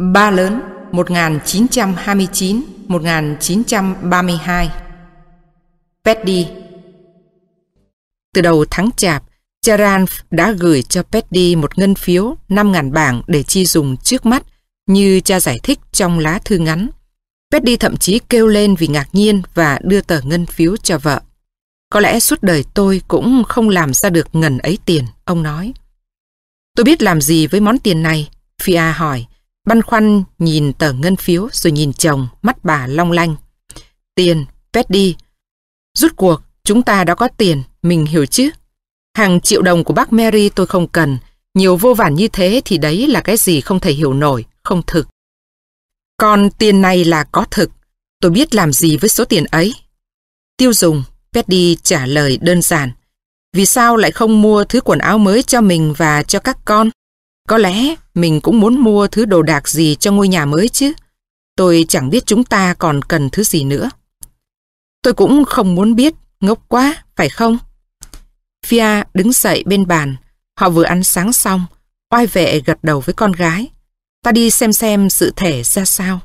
Ba lớn 1929-1932 Petty Từ đầu tháng chạp, Charan đã gửi cho Petty một ngân phiếu 5.000 bảng để chi dùng trước mắt như cha giải thích trong lá thư ngắn. Petty thậm chí kêu lên vì ngạc nhiên và đưa tờ ngân phiếu cho vợ. Có lẽ suốt đời tôi cũng không làm ra được ngần ấy tiền, ông nói. Tôi biết làm gì với món tiền này? Fia hỏi, băn khoăn nhìn tờ ngân phiếu rồi nhìn chồng, mắt bà long lanh. Tiền, Petty. Rút cuộc, chúng ta đã có tiền, mình hiểu chứ? Hàng triệu đồng của bác Mary tôi không cần, nhiều vô vàn như thế thì đấy là cái gì không thể hiểu nổi, không thực. Còn tiền này là có thực, tôi biết làm gì với số tiền ấy. Tiêu dùng, Petty trả lời đơn giản. Vì sao lại không mua thứ quần áo mới cho mình và cho các con? Có lẽ mình cũng muốn mua thứ đồ đạc gì cho ngôi nhà mới chứ. Tôi chẳng biết chúng ta còn cần thứ gì nữa. Tôi cũng không muốn biết, ngốc quá, phải không? Fia đứng dậy bên bàn. Họ vừa ăn sáng xong. Oai vệ gật đầu với con gái. Ta đi xem xem sự thể ra sao.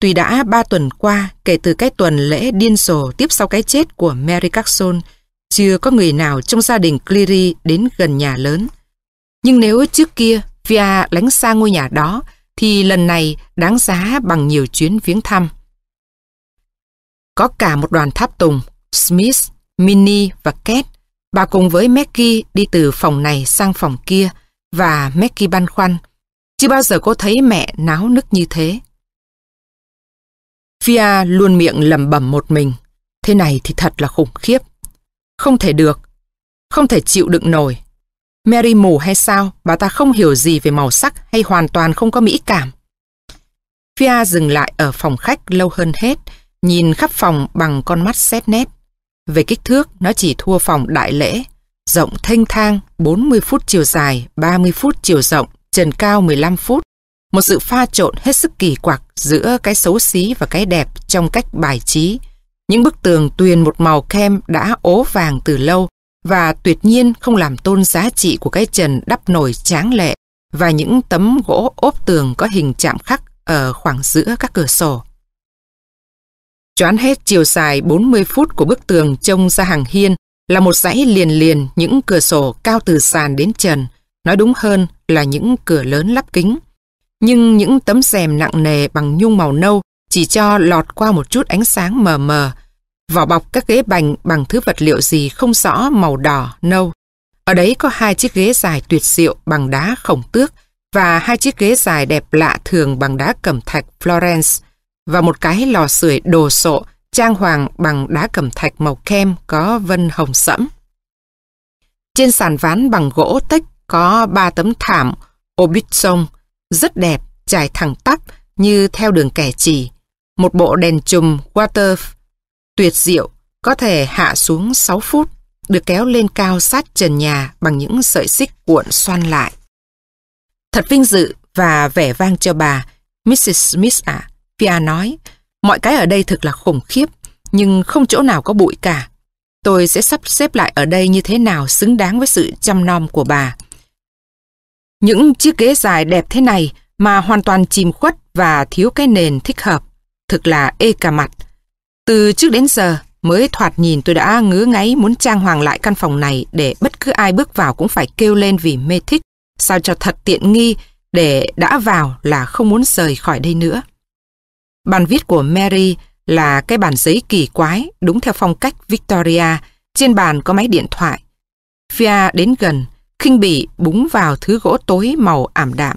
Tuy đã ba tuần qua kể từ cái tuần lễ điên rồ tiếp sau cái chết của Mary Carson, chưa có người nào trong gia đình Cleary đến gần nhà lớn. Nhưng nếu trước kia Fia lánh xa ngôi nhà đó, thì lần này đáng giá bằng nhiều chuyến viếng thăm. Có cả một đoàn tháp tùng, Smith, Minnie và Kate. Bà cùng với Maggie đi từ phòng này sang phòng kia và Maggie băn khoăn. Chưa bao giờ cô thấy mẹ náo nức như thế. Fia luôn miệng lầm bẩm một mình. Thế này thì thật là khủng khiếp. Không thể được. Không thể chịu đựng nổi. Mary mù hay sao? Bà ta không hiểu gì về màu sắc hay hoàn toàn không có mỹ cảm. Fia dừng lại ở phòng khách lâu hơn hết, nhìn khắp phòng bằng con mắt xét nét. Về kích thước, nó chỉ thua phòng đại lễ. Rộng thanh thang, 40 phút chiều dài, 30 phút chiều rộng, trần cao 15 phút. Một sự pha trộn hết sức kỳ quặc giữa cái xấu xí và cái đẹp trong cách bài trí. Những bức tường tuyền một màu kem đã ố vàng từ lâu và tuyệt nhiên không làm tôn giá trị của cái trần đắp nổi tráng lệ và những tấm gỗ ốp tường có hình chạm khắc ở khoảng giữa các cửa sổ. Choán hết chiều dài 40 phút của bức tường trông ra hàng hiên là một dãy liền liền những cửa sổ cao từ sàn đến trần, nói đúng hơn là những cửa lớn lắp kính. Nhưng những tấm rèm nặng nề bằng nhung màu nâu chỉ cho lọt qua một chút ánh sáng mờ mờ. Vỏ bọc các ghế bành bằng thứ vật liệu gì không rõ màu đỏ, nâu. Ở đấy có hai chiếc ghế dài tuyệt diệu bằng đá khổng tước và hai chiếc ghế dài đẹp lạ thường bằng đá cẩm thạch Florence và một cái lò sưởi đồ sộ trang hoàng bằng đá cẩm thạch màu kem có vân hồng sẫm. Trên sàn ván bằng gỗ tách có ba tấm thảm obit sông rất đẹp, trải thẳng tắp như theo đường kẻ chỉ. Một bộ đèn chùm water tuyệt diệu có thể hạ xuống 6 phút, được kéo lên cao sát trần nhà bằng những sợi xích cuộn xoăn lại. Thật vinh dự và vẻ vang cho bà, Mrs. Smith ạ. À, Pia nói, mọi cái ở đây thực là khủng khiếp, nhưng không chỗ nào có bụi cả. Tôi sẽ sắp xếp lại ở đây như thế nào xứng đáng với sự chăm nom của bà. Những chiếc ghế dài đẹp thế này mà hoàn toàn chìm khuất và thiếu cái nền thích hợp. Thực là ê cả mặt. Từ trước đến giờ, mới thoạt nhìn tôi đã ngứa ngáy muốn trang hoàng lại căn phòng này để bất cứ ai bước vào cũng phải kêu lên vì mê thích. Sao cho thật tiện nghi để đã vào là không muốn rời khỏi đây nữa. Bàn viết của Mary là cái bàn giấy kỳ quái, đúng theo phong cách Victoria. Trên bàn có máy điện thoại. Fia đến gần, khinh bỉ búng vào thứ gỗ tối màu ảm đạm.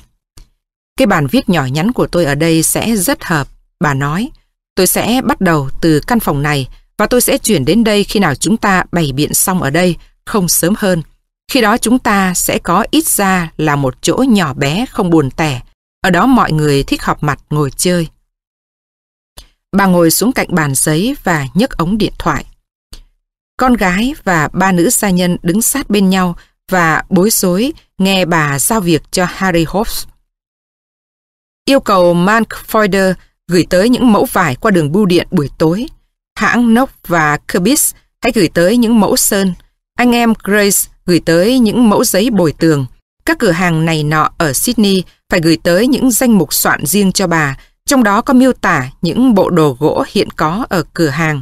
Cái bàn viết nhỏ nhắn của tôi ở đây sẽ rất hợp, bà nói. Tôi sẽ bắt đầu từ căn phòng này và tôi sẽ chuyển đến đây khi nào chúng ta bày biện xong ở đây, không sớm hơn. Khi đó chúng ta sẽ có ít ra là một chỗ nhỏ bé không buồn tẻ. Ở đó mọi người thích họp mặt ngồi chơi. Bà ngồi xuống cạnh bàn giấy và nhấc ống điện thoại. Con gái và ba nữ gia nhân đứng sát bên nhau và bối rối nghe bà giao việc cho Harry Hobbs. Yêu cầu Mark Foyder gửi tới những mẫu vải qua đường bưu điện buổi tối. Hãng Nock và Kerbis hãy gửi tới những mẫu sơn. Anh em Grace gửi tới những mẫu giấy bồi tường. Các cửa hàng này nọ ở Sydney phải gửi tới những danh mục soạn riêng cho bà, trong đó có miêu tả những bộ đồ gỗ hiện có ở cửa hàng.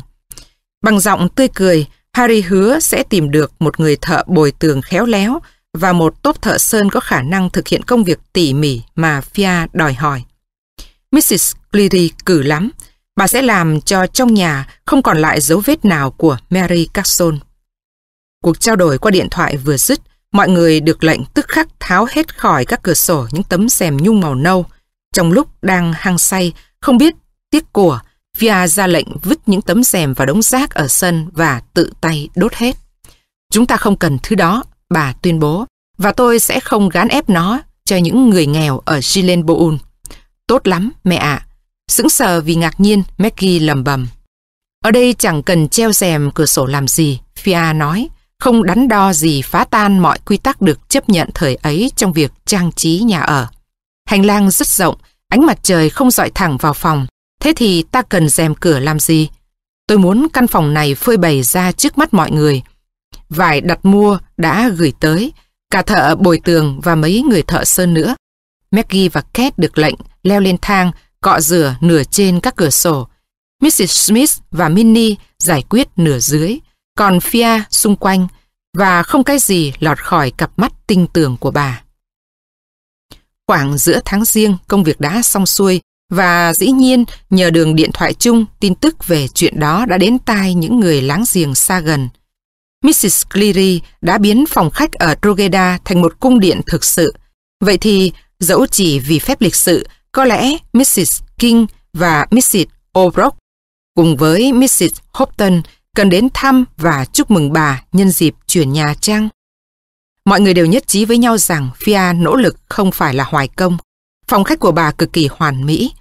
Bằng giọng tươi cười, Harry hứa sẽ tìm được một người thợ bồi tường khéo léo và một tốp thợ sơn có khả năng thực hiện công việc tỉ mỉ mà Fia đòi hỏi. Mrs. Cleary cử lắm. Bà sẽ làm cho trong nhà không còn lại dấu vết nào của Mary Carson. Cuộc trao đổi qua điện thoại vừa dứt, mọi người được lệnh tức khắc tháo hết khỏi các cửa sổ những tấm rèm nhung màu nâu. Trong lúc đang hăng say, không biết tiếc của, Via ra lệnh vứt những tấm rèm vào đống rác ở sân và tự tay đốt hết. Chúng ta không cần thứ đó, bà tuyên bố, và tôi sẽ không gán ép nó cho những người nghèo ở Gilenboul. Tốt lắm, mẹ ạ. À. Sững sờ vì ngạc nhiên, Maggie lầm bầm. Ở đây chẳng cần treo rèm cửa sổ làm gì, Fia nói, không đắn đo gì phá tan mọi quy tắc được chấp nhận thời ấy trong việc trang trí nhà ở. Hành lang rất rộng, ánh mặt trời không dọi thẳng vào phòng, thế thì ta cần rèm cửa làm gì? Tôi muốn căn phòng này phơi bày ra trước mắt mọi người. Vải đặt mua đã gửi tới, cả thợ bồi tường và mấy người thợ sơn nữa. Maggie và Kate được lệnh leo lên thang, cọ rửa nửa trên các cửa sổ. Mrs. Smith và Minnie giải quyết nửa dưới, còn Fia xung quanh, và không cái gì lọt khỏi cặp mắt tinh tường của bà. Khoảng giữa tháng riêng, công việc đã xong xuôi, và dĩ nhiên nhờ đường điện thoại chung, tin tức về chuyện đó đã đến tai những người láng giềng xa gần. Mrs. Cleary đã biến phòng khách ở Drogheda thành một cung điện thực sự. Vậy thì, dẫu chỉ vì phép lịch sự, có lẽ Mrs. King và Mrs. O'Brock cùng với Mrs. Houghton cần đến thăm và chúc mừng bà nhân dịp chuyển nhà trang Mọi người đều nhất trí với nhau rằng Fia nỗ lực không phải là hoài công. Phòng khách của bà cực kỳ hoàn mỹ.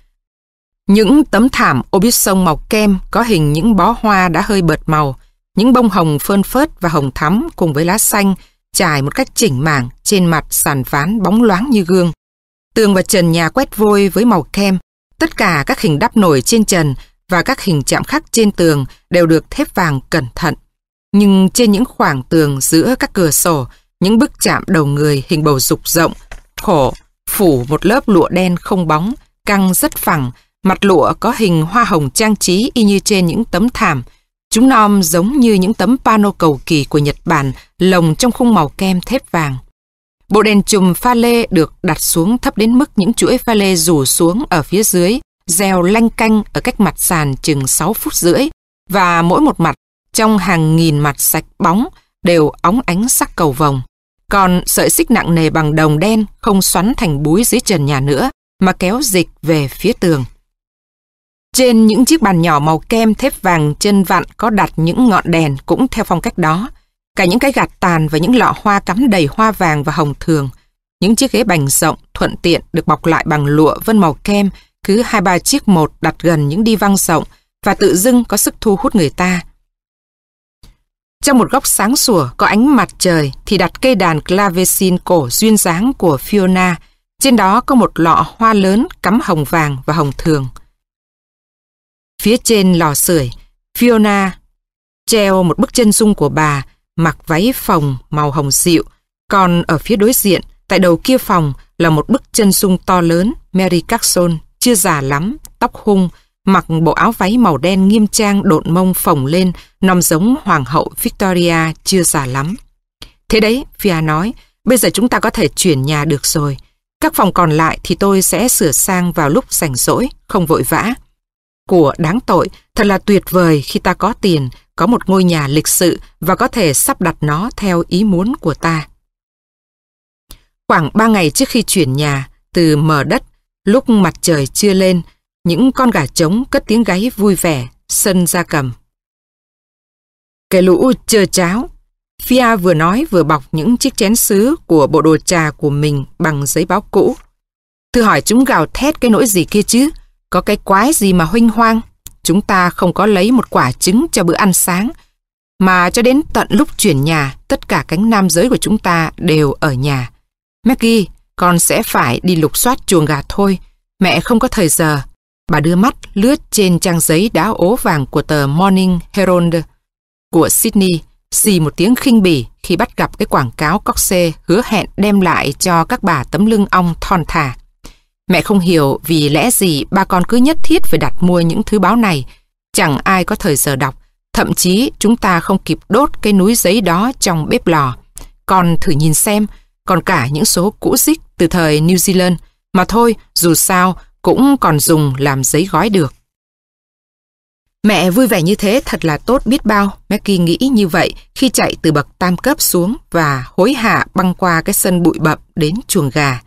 Những tấm thảm ô biết sông màu kem có hình những bó hoa đã hơi bợt màu, những bông hồng phơn phớt và hồng thắm cùng với lá xanh trải một cách chỉnh mảng trên mặt sàn ván bóng loáng như gương. Tường và trần nhà quét vôi với màu kem, tất cả các hình đắp nổi trên trần và các hình chạm khắc trên tường đều được thép vàng cẩn thận. Nhưng trên những khoảng tường giữa các cửa sổ, những bức chạm đầu người hình bầu dục rộng, khổ, phủ một lớp lụa đen không bóng, căng rất phẳng, mặt lụa có hình hoa hồng trang trí y như trên những tấm thảm. Chúng non giống như những tấm pano cầu kỳ của Nhật Bản lồng trong khung màu kem thép vàng. Bộ đèn chùm pha lê được đặt xuống thấp đến mức những chuỗi pha lê rủ xuống ở phía dưới, gieo lanh canh ở cách mặt sàn chừng 6 phút rưỡi và mỗi một mặt trong hàng nghìn mặt sạch bóng đều óng ánh sắc cầu vồng. Còn sợi xích nặng nề bằng đồng đen không xoắn thành búi dưới trần nhà nữa mà kéo dịch về phía tường. Trên những chiếc bàn nhỏ màu kem thép vàng chân vặn có đặt những ngọn đèn cũng theo phong cách đó. Cả những cái gạt tàn và những lọ hoa cắm đầy hoa vàng và hồng thường. Những chiếc ghế bành rộng, thuận tiện được bọc lại bằng lụa vân màu kem, cứ hai ba chiếc một đặt gần những đi văng rộng và tự dưng có sức thu hút người ta. Trong một góc sáng sủa có ánh mặt trời thì đặt cây đàn clavecin cổ duyên dáng của Fiona. Trên đó có một lọ hoa lớn cắm hồng vàng và hồng thường. Phía trên lò sưởi, Fiona treo một bức chân dung của bà mặc váy phòng màu hồng dịu, còn ở phía đối diện, tại đầu kia phòng là một bức chân dung to lớn, Mary Carson, chưa già lắm, tóc hung, mặc bộ áo váy màu đen nghiêm trang độn mông phồng lên, nằm giống Hoàng hậu Victoria chưa già lắm. Thế đấy, Fia nói, bây giờ chúng ta có thể chuyển nhà được rồi. Các phòng còn lại thì tôi sẽ sửa sang vào lúc rảnh rỗi, không vội vã. Của đáng tội, thật là tuyệt vời khi ta có tiền, có một ngôi nhà lịch sự và có thể sắp đặt nó theo ý muốn của ta. Khoảng ba ngày trước khi chuyển nhà, từ mở đất, lúc mặt trời chưa lên, những con gà trống cất tiếng gáy vui vẻ, sân ra cầm. Cái lũ chờ cháo. Fia vừa nói vừa bọc những chiếc chén sứ của bộ đồ trà của mình bằng giấy báo cũ. Thư hỏi chúng gào thét cái nỗi gì kia chứ? Có cái quái gì mà huynh hoang? Chúng ta không có lấy một quả trứng cho bữa ăn sáng. Mà cho đến tận lúc chuyển nhà, tất cả cánh nam giới của chúng ta đều ở nhà. Maggie, con sẽ phải đi lục soát chuồng gà thôi. Mẹ không có thời giờ. Bà đưa mắt lướt trên trang giấy đá ố vàng của tờ Morning Herald của Sydney, xì một tiếng khinh bỉ khi bắt gặp cái quảng cáo coxe hứa hẹn đem lại cho các bà tấm lưng ong thon thả. Mẹ không hiểu vì lẽ gì ba con cứ nhất thiết phải đặt mua những thứ báo này. Chẳng ai có thời giờ đọc. Thậm chí chúng ta không kịp đốt cái núi giấy đó trong bếp lò. Con thử nhìn xem, còn cả những số cũ dích từ thời New Zealand. Mà thôi, dù sao, cũng còn dùng làm giấy gói được. Mẹ vui vẻ như thế thật là tốt biết bao, Mackie nghĩ như vậy khi chạy từ bậc tam cấp xuống và hối hả băng qua cái sân bụi bậm đến chuồng gà.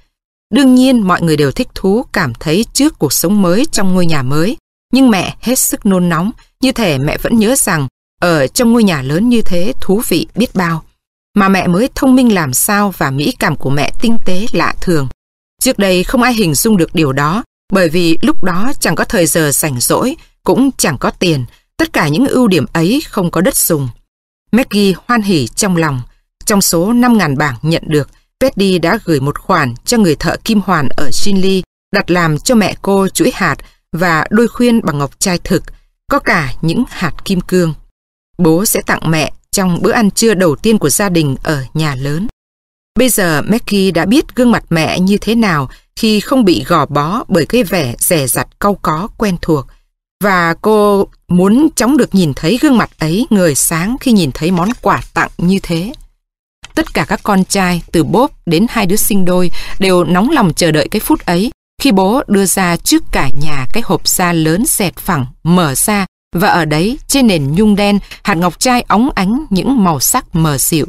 Đương nhiên mọi người đều thích thú cảm thấy trước cuộc sống mới trong ngôi nhà mới, nhưng mẹ hết sức nôn nóng, như thể mẹ vẫn nhớ rằng ở trong ngôi nhà lớn như thế thú vị biết bao. Mà mẹ mới thông minh làm sao và mỹ cảm của mẹ tinh tế lạ thường. Trước đây không ai hình dung được điều đó, bởi vì lúc đó chẳng có thời giờ rảnh rỗi, cũng chẳng có tiền, tất cả những ưu điểm ấy không có đất dùng. Maggie hoan hỉ trong lòng, trong số 5.000 bảng nhận được, Petty đã gửi một khoản cho người thợ kim hoàn ở Shinley đặt làm cho mẹ cô chuỗi hạt và đôi khuyên bằng ngọc trai thực, có cả những hạt kim cương. Bố sẽ tặng mẹ trong bữa ăn trưa đầu tiên của gia đình ở nhà lớn. Bây giờ Maggie đã biết gương mặt mẹ như thế nào khi không bị gò bó bởi cái vẻ rẻ rặt câu có quen thuộc. Và cô muốn chóng được nhìn thấy gương mặt ấy người sáng khi nhìn thấy món quà tặng như thế. Tất cả các con trai từ bốp đến hai đứa sinh đôi đều nóng lòng chờ đợi cái phút ấy khi bố đưa ra trước cả nhà cái hộp da lớn xẹt phẳng mở ra và ở đấy trên nền nhung đen hạt ngọc trai óng ánh những màu sắc mờ dịu.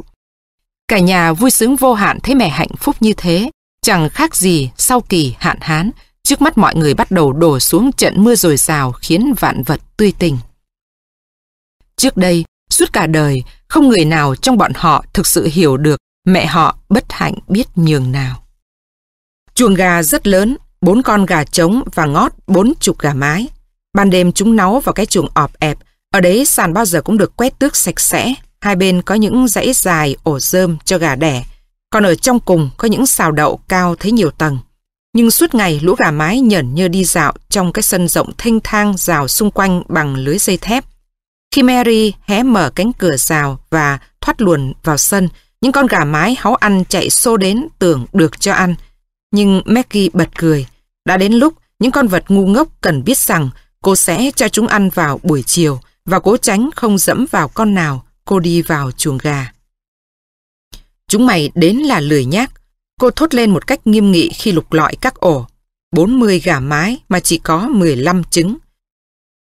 Cả nhà vui sướng vô hạn thấy mẹ hạnh phúc như thế, chẳng khác gì sau kỳ hạn hán, trước mắt mọi người bắt đầu đổ xuống trận mưa dồi dào khiến vạn vật tươi tình. Trước đây, suốt cả đời, không người nào trong bọn họ thực sự hiểu được mẹ họ bất hạnh biết nhường nào. Chuồng gà rất lớn, bốn con gà trống và ngót bốn chục gà mái. Ban đêm chúng náu vào cái chuồng ọp ẹp, ở đấy sàn bao giờ cũng được quét tước sạch sẽ. Hai bên có những dãy dài ổ rơm cho gà đẻ, còn ở trong cùng có những xào đậu cao thấy nhiều tầng. Nhưng suốt ngày lũ gà mái nhẩn nhơ đi dạo trong cái sân rộng thênh thang rào xung quanh bằng lưới dây thép. Khi Mary hé mở cánh cửa rào và thoát luồn vào sân, những con gà mái háu ăn chạy xô đến tưởng được cho ăn. Nhưng Maggie bật cười. Đã đến lúc những con vật ngu ngốc cần biết rằng cô sẽ cho chúng ăn vào buổi chiều và cố tránh không dẫm vào con nào cô đi vào chuồng gà. Chúng mày đến là lười nhác. Cô thốt lên một cách nghiêm nghị khi lục lọi các ổ. 40 gà mái mà chỉ có 15 trứng.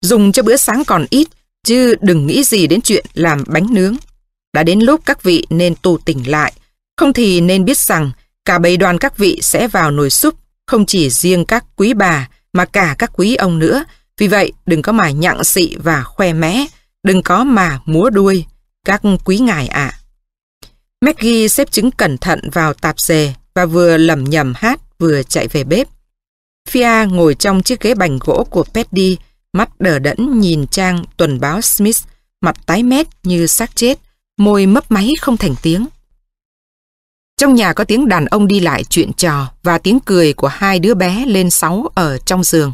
Dùng cho bữa sáng còn ít, chứ đừng nghĩ gì đến chuyện làm bánh nướng. Đã đến lúc các vị nên tu tỉnh lại, không thì nên biết rằng cả bầy đoàn các vị sẽ vào nồi súp, không chỉ riêng các quý bà mà cả các quý ông nữa. Vì vậy đừng có mà nhặng xị và khoe mẽ, đừng có mà múa đuôi, các quý ngài ạ. À. Maggie xếp trứng cẩn thận vào tạp dề và vừa lẩm nhẩm hát vừa chạy về bếp. Fia ngồi trong chiếc ghế bành gỗ của Petty, mắt đờ đẫn nhìn trang tuần báo Smith, mặt tái mét như xác chết, môi mấp máy không thành tiếng. Trong nhà có tiếng đàn ông đi lại chuyện trò và tiếng cười của hai đứa bé lên sáu ở trong giường.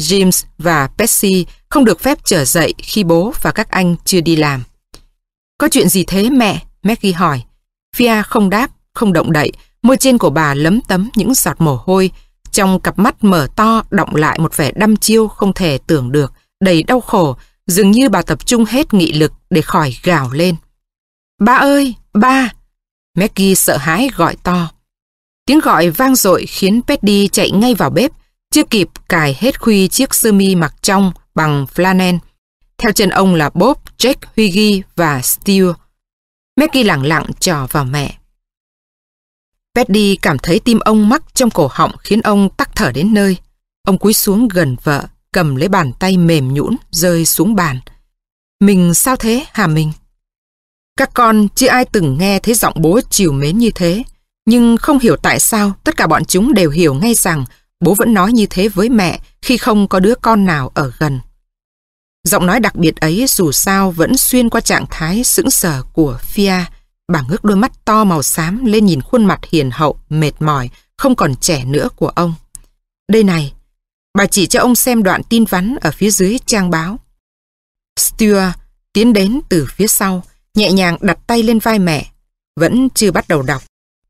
James và Percy không được phép trở dậy khi bố và các anh chưa đi làm. Có chuyện gì thế mẹ? Maggie hỏi. Fia không đáp, không động đậy, môi trên của bà lấm tấm những giọt mồ hôi, trong cặp mắt mở to động lại một vẻ đăm chiêu không thể tưởng được, đầy đau khổ, dường như bà tập trung hết nghị lực để khỏi gào lên. Ba ơi, ba! Maggie sợ hãi gọi to. Tiếng gọi vang dội khiến Petty chạy ngay vào bếp, chưa kịp cài hết khuy chiếc sơ mi mặc trong bằng flannel. Theo chân ông là Bob, Jack, Huygy và Steele. Maggie lặng lặng trò vào mẹ. Petty cảm thấy tim ông mắc trong cổ họng khiến ông tắc thở đến nơi. Ông cúi xuống gần vợ, cầm lấy bàn tay mềm nhũn rơi xuống bàn. Mình sao thế hả mình? Các con chưa ai từng nghe thấy giọng bố chiều mến như thế. Nhưng không hiểu tại sao tất cả bọn chúng đều hiểu ngay rằng bố vẫn nói như thế với mẹ khi không có đứa con nào ở gần. Giọng nói đặc biệt ấy dù sao vẫn xuyên qua trạng thái sững sờ của Fia. Bà ngước đôi mắt to màu xám lên nhìn khuôn mặt hiền hậu, mệt mỏi, không còn trẻ nữa của ông. Đây này, bà chỉ cho ông xem đoạn tin vắn ở phía dưới trang báo. Stuart tiến đến từ phía sau, nhẹ nhàng đặt tay lên vai mẹ. Vẫn chưa bắt đầu đọc.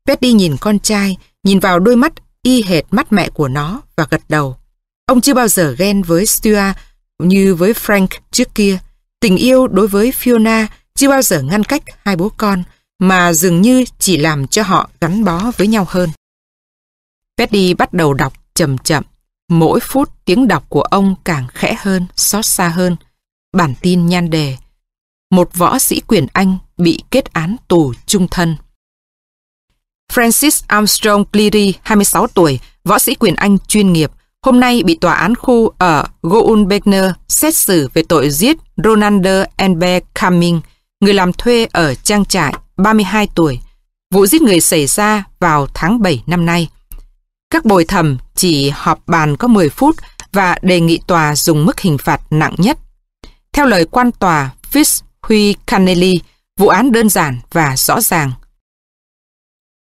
Petty nhìn con trai, nhìn vào đôi mắt y hệt mắt mẹ của nó và gật đầu. Ông chưa bao giờ ghen với Stuart như với Frank trước kia. Tình yêu đối với Fiona chưa bao giờ ngăn cách hai bố con, mà dường như chỉ làm cho họ gắn bó với nhau hơn. Petty bắt đầu đọc chậm chậm. Mỗi phút tiếng đọc của ông càng khẽ hơn, xót xa hơn. Bản tin nhan đề. Một võ sĩ quyền Anh bị kết án tù trung thân. Francis Armstrong Cleary, 26 tuổi, võ sĩ quyền Anh chuyên nghiệp, hôm nay bị tòa án khu ở Goulburn xét xử về tội giết Ronander Enbe Cumming, người làm thuê ở trang trại, 32 tuổi. Vụ giết người xảy ra vào tháng 7 năm nay. Các bồi thẩm chỉ họp bàn có 10 phút và đề nghị tòa dùng mức hình phạt nặng nhất. Theo lời quan tòa Fitz Huy Canelli, vụ án đơn giản và rõ ràng.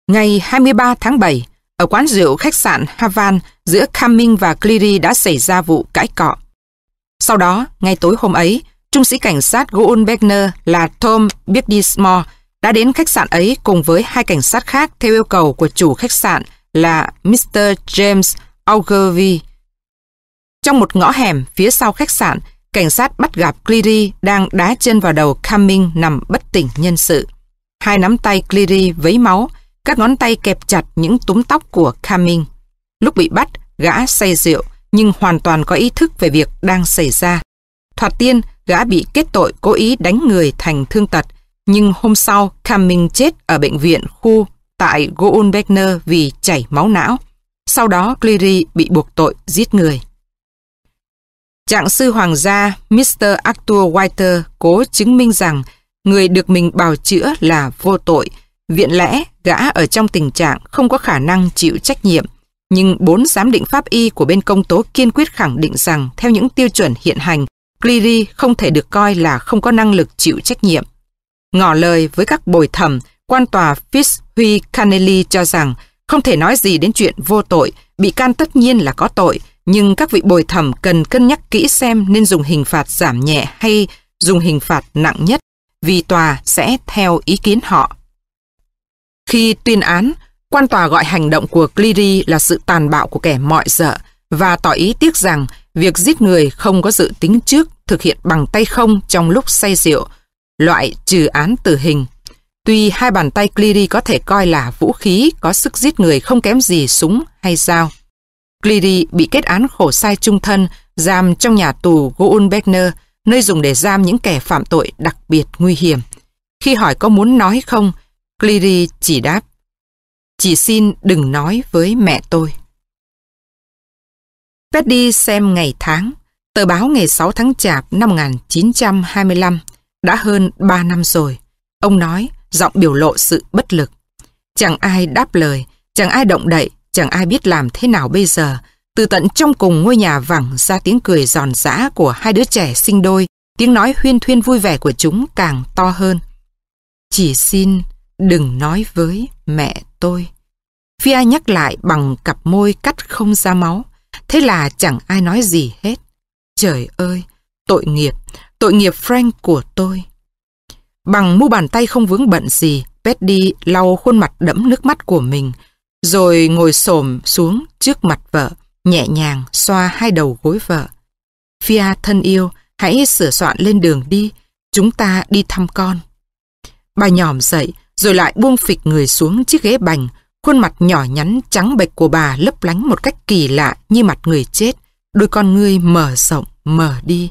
Ngày 23 tháng 7, ở quán rượu khách sạn Havan giữa Cumming và Cleary đã xảy ra vụ cãi cọ. Sau đó, ngay tối hôm ấy, trung sĩ cảnh sát Gould Beckner là Tom Birdismore đã đến khách sạn ấy cùng với hai cảnh sát khác theo yêu cầu của chủ khách sạn là Mr. James Ogilvy. Trong một ngõ hẻm phía sau khách sạn, cảnh sát bắt gặp Cleary đang đá chân vào đầu Cumming nằm bất tỉnh nhân sự. Hai nắm tay Cleary vấy máu, các ngón tay kẹp chặt những túm tóc của Cumming. Lúc bị bắt, gã say rượu nhưng hoàn toàn có ý thức về việc đang xảy ra. Thoạt tiên, gã bị kết tội cố ý đánh người thành thương tật, nhưng hôm sau Cumming chết ở bệnh viện khu tại Goulbeckner vì chảy máu não. Sau đó Cleary bị buộc tội giết người. Trạng sư hoàng gia Mr. Arthur Whiter cố chứng minh rằng người được mình bào chữa là vô tội. Viện lẽ gã ở trong tình trạng không có khả năng chịu trách nhiệm. Nhưng bốn giám định pháp y của bên công tố kiên quyết khẳng định rằng theo những tiêu chuẩn hiện hành, Cleary không thể được coi là không có năng lực chịu trách nhiệm. Ngỏ lời với các bồi thẩm, quan tòa Fitz Huy Canelli cho rằng không thể nói gì đến chuyện vô tội, bị can tất nhiên là có tội, nhưng các vị bồi thẩm cần cân nhắc kỹ xem nên dùng hình phạt giảm nhẹ hay dùng hình phạt nặng nhất, vì tòa sẽ theo ý kiến họ. Khi tuyên án, quan tòa gọi hành động của Cleary là sự tàn bạo của kẻ mọi dợ và tỏ ý tiếc rằng việc giết người không có dự tính trước thực hiện bằng tay không trong lúc say rượu, loại trừ án tử hình. Tuy hai bàn tay Cleary có thể coi là vũ khí có sức giết người không kém gì súng hay dao. Cleary bị kết án khổ sai trung thân, giam trong nhà tù Goulbeckner, nơi dùng để giam những kẻ phạm tội đặc biệt nguy hiểm. Khi hỏi có muốn nói không, Cleary chỉ đáp, chỉ xin đừng nói với mẹ tôi. Petty xem ngày tháng, tờ báo ngày 6 tháng Chạp năm 1925, đã hơn 3 năm rồi. Ông nói, giọng biểu lộ sự bất lực. Chẳng ai đáp lời, chẳng ai động đậy, chẳng ai biết làm thế nào bây giờ. Từ tận trong cùng ngôi nhà vẳng ra tiếng cười giòn giã của hai đứa trẻ sinh đôi, tiếng nói huyên thuyên vui vẻ của chúng càng to hơn. Chỉ xin đừng nói với mẹ tôi. Fia nhắc lại bằng cặp môi cắt không ra máu. Thế là chẳng ai nói gì hết. Trời ơi, tội nghiệp, tội nghiệp Frank của tôi. Bằng mu bàn tay không vướng bận gì, Petty lau khuôn mặt đẫm nước mắt của mình, rồi ngồi xổm xuống trước mặt vợ, nhẹ nhàng xoa hai đầu gối vợ. Fia thân yêu, hãy sửa soạn lên đường đi, chúng ta đi thăm con. Bà nhòm dậy, rồi lại buông phịch người xuống chiếc ghế bành, khuôn mặt nhỏ nhắn trắng bệch của bà lấp lánh một cách kỳ lạ như mặt người chết, đôi con ngươi mở rộng, mở đi.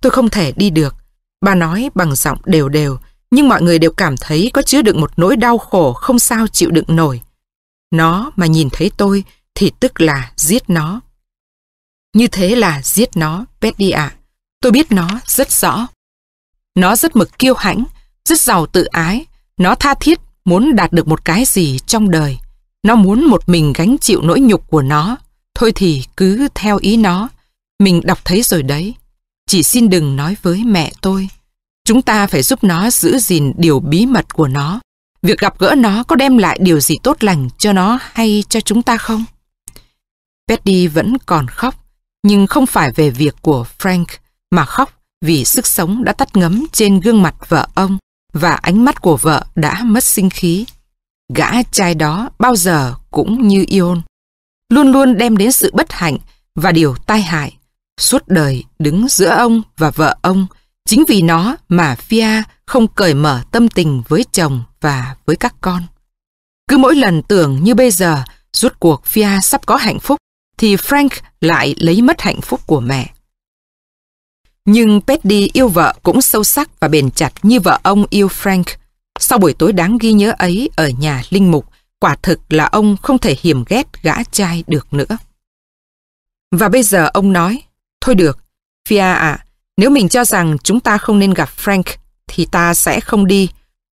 Tôi không thể đi được, bà nói bằng giọng đều đều, nhưng mọi người đều cảm thấy có chứa đựng một nỗi đau khổ không sao chịu đựng nổi. Nó mà nhìn thấy tôi thì tức là giết nó. Như thế là giết nó, Betty ạ. Tôi biết nó rất rõ. Nó rất mực kiêu hãnh, rất giàu tự ái. Nó tha thiết muốn đạt được một cái gì trong đời. Nó muốn một mình gánh chịu nỗi nhục của nó. Thôi thì cứ theo ý nó. Mình đọc thấy rồi đấy. Chỉ xin đừng nói với mẹ tôi. Chúng ta phải giúp nó giữ gìn điều bí mật của nó. Việc gặp gỡ nó có đem lại điều gì tốt lành cho nó hay cho chúng ta không? Betty vẫn còn khóc, nhưng không phải về việc của Frank, mà khóc vì sức sống đã tắt ngấm trên gương mặt vợ ông và ánh mắt của vợ đã mất sinh khí. Gã trai đó bao giờ cũng như Ion. luôn luôn đem đến sự bất hạnh và điều tai hại. Suốt đời đứng giữa ông và vợ ông, chính vì nó mà Fia không cởi mở tâm tình với chồng và với các con. Cứ mỗi lần tưởng như bây giờ, rút cuộc Fia sắp có hạnh phúc, thì Frank lại lấy mất hạnh phúc của mẹ. Nhưng Petty yêu vợ cũng sâu sắc và bền chặt như vợ ông yêu Frank. Sau buổi tối đáng ghi nhớ ấy ở nhà linh mục, quả thực là ông không thể hiểm ghét gã trai được nữa. Và bây giờ ông nói, thôi được, Fia ạ, nếu mình cho rằng chúng ta không nên gặp Frank, thì ta sẽ không đi.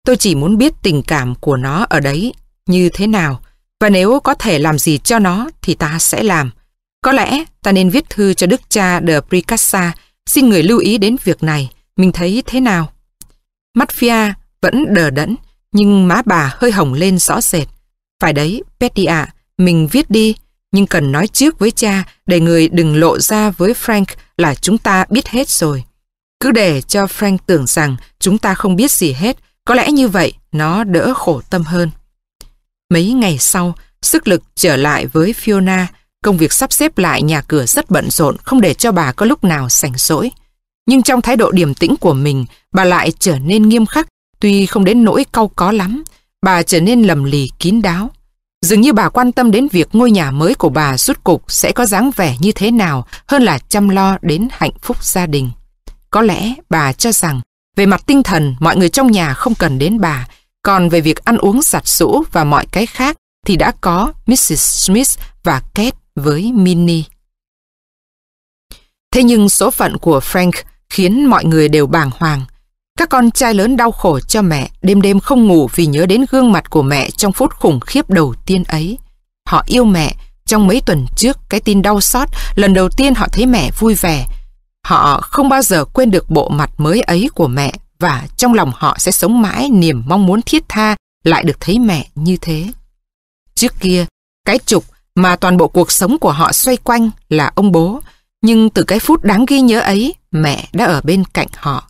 Tôi chỉ muốn biết tình cảm của nó ở đấy như thế nào, và nếu có thể làm gì cho nó thì ta sẽ làm. Có lẽ ta nên viết thư cho đức cha de Pricassa xin người lưu ý đến việc này, mình thấy thế nào? Mắt Fia vẫn đờ đẫn, nhưng má bà hơi hồng lên rõ rệt. Phải đấy, Petty ạ, mình viết đi, nhưng cần nói trước với cha để người đừng lộ ra với Frank là chúng ta biết hết rồi. Cứ để cho Frank tưởng rằng chúng ta không biết gì hết, có lẽ như vậy nó đỡ khổ tâm hơn. Mấy ngày sau, sức lực trở lại với Fiona, công việc sắp xếp lại nhà cửa rất bận rộn, không để cho bà có lúc nào sảnh rỗi. Nhưng trong thái độ điềm tĩnh của mình, bà lại trở nên nghiêm khắc, tuy không đến nỗi cau có lắm, bà trở nên lầm lì kín đáo. Dường như bà quan tâm đến việc ngôi nhà mới của bà rút cục sẽ có dáng vẻ như thế nào hơn là chăm lo đến hạnh phúc gia đình. Có lẽ bà cho rằng về mặt tinh thần mọi người trong nhà không cần đến bà, còn về việc ăn uống giặt rũ và mọi cái khác thì đã có Mrs. Smith và Kate với Minnie. Thế nhưng số phận của Frank khiến mọi người đều bàng hoàng. Các con trai lớn đau khổ cho mẹ, đêm đêm không ngủ vì nhớ đến gương mặt của mẹ trong phút khủng khiếp đầu tiên ấy. Họ yêu mẹ, trong mấy tuần trước cái tin đau xót, lần đầu tiên họ thấy mẹ vui vẻ. Họ không bao giờ quên được bộ mặt mới ấy của mẹ và trong lòng họ sẽ sống mãi niềm mong muốn thiết tha lại được thấy mẹ như thế. Trước kia, cái trục mà toàn bộ cuộc sống của họ xoay quanh là ông bố, nhưng từ cái phút đáng ghi nhớ ấy, mẹ đã ở bên cạnh họ.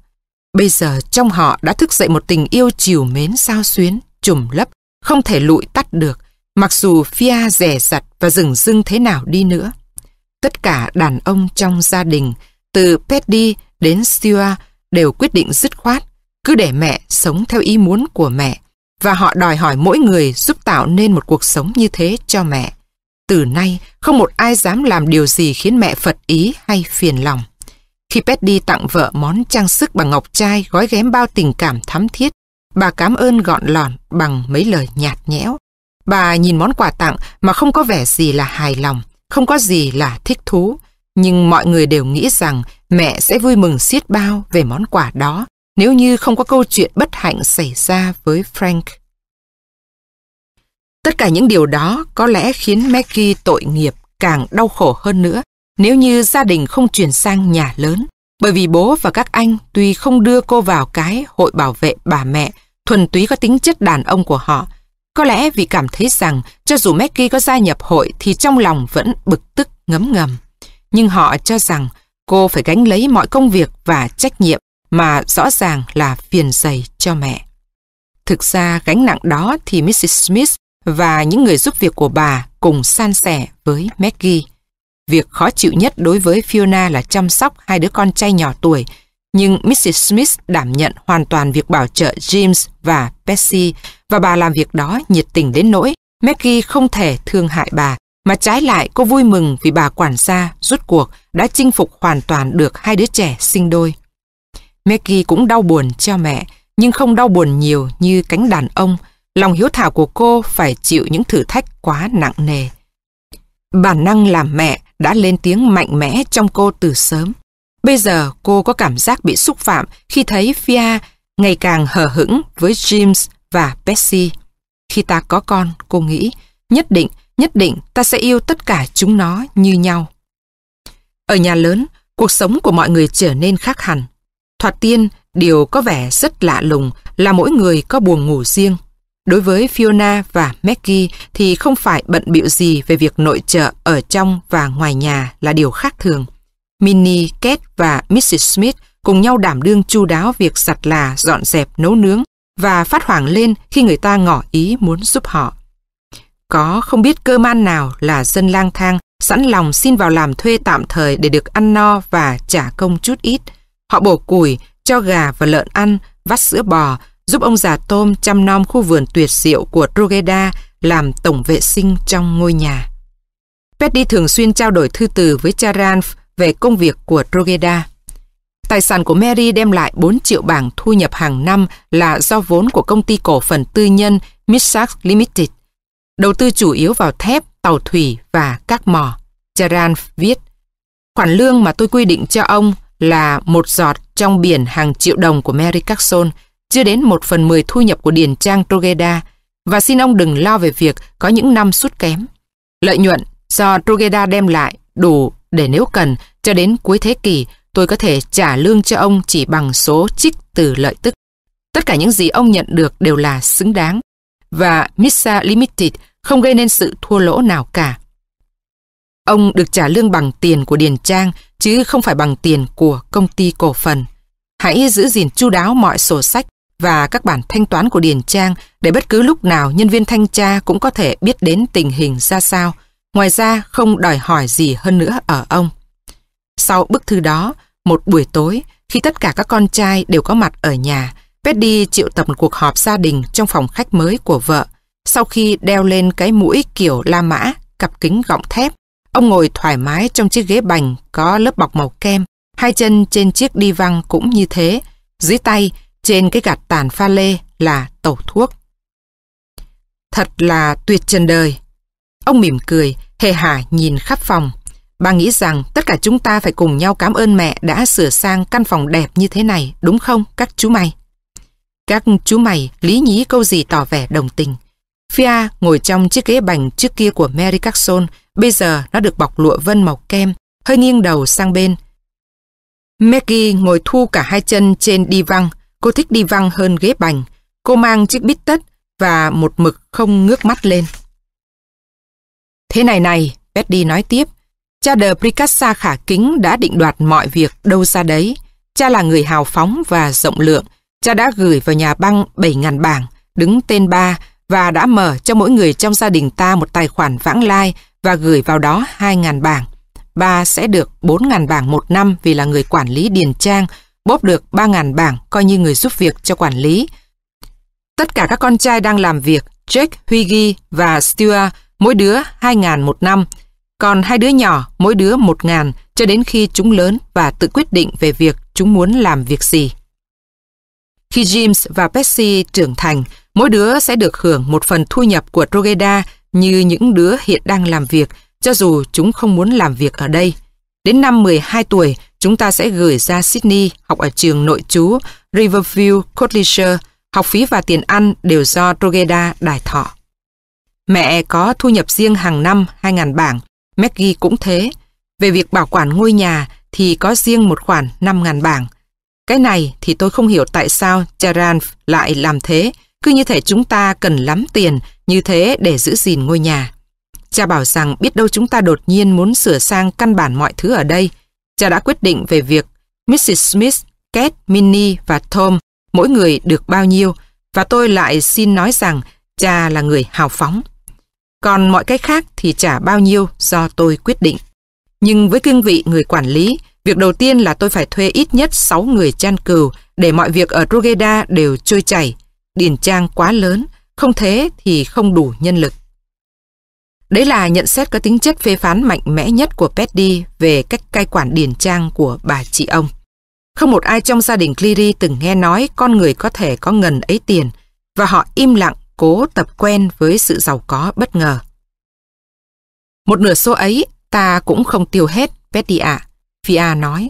Bây giờ trong họ đã thức dậy một tình yêu chiều mến sao xuyến, trùm lấp, không thể lụi tắt được, mặc dù Fia rẻ rặt và rừng rưng thế nào đi nữa. Tất cả đàn ông trong gia đình, từ Petty đến Stuart, đều quyết định dứt khoát, cứ để mẹ sống theo ý muốn của mẹ, và họ đòi hỏi mỗi người giúp tạo nên một cuộc sống như thế cho mẹ. Từ nay, không một ai dám làm điều gì khiến mẹ phật ý hay phiền lòng. Khi Petty tặng vợ món trang sức bằng ngọc trai gói ghém bao tình cảm thắm thiết, bà cảm ơn gọn lòn bằng mấy lời nhạt nhẽo. Bà nhìn món quà tặng mà không có vẻ gì là hài lòng, không có gì là thích thú. Nhưng mọi người đều nghĩ rằng mẹ sẽ vui mừng xiết bao về món quà đó nếu như không có câu chuyện bất hạnh xảy ra với Frank. Tất cả những điều đó có lẽ khiến Maggie tội nghiệp càng đau khổ hơn nữa nếu như gia đình không chuyển sang nhà lớn. Bởi vì bố và các anh tuy không đưa cô vào cái hội bảo vệ bà mẹ thuần túy có tính chất đàn ông của họ, có lẽ vì cảm thấy rằng cho dù Maggie có gia nhập hội thì trong lòng vẫn bực tức ngấm ngầm. Nhưng họ cho rằng cô phải gánh lấy mọi công việc và trách nhiệm mà rõ ràng là phiền dày cho mẹ. Thực ra gánh nặng đó thì Mrs. Smith và những người giúp việc của bà cùng san sẻ với Maggie. Việc khó chịu nhất đối với Fiona là chăm sóc hai đứa con trai nhỏ tuổi, nhưng Mrs. Smith đảm nhận hoàn toàn việc bảo trợ James và Percy, và bà làm việc đó nhiệt tình đến nỗi Maggie không thể thương hại bà, mà trái lại cô vui mừng vì bà quản gia rút cuộc đã chinh phục hoàn toàn được hai đứa trẻ sinh đôi. Maggie cũng đau buồn cho mẹ, nhưng không đau buồn nhiều như cánh đàn ông. Lòng hiếu thảo của cô phải chịu những thử thách quá nặng nề. Bản năng làm mẹ đã lên tiếng mạnh mẽ trong cô từ sớm. Bây giờ cô có cảm giác bị xúc phạm khi thấy Fia ngày càng hờ hững với James và Percy. Khi ta có con, cô nghĩ, nhất định, nhất định ta sẽ yêu tất cả chúng nó như nhau. Ở nhà lớn, cuộc sống của mọi người trở nên khác hẳn. Thoạt tiên, điều có vẻ rất lạ lùng là mỗi người có buồng ngủ riêng. Đối với Fiona và Maggie thì không phải bận bịu gì về việc nội trợ ở trong và ngoài nhà là điều khác thường. Minnie, Kate và Mrs. Smith cùng nhau đảm đương chu đáo việc giặt là, dọn dẹp, nấu nướng và phát hoảng lên khi người ta ngỏ ý muốn giúp họ. có không biết cơ man nào là dân lang thang sẵn lòng xin vào làm thuê tạm thời để được ăn no và trả công chút ít. Họ bổ củi, cho gà và lợn ăn, vắt sữa bò, giúp ông già tôm chăm nom khu vườn tuyệt diệu của Rogeda làm tổng vệ sinh trong ngôi nhà. Petty thường xuyên trao đổi thư từ với cha Ranf về công việc của Rogeda. Tài sản của Mary đem lại 4 triệu bảng thu nhập hàng năm là do vốn của công ty cổ phần tư nhân Missax Limited. Đầu tư chủ yếu vào thép, tàu thủy và các mỏ. Charan viết, khoản lương mà tôi quy định cho ông là một giọt trong biển hàng triệu đồng của Mary Carson, chưa đến một phần mười thu nhập của Điền Trang Trogeda, và xin ông đừng lo về việc có những năm sút kém. Lợi nhuận do Trogeda đem lại đủ để nếu cần cho đến cuối thế kỷ tôi có thể trả lương cho ông chỉ bằng số trích từ lợi tức. Tất cả những gì ông nhận được đều là xứng đáng. Và Missa Limited không gây nên sự thua lỗ nào cả. Ông được trả lương bằng tiền của Điền Trang chứ không phải bằng tiền của công ty cổ phần. Hãy giữ gìn chu đáo mọi sổ sách và các bản thanh toán của Điền Trang để bất cứ lúc nào nhân viên thanh tra cũng có thể biết đến tình hình ra sao. Ngoài ra không đòi hỏi gì hơn nữa ở ông. Sau bức thư đó, một buổi tối, khi tất cả các con trai đều có mặt ở nhà, Petty triệu tập một cuộc họp gia đình trong phòng khách mới của vợ. Sau khi đeo lên cái mũi kiểu La Mã, cặp kính gọng thép, ông ngồi thoải mái trong chiếc ghế bành có lớp bọc màu kem, hai chân trên chiếc đi văng cũng như thế, dưới tay trên cái gạt tàn pha lê là tẩu thuốc. Thật là tuyệt trần đời. Ông mỉm cười, hề hả nhìn khắp phòng. Bà nghĩ rằng tất cả chúng ta phải cùng nhau cảm ơn mẹ đã sửa sang căn phòng đẹp như thế này, đúng không các chú mày? Các chú mày lý nhí câu gì tỏ vẻ đồng tình. Fia ngồi trong chiếc ghế bành trước kia của Mary Carson, bây giờ nó được bọc lụa vân màu kem, hơi nghiêng đầu sang bên. Maggie ngồi thu cả hai chân trên đi văng, cô thích đi văng hơn ghế bành. Cô mang chiếc bít tất và một mực không ngước mắt lên. Thế này này, Betty nói tiếp, cha de Pricassa khả kính đã định đoạt mọi việc đâu ra đấy. Cha là người hào phóng và rộng lượng, cha đã gửi vào nhà băng 7.000 bảng, đứng tên ba và đã mở cho mỗi người trong gia đình ta một tài khoản vãng lai và gửi vào đó 2.000 bảng. Ba sẽ được 4.000 bảng một năm vì là người quản lý điền trang, bóp được 3.000 bảng coi như người giúp việc cho quản lý. Tất cả các con trai đang làm việc, Jake, Hughie và Stuart, mỗi đứa 2.000 một năm, còn hai đứa nhỏ mỗi đứa 1.000 cho đến khi chúng lớn và tự quyết định về việc chúng muốn làm việc gì. Khi James và Percy trưởng thành, mỗi đứa sẽ được hưởng một phần thu nhập của Trogeda như những đứa hiện đang làm việc, cho dù chúng không muốn làm việc ở đây. Đến năm 12 tuổi, chúng ta sẽ gửi ra Sydney học ở trường nội trú Riverview Cottleshire. Học phí và tiền ăn đều do Trogeda đài thọ. Mẹ có thu nhập riêng hàng năm 2.000 bảng, Maggie cũng thế. Về việc bảo quản ngôi nhà thì có riêng một khoản 5.000 bảng. Cái này thì tôi không hiểu tại sao Charan lại làm thế, cứ như thể chúng ta cần lắm tiền như thế để giữ gìn ngôi nhà. Cha bảo rằng biết đâu chúng ta đột nhiên muốn sửa sang căn bản mọi thứ ở đây. Cha đã quyết định về việc Mrs. Smith, Kate, Minnie và Tom mỗi người được bao nhiêu và tôi lại xin nói rằng cha là người hào phóng. Còn mọi cái khác thì trả bao nhiêu do tôi quyết định. Nhưng với cương vị người quản lý, việc đầu tiên là tôi phải thuê ít nhất 6 người chăn cừu để mọi việc ở Rogeda đều trôi chảy. Điền trang quá lớn, không thế thì không đủ nhân lực. Đấy là nhận xét có tính chất phê phán mạnh mẽ nhất của Petty về cách cai quản điền trang của bà chị ông. Không một ai trong gia đình Cleary từng nghe nói con người có thể có ngần ấy tiền và họ im lặng cố tập quen với sự giàu có bất ngờ. Một nửa số ấy ta cũng không tiêu hết, Betty ạ. À. Fia nói,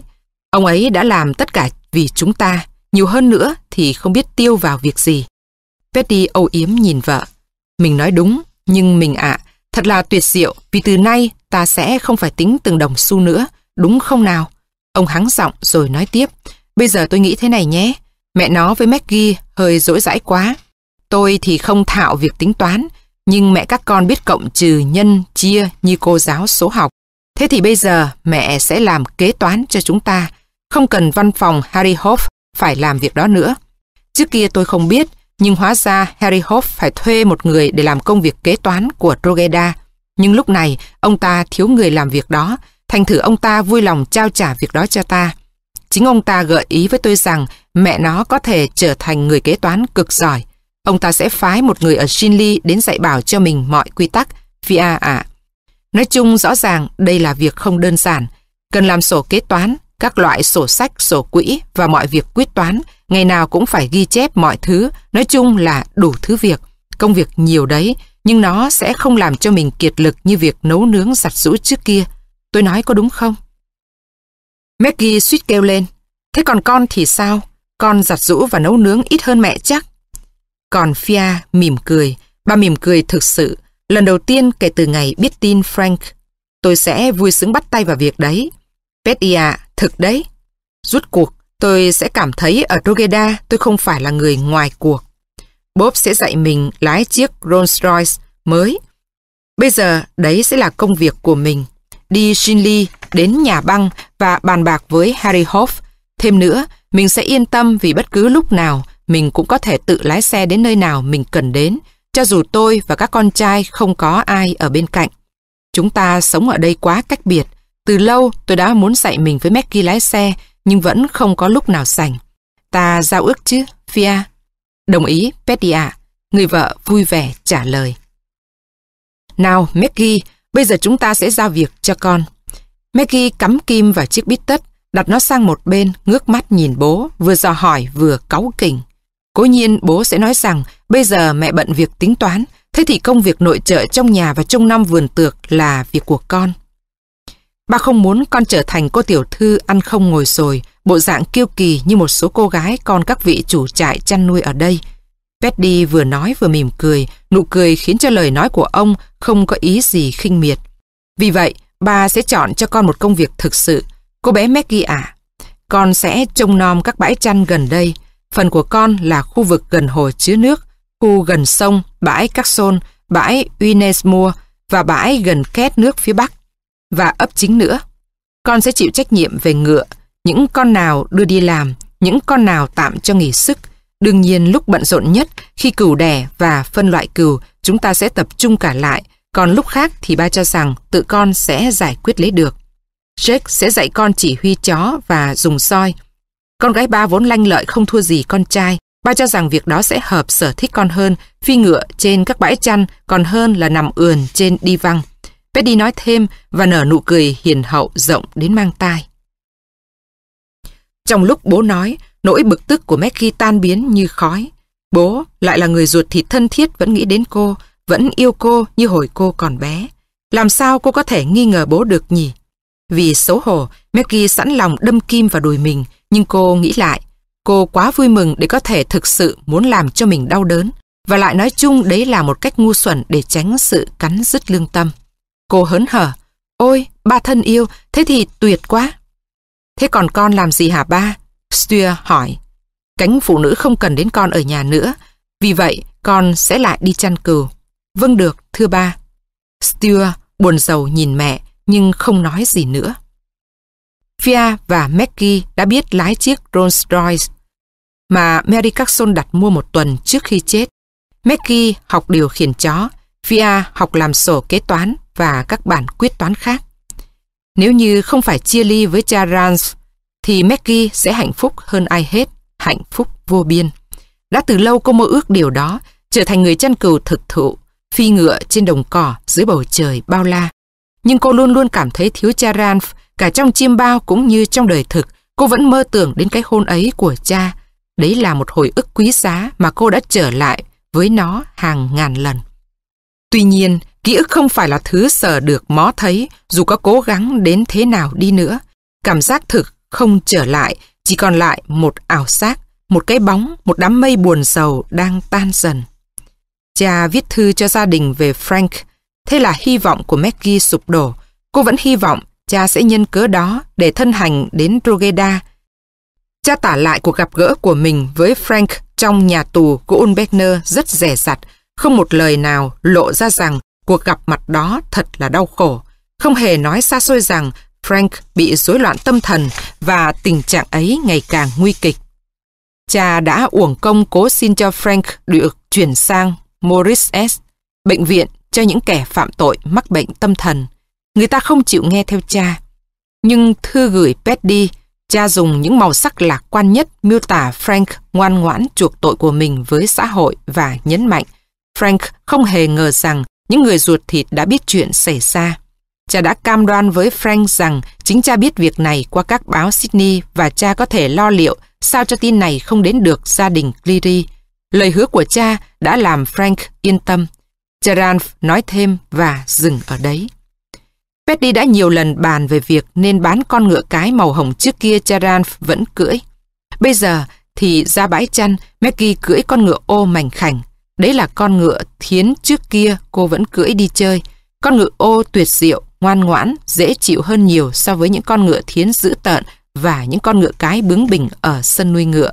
ông ấy đã làm tất cả vì chúng ta, nhiều hơn nữa thì không biết tiêu vào việc gì. Betty âu yếm nhìn vợ. Mình nói đúng, nhưng mình ạ, thật là tuyệt diệu vì từ nay ta sẽ không phải tính từng đồng xu nữa, đúng không nào? Ông hắng giọng rồi nói tiếp, bây giờ tôi nghĩ thế này nhé, mẹ nó với Maggie hơi dỗi dãi quá. Tôi thì không thạo việc tính toán, nhưng mẹ các con biết cộng trừ nhân chia như cô giáo số học. Thế thì bây giờ mẹ sẽ làm kế toán cho chúng ta, không cần văn phòng Harry Hoff phải làm việc đó nữa. Trước kia tôi không biết, nhưng hóa ra Harry Hope phải thuê một người để làm công việc kế toán của Drogheda. Nhưng lúc này, ông ta thiếu người làm việc đó, thành thử ông ta vui lòng trao trả việc đó cho ta. Chính ông ta gợi ý với tôi rằng mẹ nó có thể trở thành người kế toán cực giỏi. Ông ta sẽ phái một người ở Shinli đến dạy bảo cho mình mọi quy tắc. Fia ạ. Nói chung rõ ràng đây là việc không đơn giản. Cần làm sổ kế toán, các loại sổ sách, sổ quỹ và mọi việc quyết toán. Ngày nào cũng phải ghi chép mọi thứ. Nói chung là đủ thứ việc. Công việc nhiều đấy, nhưng nó sẽ không làm cho mình kiệt lực như việc nấu nướng giặt rũ trước kia. Tôi nói có đúng không? Maggie suýt kêu lên. Thế còn con thì sao? Con giặt rũ và nấu nướng ít hơn mẹ chắc. Còn Fia mỉm cười. Bà mỉm cười thực sự. Lần đầu tiên kể từ ngày biết tin Frank. Tôi sẽ vui sướng bắt tay vào việc đấy. Petty à, thực đấy. Rút cuộc, tôi sẽ cảm thấy ở Drogheda tôi không phải là người ngoài cuộc. Bob sẽ dạy mình lái chiếc Rolls Royce mới. Bây giờ, đấy sẽ là công việc của mình. Đi Shinley đến nhà băng và bàn bạc với Harry Hoff. Thêm nữa, mình sẽ yên tâm vì bất cứ lúc nào mình cũng có thể tự lái xe đến nơi nào mình cần đến, cho dù tôi và các con trai không có ai ở bên cạnh. Chúng ta sống ở đây quá cách biệt. Từ lâu tôi đã muốn dạy mình với Maggie lái xe, nhưng vẫn không có lúc nào sành Ta giao ước chứ, Fia? Đồng ý, Petty ạ. Người vợ vui vẻ trả lời. Nào, Maggie, bây giờ chúng ta sẽ giao việc cho con. Maggie cắm kim vào chiếc bít tất, đặt nó sang một bên, ngước mắt nhìn bố, vừa dò hỏi vừa cáu kỉnh. Cố nhiên bố sẽ nói rằng bây giờ mẹ bận việc tính toán, thế thì công việc nội trợ trong nhà và trông nom vườn tược là việc của con. Ba không muốn con trở thành cô tiểu thư ăn không ngồi rồi bộ dạng kiêu kỳ như một số cô gái con các vị chủ trại chăn nuôi ở đây. Petty vừa nói vừa mỉm cười, nụ cười khiến cho lời nói của ông không có ý gì khinh miệt. Vì vậy, ba sẽ chọn cho con một công việc thực sự. Cô bé Maggie à, con sẽ trông nom các bãi chăn gần đây. Phần của con là khu vực gần hồ chứa nước, khu gần sông, bãi Caxon, bãi Uinesmore và bãi gần két nước phía bắc. Và ấp chính nữa. Con sẽ chịu trách nhiệm về ngựa, những con nào đưa đi làm, những con nào tạm cho nghỉ sức. Đương nhiên lúc bận rộn nhất, khi cừu đẻ và phân loại cừu, chúng ta sẽ tập trung cả lại, còn lúc khác thì ba cho rằng tự con sẽ giải quyết lấy được. Jake sẽ dạy con chỉ huy chó và dùng soi. Con gái ba vốn lanh lợi không thua gì con trai. Ba cho rằng việc đó sẽ hợp sở thích con hơn, phi ngựa trên các bãi chăn còn hơn là nằm ườn trên đi văng. Petty nói thêm và nở nụ cười hiền hậu rộng đến mang tai. Trong lúc bố nói, nỗi bực tức của Maggie tan biến như khói. Bố lại là người ruột thịt thân thiết vẫn nghĩ đến cô, vẫn yêu cô như hồi cô còn bé. Làm sao cô có thể nghi ngờ bố được nhỉ? Vì xấu hổ, Maggie sẵn lòng đâm kim vào đùi mình, nhưng cô nghĩ lại, cô quá vui mừng để có thể thực sự muốn làm cho mình đau đớn, và lại nói chung đấy là một cách ngu xuẩn để tránh sự cắn rứt lương tâm. Cô hớn hở, ôi, ba thân yêu, thế thì tuyệt quá. Thế còn con làm gì hả ba? Stuart hỏi. Cánh phụ nữ không cần đến con ở nhà nữa, vì vậy con sẽ lại đi chăn cừu. Vâng được, thưa ba. Stuart buồn rầu nhìn mẹ, nhưng không nói gì nữa. Fia và Maggie đã biết lái chiếc Rolls Royce mà Mary Carson đặt mua một tuần trước khi chết. Maggie học điều khiển chó, Fia học làm sổ kế toán và các bản quyết toán khác. Nếu như không phải chia ly với cha Rans, thì Maggie sẽ hạnh phúc hơn ai hết, hạnh phúc vô biên. Đã từ lâu cô mơ ước điều đó, trở thành người chăn cừu thực thụ, phi ngựa trên đồng cỏ dưới bầu trời bao la. Nhưng cô luôn luôn cảm thấy thiếu cha Ranf, cả trong chiêm bao cũng như trong đời thực, cô vẫn mơ tưởng đến cái hôn ấy của cha. Đấy là một hồi ức quý giá mà cô đã trở lại với nó hàng ngàn lần. Tuy nhiên, ký ức không phải là thứ sờ được mó thấy dù có cố gắng đến thế nào đi nữa. Cảm giác thực không trở lại, chỉ còn lại một ảo giác, một cái bóng, một đám mây buồn sầu đang tan dần. Cha viết thư cho gia đình về Frank, thế là hy vọng của Maggie sụp đổ. Cô vẫn hy vọng cha sẽ nhân cớ đó để thân hành đến Drogheda. Cha tả lại cuộc gặp gỡ của mình với Frank trong nhà tù của Unbeckner rất rẻ rặt, không một lời nào lộ ra rằng cuộc gặp mặt đó thật là đau khổ. Không hề nói xa xôi rằng Frank bị rối loạn tâm thần và tình trạng ấy ngày càng nguy kịch. cha đã uổng công cố xin cho Frank được chuyển sang Morris S, bệnh viện cho những kẻ phạm tội mắc bệnh tâm thần. Người ta không chịu nghe theo cha. Nhưng thư gửi Petty, cha dùng những màu sắc lạc quan nhất miêu tả Frank ngoan ngoãn chuộc tội của mình với xã hội và nhấn mạnh Frank không hề ngờ rằng những người ruột thịt đã biết chuyện xảy ra. Cha đã cam đoan với Frank rằng chính cha biết việc này qua các báo Sydney và cha có thể lo liệu sao cho tin này không đến được gia đình Cleary. Lời hứa của cha đã làm Frank yên tâm. Gerard nói thêm và dừng ở đấy. Petty đã nhiều lần bàn về việc nên bán con ngựa cái màu hồng trước kia Gerard vẫn cưỡi. Bây giờ thì ra bãi chăn, Maggie cưỡi con ngựa ô mảnh khảnh. Đấy là con ngựa thiến trước kia cô vẫn cưỡi đi chơi. Con ngựa ô tuyệt diệu, ngoan ngoãn, dễ chịu hơn nhiều so với những con ngựa thiến dữ tợn và những con ngựa cái bướng bỉnh ở sân nuôi ngựa.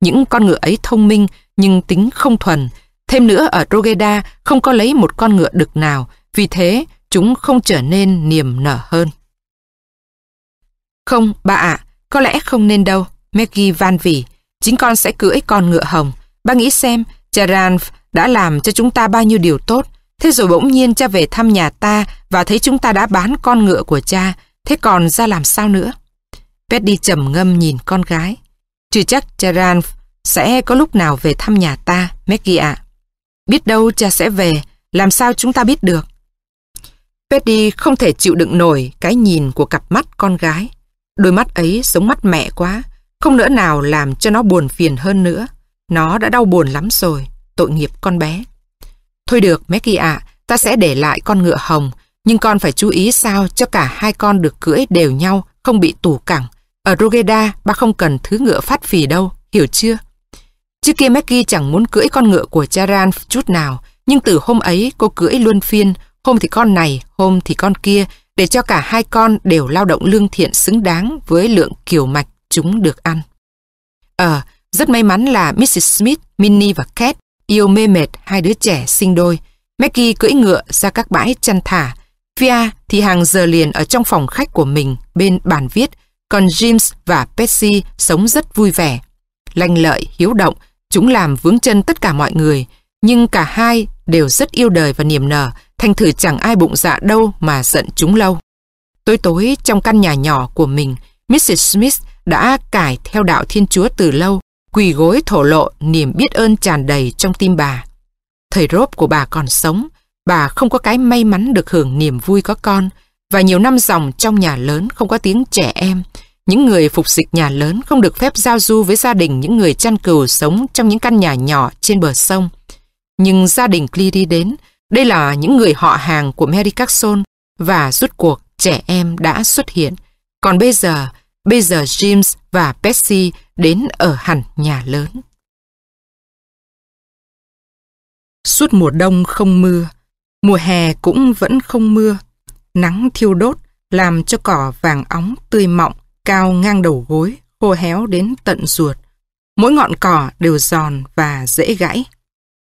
Những con ngựa ấy thông minh nhưng tính không thuần. Thêm nữa ở Rogeda không có lấy một con ngựa đực nào, vì thế chúng không trở nên niềm nở hơn. Không, bà ạ, có lẽ không nên đâu. Maggie van vỉ. Chính con sẽ cưỡi con ngựa hồng. Ba nghĩ xem, Charan đã làm cho chúng ta bao nhiêu điều tốt. Thế rồi bỗng nhiên cha về thăm nhà ta và thấy chúng ta đã bán con ngựa của cha. Thế còn ra làm sao nữa? Petty trầm ngâm nhìn con gái. Trừ chắc Charan sẽ có lúc nào về thăm nhà ta, Maggie ạ. Biết đâu cha sẽ về, làm sao chúng ta biết được? Petty không thể chịu đựng nổi cái nhìn của cặp mắt con gái. Đôi mắt ấy giống mắt mẹ quá, không nỡ nào làm cho nó buồn phiền hơn nữa. Nó đã đau buồn lắm rồi, tội nghiệp con bé. Thôi được, Maggie ạ, ta sẽ để lại con ngựa hồng, nhưng con phải chú ý sao cho cả hai con được cưỡi đều nhau, không bị tủ cẳng. Ở Rogeda, ba không cần thứ ngựa phát phì đâu, hiểu chưa? Trước kia Maggie chẳng muốn cưỡi con ngựa của Charan chút nào, nhưng từ hôm ấy cô cưỡi luôn phiên, hôm thì con này, hôm thì con kia, để cho cả hai con đều lao động lương thiện xứng đáng với lượng kiều mạch chúng được ăn. Ờ, rất may mắn là Mrs. Smith, Minnie và Kate yêu mê mệt hai đứa trẻ sinh đôi. Maggie cưỡi ngựa ra các bãi chăn thả. Fia thì hàng giờ liền ở trong phòng khách của mình bên bàn viết, còn James và patsy sống rất vui vẻ. Lanh lợi, hiếu động, chúng làm vướng chân tất cả mọi người, nhưng cả hai đều rất yêu đời và niềm nở, thành thử chẳng ai bụng dạ đâu mà giận chúng lâu. Tối tối trong căn nhà nhỏ của mình, Mrs. Smith đã cải theo đạo Thiên Chúa từ lâu, quỳ gối thổ lộ niềm biết ơn tràn đầy trong tim bà. Thời rốp của bà còn sống, bà không có cái may mắn được hưởng niềm vui có con, và nhiều năm dòng trong nhà lớn không có tiếng trẻ em. Những người phục dịch nhà lớn không được phép giao du với gia đình những người chăn cừu sống trong những căn nhà nhỏ trên bờ sông. Nhưng gia đình Cleary đến, đây là những người họ hàng của Mary Carson và rút cuộc trẻ em đã xuất hiện. Còn bây giờ, bây giờ James và Betsy đến ở hẳn nhà lớn. Suốt mùa đông không mưa, mùa hè cũng vẫn không mưa. Nắng thiêu đốt làm cho cỏ vàng óng tươi mọng cao ngang đầu gối, khô héo đến tận ruột. Mỗi ngọn cỏ đều giòn và dễ gãy.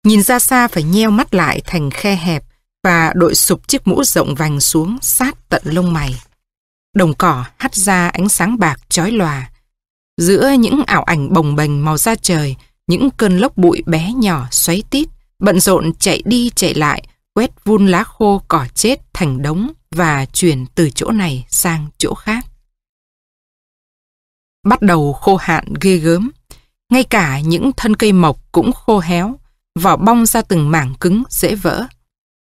Nhìn ra xa phải nheo mắt lại thành khe hẹp và đội sụp chiếc mũ rộng vành xuống sát tận lông mày. Đồng cỏ hắt ra ánh sáng bạc chói lòa. Giữa những ảo ảnh bồng bềnh màu da trời, những cơn lốc bụi bé nhỏ xoáy tít, bận rộn chạy đi chạy lại, quét vun lá khô cỏ chết thành đống và chuyển từ chỗ này sang chỗ khác. Bắt đầu khô hạn ghê gớm, ngay cả những thân cây mộc cũng khô héo, vỏ bong ra từng mảng cứng dễ vỡ.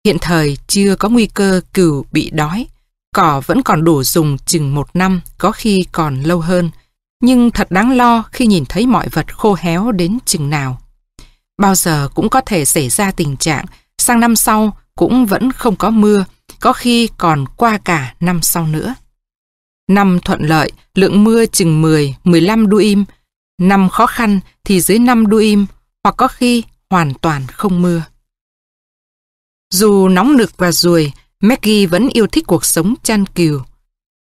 Hiện thời chưa có nguy cơ cừu bị đói, cỏ vẫn còn đủ dùng chừng một năm, có khi còn lâu hơn, nhưng thật đáng lo khi nhìn thấy mọi vật khô héo đến chừng nào. Bao giờ cũng có thể xảy ra tình trạng sang năm sau cũng vẫn không có mưa, có khi còn qua cả năm sau nữa. Năm thuận lợi, lượng mưa chừng 10, 15 đu im. Năm khó khăn thì dưới 5 đu im, hoặc có khi hoàn toàn không mưa. Dù nóng nực và ruồi, Maggie vẫn yêu thích cuộc sống chăn cừu.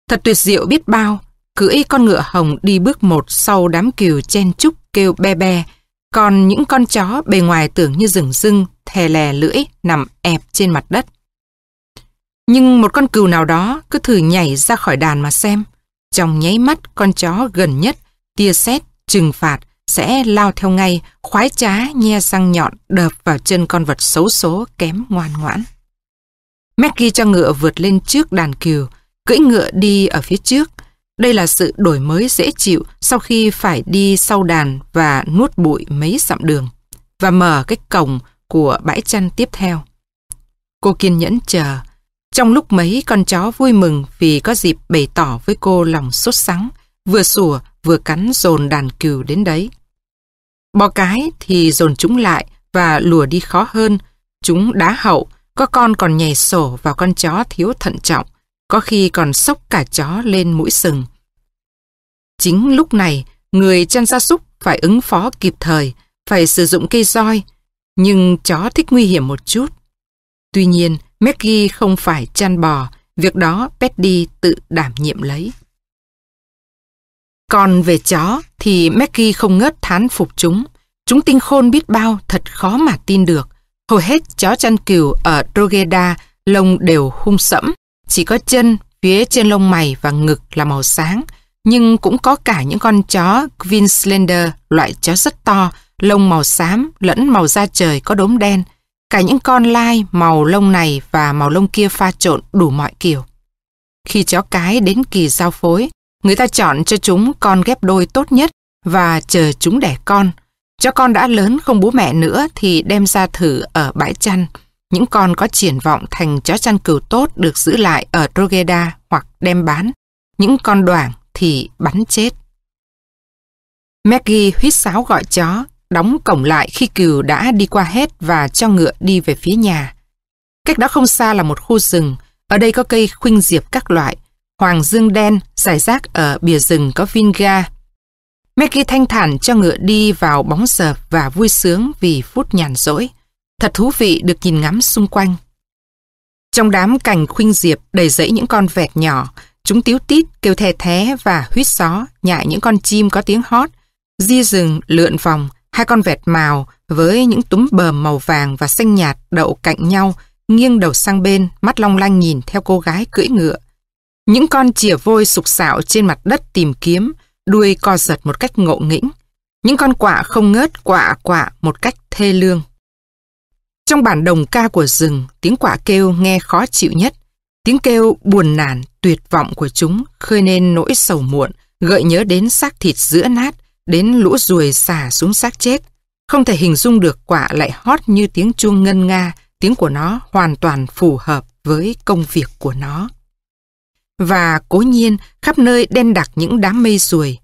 Thật tuyệt diệu biết bao, cưỡi con ngựa hồng đi bước một sau đám cừu chen chúc kêu be be, còn những con chó bề ngoài tưởng như rừng rưng, thè lè lưỡi nằm ẹp trên mặt đất. Nhưng một con cừu nào đó cứ thử nhảy ra khỏi đàn mà xem. Trong nháy mắt con chó gần nhất, tia sét, trừng phạt, sẽ lao theo ngay, khoái trá nhe răng nhọn đợp vào chân con vật xấu số kém ngoan ngoãn. Maggie cho ngựa vượt lên trước đàn cừu, cưỡi ngựa đi ở phía trước. Đây là sự đổi mới dễ chịu sau khi phải đi sau đàn và nuốt bụi mấy dặm đường và mở cái cổng của bãi chăn tiếp theo. Cô kiên nhẫn chờ. Trong lúc mấy con chó vui mừng vì có dịp bày tỏ với cô lòng sốt sắng, vừa sủa vừa cắn dồn đàn cừu đến đấy. Bò cái thì dồn chúng lại và lùa đi khó hơn. Chúng đá hậu, có con còn nhảy sổ vào con chó thiếu thận trọng, có khi còn sóc cả chó lên mũi sừng. Chính lúc này, người chăn gia súc phải ứng phó kịp thời, phải sử dụng cây roi, nhưng chó thích nguy hiểm một chút. Tuy nhiên, Maggie không phải chăn bò, việc đó Petty tự đảm nhiệm lấy. Còn về chó thì Maggie không ngớt thán phục chúng. Chúng tinh khôn biết bao thật khó mà tin được. Hầu hết chó chăn cừu ở Drogheda lông đều hung sẫm, chỉ có chân phía trên lông mày và ngực là màu sáng, nhưng cũng có cả những con chó Queenslander, loại chó rất to, lông màu xám lẫn màu da trời có đốm đen. Cả những con lai màu lông này và màu lông kia pha trộn đủ mọi kiểu. Khi chó cái đến kỳ giao phối, người ta chọn cho chúng con ghép đôi tốt nhất và chờ chúng đẻ con. Cho con đã lớn không bố mẹ nữa thì đem ra thử ở bãi chăn. Những con có triển vọng thành chó chăn cừu tốt được giữ lại ở Drogheda hoặc đem bán. Những con đoảng thì bắn chết. Maggie huýt sáo gọi chó, đóng cổng lại khi cừu đã đi qua hết và cho ngựa đi về phía nhà. Cách đó không xa là một khu rừng, ở đây có cây khuynh diệp các loại, hoàng dương đen dài rác ở bìa rừng có vinga. Maggie thanh thản cho ngựa đi vào bóng sợp và vui sướng vì phút nhàn rỗi. Thật thú vị được nhìn ngắm xung quanh. Trong đám cành khuynh diệp đầy rẫy những con vẹt nhỏ, chúng tiếu tít, kêu thè thé và huýt xó, nhại những con chim có tiếng hót. Di rừng lượn vòng, hai con vẹt màu với những túm bờm màu vàng và xanh nhạt đậu cạnh nhau, nghiêng đầu sang bên, mắt long lanh nhìn theo cô gái cưỡi ngựa. Những con chìa vôi sục sạo trên mặt đất tìm kiếm, đuôi co giật một cách ngộ nghĩnh. Những con quạ không ngớt quạ quạ một cách thê lương. Trong bản đồng ca của rừng, tiếng quạ kêu nghe khó chịu nhất. Tiếng kêu buồn nản, tuyệt vọng của chúng khơi nên nỗi sầu muộn, gợi nhớ đến xác thịt giữa nát, đến lũ ruồi xả xuống xác chết. Không thể hình dung được quả lại hót như tiếng chuông ngân nga, tiếng của nó hoàn toàn phù hợp với công việc của nó. Và cố nhiên, khắp nơi đen đặc những đám mây ruồi.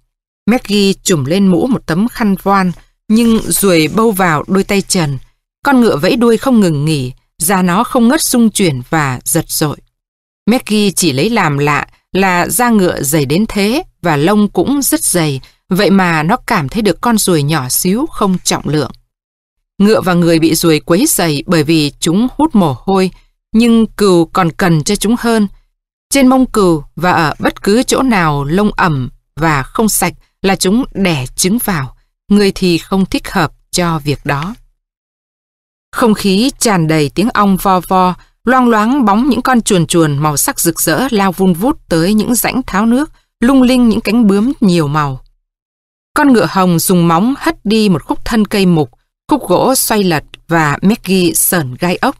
Maggie trùm lên mũ một tấm khăn voan, nhưng ruồi bâu vào đôi tay trần. Con ngựa vẫy đuôi không ngừng nghỉ, da nó không ngớt xung chuyển và giật dội. Maggie chỉ lấy làm lạ là da ngựa dày đến thế và lông cũng rất dày, vậy mà nó cảm thấy được con ruồi nhỏ xíu không trọng lượng. Ngựa và người bị ruồi quấy dày bởi vì chúng hút mồ hôi, nhưng cừu còn cần cho chúng hơn. Trên mông cừu và ở bất cứ chỗ nào lông ẩm và không sạch là chúng đẻ trứng vào, người thì không thích hợp cho việc đó. Không khí tràn đầy tiếng ong vo vo, loang loáng bóng những con chuồn chuồn màu sắc rực rỡ lao vun vút tới những rãnh tháo nước, lung linh những cánh bướm nhiều màu. Con ngựa hồng dùng móng hất đi một khúc thân cây mục, khúc gỗ xoay lật và Maggie sờn gai ốc.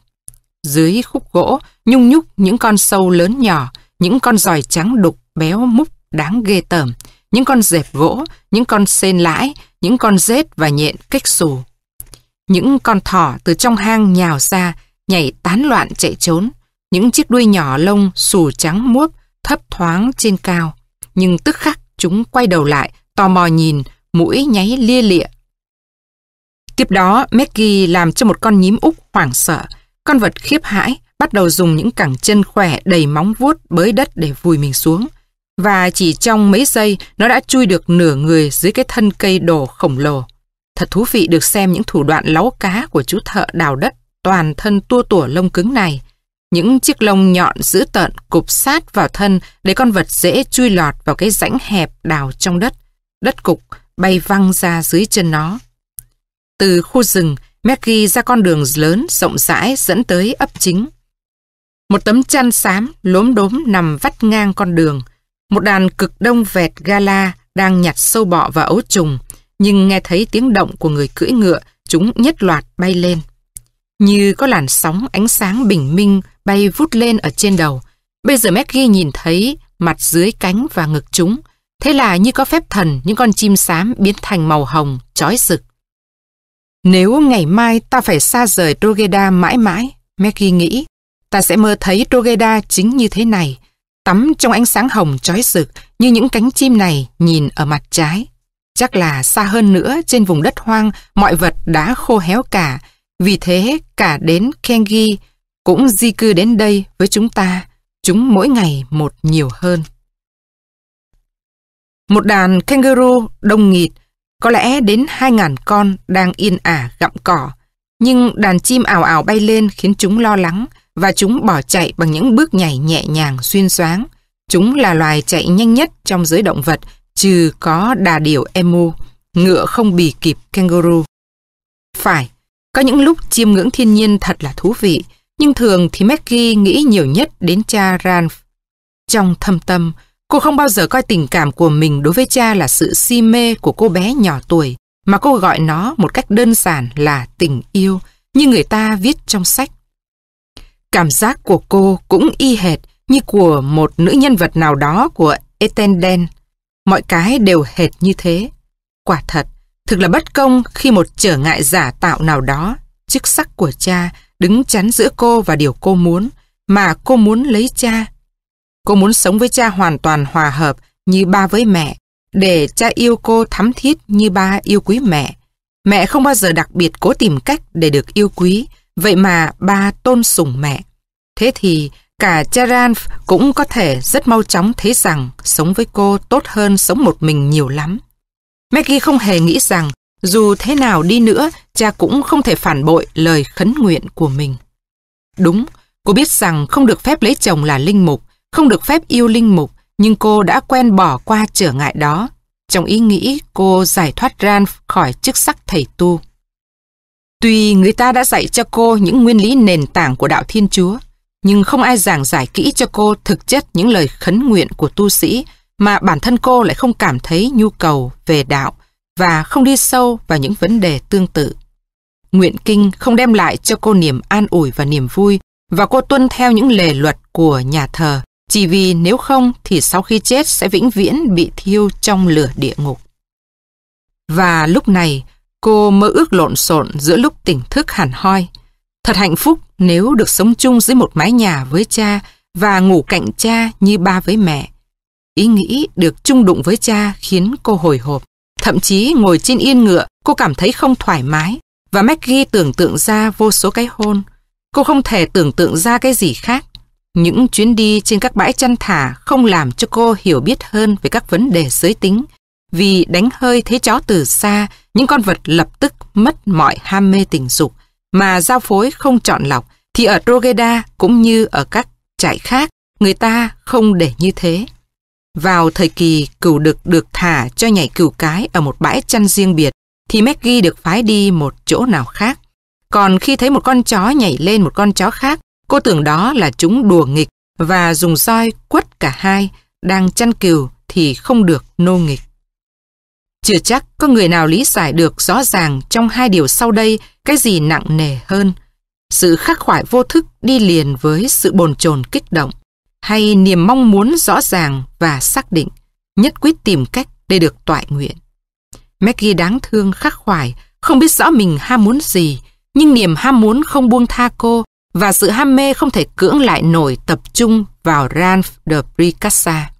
Dưới khúc gỗ, nhung nhúc những con sâu lớn nhỏ, những con giòi trắng đục, béo múc, đáng ghê tởm, những con dẹp gỗ, những con sên lãi, những con rết và nhện cách xù. Những con thỏ từ trong hang nhào ra, nhảy tán loạn chạy trốn. Những chiếc đuôi nhỏ lông xù trắng muốt thấp thoáng trên cao. Nhưng tức khắc chúng quay đầu lại, tò mò nhìn, mũi nháy lia lịa. Tiếp đó, Maggie làm cho một con nhím úc hoảng sợ. Con vật khiếp hãi, bắt đầu dùng những cẳng chân khỏe đầy móng vuốt bới đất để vùi mình xuống. Và chỉ trong mấy giây, nó đã chui được nửa người dưới cái thân cây đổ khổng lồ. Thật thú vị được xem những thủ đoạn láu cá của chú thợ đào đất toàn thân tua tủa lông cứng này. Những chiếc lông nhọn dữ tợn cụp sát vào thân để con vật dễ chui lọt vào cái rãnh hẹp đào trong đất. Đất cục bay văng ra dưới chân nó. Từ khu rừng, Maggie ra con đường lớn rộng rãi dẫn tới ấp chính. Một tấm chăn xám lốm đốm nằm vắt ngang con đường. Một đàn cực đông vẹt gala đang nhặt sâu bọ và ấu trùng nhưng nghe thấy tiếng động của người cưỡi ngựa, chúng nhất loạt bay lên. Như có làn sóng ánh sáng bình minh bay vút lên ở trên đầu. Bây giờ Maggie nhìn thấy mặt dưới cánh và ngực chúng. Thế là như có phép thần những con chim xám biến thành màu hồng, chói rực. Nếu ngày mai ta phải xa rời Trogeda mãi mãi, Maggie nghĩ, ta sẽ mơ thấy Trogeda chính như thế này, tắm trong ánh sáng hồng chói rực như những cánh chim này nhìn ở mặt trái. Chắc là xa hơn nữa trên vùng đất hoang mọi vật đã khô héo cả, vì thế cả đến Kengi cũng di cư đến đây với chúng ta, chúng mỗi ngày một nhiều hơn. Một đàn kangaroo đông nghịt, có lẽ đến 2.000 con đang yên ả gặm cỏ, nhưng đàn chim ảo ảo bay lên khiến chúng lo lắng và chúng bỏ chạy bằng những bước nhảy nhẹ nhàng xuyên xoáng. Chúng là loài chạy nhanh nhất trong giới động vật, trừ có đà điểu emu, ngựa không bì kịp kangaroo. Phải, có những lúc chiêm ngưỡng thiên nhiên thật là thú vị, nhưng thường thì Maggie nghĩ nhiều nhất đến cha Ralph. Trong thâm tâm, cô không bao giờ coi tình cảm của mình đối với cha là sự si mê của cô bé nhỏ tuổi, mà cô gọi nó một cách đơn giản là tình yêu, như người ta viết trong sách. Cảm giác của cô cũng y hệt như của một nữ nhân vật nào đó của Etenden. Mọi cái đều hệt như thế. Quả thật, thực là bất công khi một trở ngại giả tạo nào đó, chức sắc của cha đứng chắn giữa cô và điều cô muốn, mà cô muốn lấy cha. Cô muốn sống với cha hoàn toàn hòa hợp như ba với mẹ, để cha yêu cô thắm thiết như ba yêu quý mẹ. Mẹ không bao giờ đặc biệt cố tìm cách để được yêu quý, vậy mà ba tôn sùng mẹ. Thế thì cả Charan cũng có thể rất mau chóng thấy rằng sống với cô tốt hơn sống một mình nhiều lắm. Maggie không hề nghĩ rằng dù thế nào đi nữa, cha cũng không thể phản bội lời khấn nguyện của mình. Đúng, cô biết rằng không được phép lấy chồng là linh mục, không được phép yêu linh mục, nhưng cô đã quen bỏ qua trở ngại đó. Trong ý nghĩ, cô giải thoát Ran khỏi chức sắc thầy tu. Tuy người ta đã dạy cho cô những nguyên lý nền tảng của đạo Thiên Chúa, nhưng không ai giảng giải kỹ cho cô thực chất những lời khấn nguyện của tu sĩ, mà bản thân cô lại không cảm thấy nhu cầu về đạo và không đi sâu vào những vấn đề tương tự. Nguyện kinh không đem lại cho cô niềm an ủi và niềm vui, và cô tuân theo những lề luật của nhà thờ, chỉ vì nếu không thì sau khi chết sẽ vĩnh viễn bị thiêu trong lửa địa ngục. Và lúc này, cô mơ ước lộn xộn giữa lúc tỉnh thức hẳn hoi. Thật hạnh phúc nếu được sống chung dưới một mái nhà với cha và ngủ cạnh cha như ba với mẹ. Ý nghĩ được chung đụng với cha khiến cô hồi hộp. Thậm chí ngồi trên yên ngựa, cô cảm thấy không thoải mái. Và Maggie tưởng tượng ra vô số cái hôn. Cô không thể tưởng tượng ra cái gì khác. Những chuyến đi trên các bãi chăn thả không làm cho cô hiểu biết hơn về các vấn đề giới tính. Vì đánh hơi thấy chó từ xa, những con vật lập tức mất mọi ham mê tình dục. Mà giao phối không chọn lọc, thì ở Drogheda cũng như ở các trại khác, người ta không để như thế. Vào thời kỳ cừu đực được thả cho nhảy cừu cái ở một bãi chăn riêng biệt, thì Maggie được phái đi một chỗ nào khác. Còn khi thấy một con chó nhảy lên một con chó khác, cô tưởng đó là chúng đùa nghịch và dùng roi quất cả hai, đang chăn cừu thì không được nô nghịch. Chưa chắc có người nào lý giải được rõ ràng trong hai điều sau đây cái gì nặng nề hơn. Sự khắc khoải vô thức đi liền với sự bồn chồn kích động hay niềm mong muốn rõ ràng và xác định, nhất quyết tìm cách để được toại nguyện. Maggie đáng thương khắc khoải, không biết rõ mình ham muốn gì, nhưng niềm ham muốn không buông tha cô và sự ham mê không thể cưỡng lại nổi tập trung vào Ralph de Bricassa.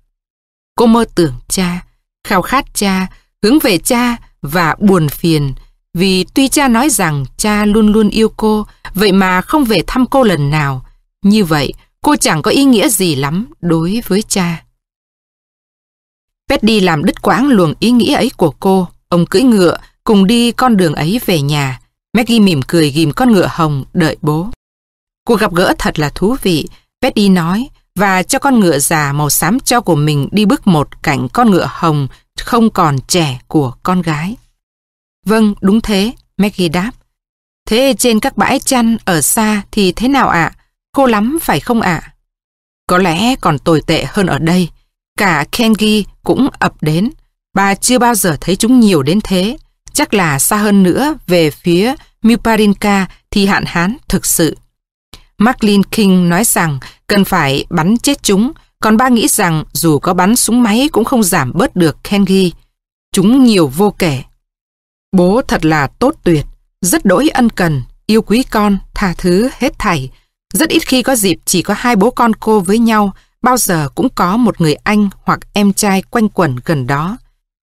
Cô mơ tưởng cha, khao khát cha, hướng về cha và buồn phiền vì tuy cha nói rằng cha luôn luôn yêu cô, vậy mà không về thăm cô lần nào. Như vậy, cô chẳng có ý nghĩa gì lắm đối với cha. Petty làm đứt quãng luồng ý nghĩa ấy của cô. Ông cưỡi ngựa, cùng đi con đường ấy về nhà. Maggie mỉm cười ghim con ngựa hồng đợi bố. Cuộc gặp gỡ thật là thú vị, petty nói, và cho con ngựa già màu xám cho của mình đi bước một cạnh con ngựa hồng không còn trẻ của con gái. Vâng, đúng thế, Maggie đáp. Thế trên các bãi chăn ở xa thì thế nào ạ? Khô lắm phải không ạ? Có lẽ còn tồi tệ hơn ở đây. Cả Kengi cũng ập đến. Bà chưa bao giờ thấy chúng nhiều đến thế. chắc là xa hơn nữa về phía Miparinka thì hạn hán thực sự. Marklin King nói rằng cần phải bắn chết chúng, còn ba nghĩ rằng dù có bắn súng máy cũng không giảm bớt được Kengi. Chúng nhiều vô kể. Bố thật là tốt tuyệt, rất đỗi ân cần, yêu quý con, tha thứ hết thảy. Rất ít khi có dịp chỉ có hai bố con cô với nhau, bao giờ cũng có một người anh hoặc em trai quanh quẩn gần đó.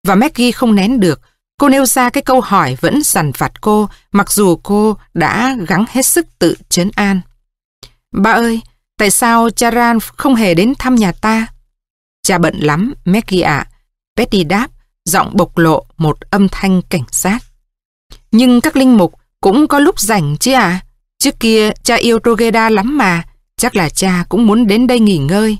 Và Maggie không nén được, cô nêu ra cái câu hỏi vẫn dằn vặt cô, mặc dù cô đã gắng hết sức tự chấn an. Ba ơi, tại sao Charan không hề đến thăm nhà ta? Cha bận lắm, Maggie ạ. Betty đáp, giọng bộc lộ một âm thanh cảnh sát. Nhưng các linh mục cũng có lúc rảnh chứ à? Trước kia cha yêu Rogeda lắm mà, chắc là cha cũng muốn đến đây nghỉ ngơi.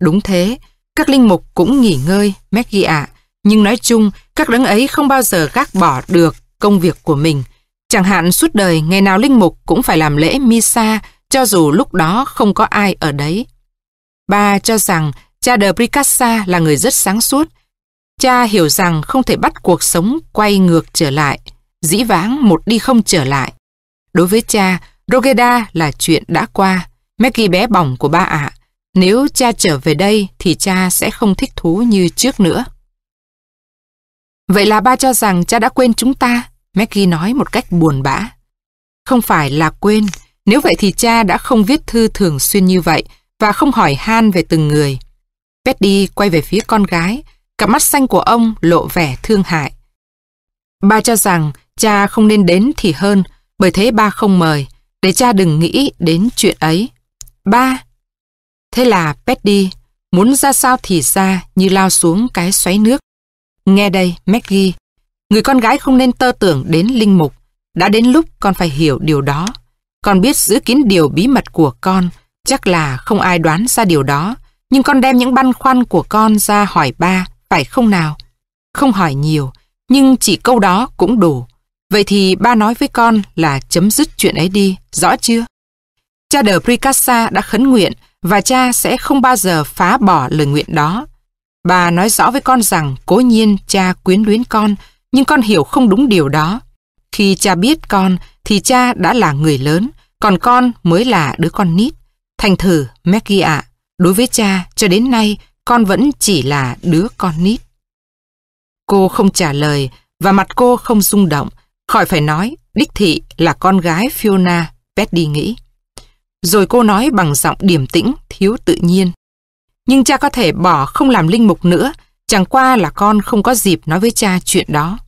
Đúng thế, các linh mục cũng nghỉ ngơi, Maggie ạ. Nhưng nói chung, các đấng ấy không bao giờ gác bỏ được công việc của mình. Chẳng hạn suốt đời ngày nào linh mục cũng phải làm lễ Misa cho dù lúc đó không có ai ở đấy. Ba cho rằng cha de Bricassa là người rất sáng suốt. Cha hiểu rằng không thể bắt cuộc sống quay ngược trở lại, dĩ vãng một đi không trở lại. Đối với cha, Rogeda là chuyện đã qua, Maggie bé bỏng của ba ạ. Nếu cha trở về đây thì cha sẽ không thích thú như trước nữa. Vậy là ba cho rằng cha đã quên chúng ta, Maggie nói một cách buồn bã. Không phải là quên, nếu vậy thì cha đã không viết thư thường xuyên như vậy và không hỏi han về từng người. Petty quay về phía con gái, cặp mắt xanh của ông lộ vẻ thương hại. Ba cho rằng cha không nên đến thì hơn, bởi thế ba không mời, để cha đừng nghĩ đến chuyện ấy. Ba! Thế là Petty muốn ra sao thì ra như lao xuống cái xoáy nước. Nghe đây, Maggie, người con gái không nên tơ tưởng đến linh mục. Đã đến lúc con phải hiểu điều đó. Con biết giữ kín điều bí mật của con, chắc là không ai đoán ra điều đó, nhưng con đem những băn khoăn của con ra hỏi ba, phải không nào? Không hỏi nhiều, nhưng chỉ câu đó cũng đủ. Vậy thì ba nói với con là chấm dứt chuyện ấy đi, rõ chưa? Cha đờ Pricassa đã khấn nguyện và cha sẽ không bao giờ phá bỏ lời nguyện đó. Bà nói rõ với con rằng cố nhiên cha quyến luyến con, nhưng con hiểu không đúng điều đó. Khi cha biết con thì cha đã là người lớn, còn con mới là đứa con nít. Thành thử, Maggie ạ, đối với cha cho đến nay con vẫn chỉ là đứa con nít. Cô không trả lời và mặt cô không rung động, khỏi phải nói đích thị là con gái Fiona, Betty nghĩ. Rồi cô nói bằng giọng điềm tĩnh, thiếu tự nhiên. Nhưng cha có thể bỏ không làm linh mục nữa, chẳng qua là con không có dịp nói với cha chuyện đó.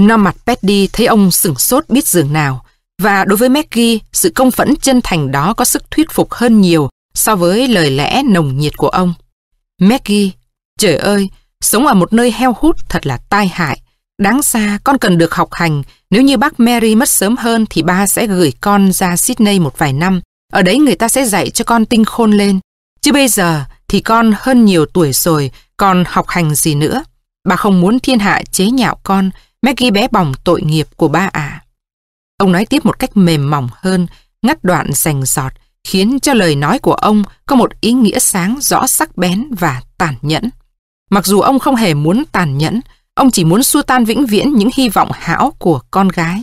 No mặt Petty thấy ông sửng sốt biết giường nào, và đối với Maggie, sự công phẫn chân thành đó có sức thuyết phục hơn nhiều so với lời lẽ nồng nhiệt của ông. Maggie, trời ơi, sống ở một nơi heo hút thật là tai hại. Đáng xa, con cần được học hành. Nếu như bác Mary mất sớm hơn thì ba sẽ gửi con ra Sydney một vài năm. Ở đấy người ta sẽ dạy cho con tinh khôn lên. Chứ bây giờ thì con hơn nhiều tuổi rồi, còn học hành gì nữa. Bà không muốn thiên hạ chế nhạo con, Maggie bé bỏng tội nghiệp của ba à. Ông nói tiếp một cách mềm mỏng hơn, ngắt đoạn rành giọt, khiến cho lời nói của ông có một ý nghĩa sáng rõ sắc bén và tàn nhẫn. Mặc dù ông không hề muốn tàn nhẫn, ông chỉ muốn xua tan vĩnh viễn những hy vọng hão của con gái.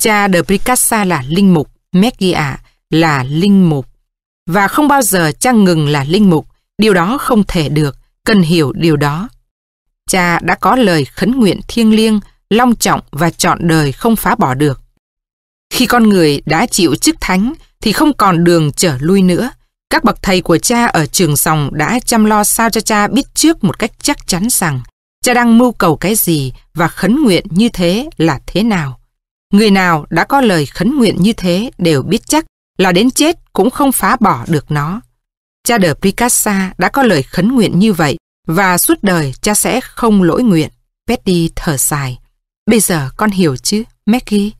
Cha de Bricassa là linh mục, Meggia là linh mục. Và không bao giờ cha ngừng là linh mục, điều đó không thể được, cần hiểu điều đó. Cha đã có lời khấn nguyện thiêng liêng, long trọng và trọn đời không phá bỏ được. Khi con người đã chịu chức thánh thì không còn đường trở lui nữa. Các bậc thầy của cha ở trường sòng đã chăm lo sao cho cha biết trước một cách chắc chắn rằng cha đang mưu cầu cái gì và khấn nguyện như thế là thế nào. Người nào đã có lời khấn nguyện như thế đều biết chắc là đến chết cũng không phá bỏ được nó. Cha de Picassa đã có lời khấn nguyện như vậy và suốt đời cha sẽ không lỗi nguyện. Betty thở dài. Bây giờ con hiểu chứ, Maggie?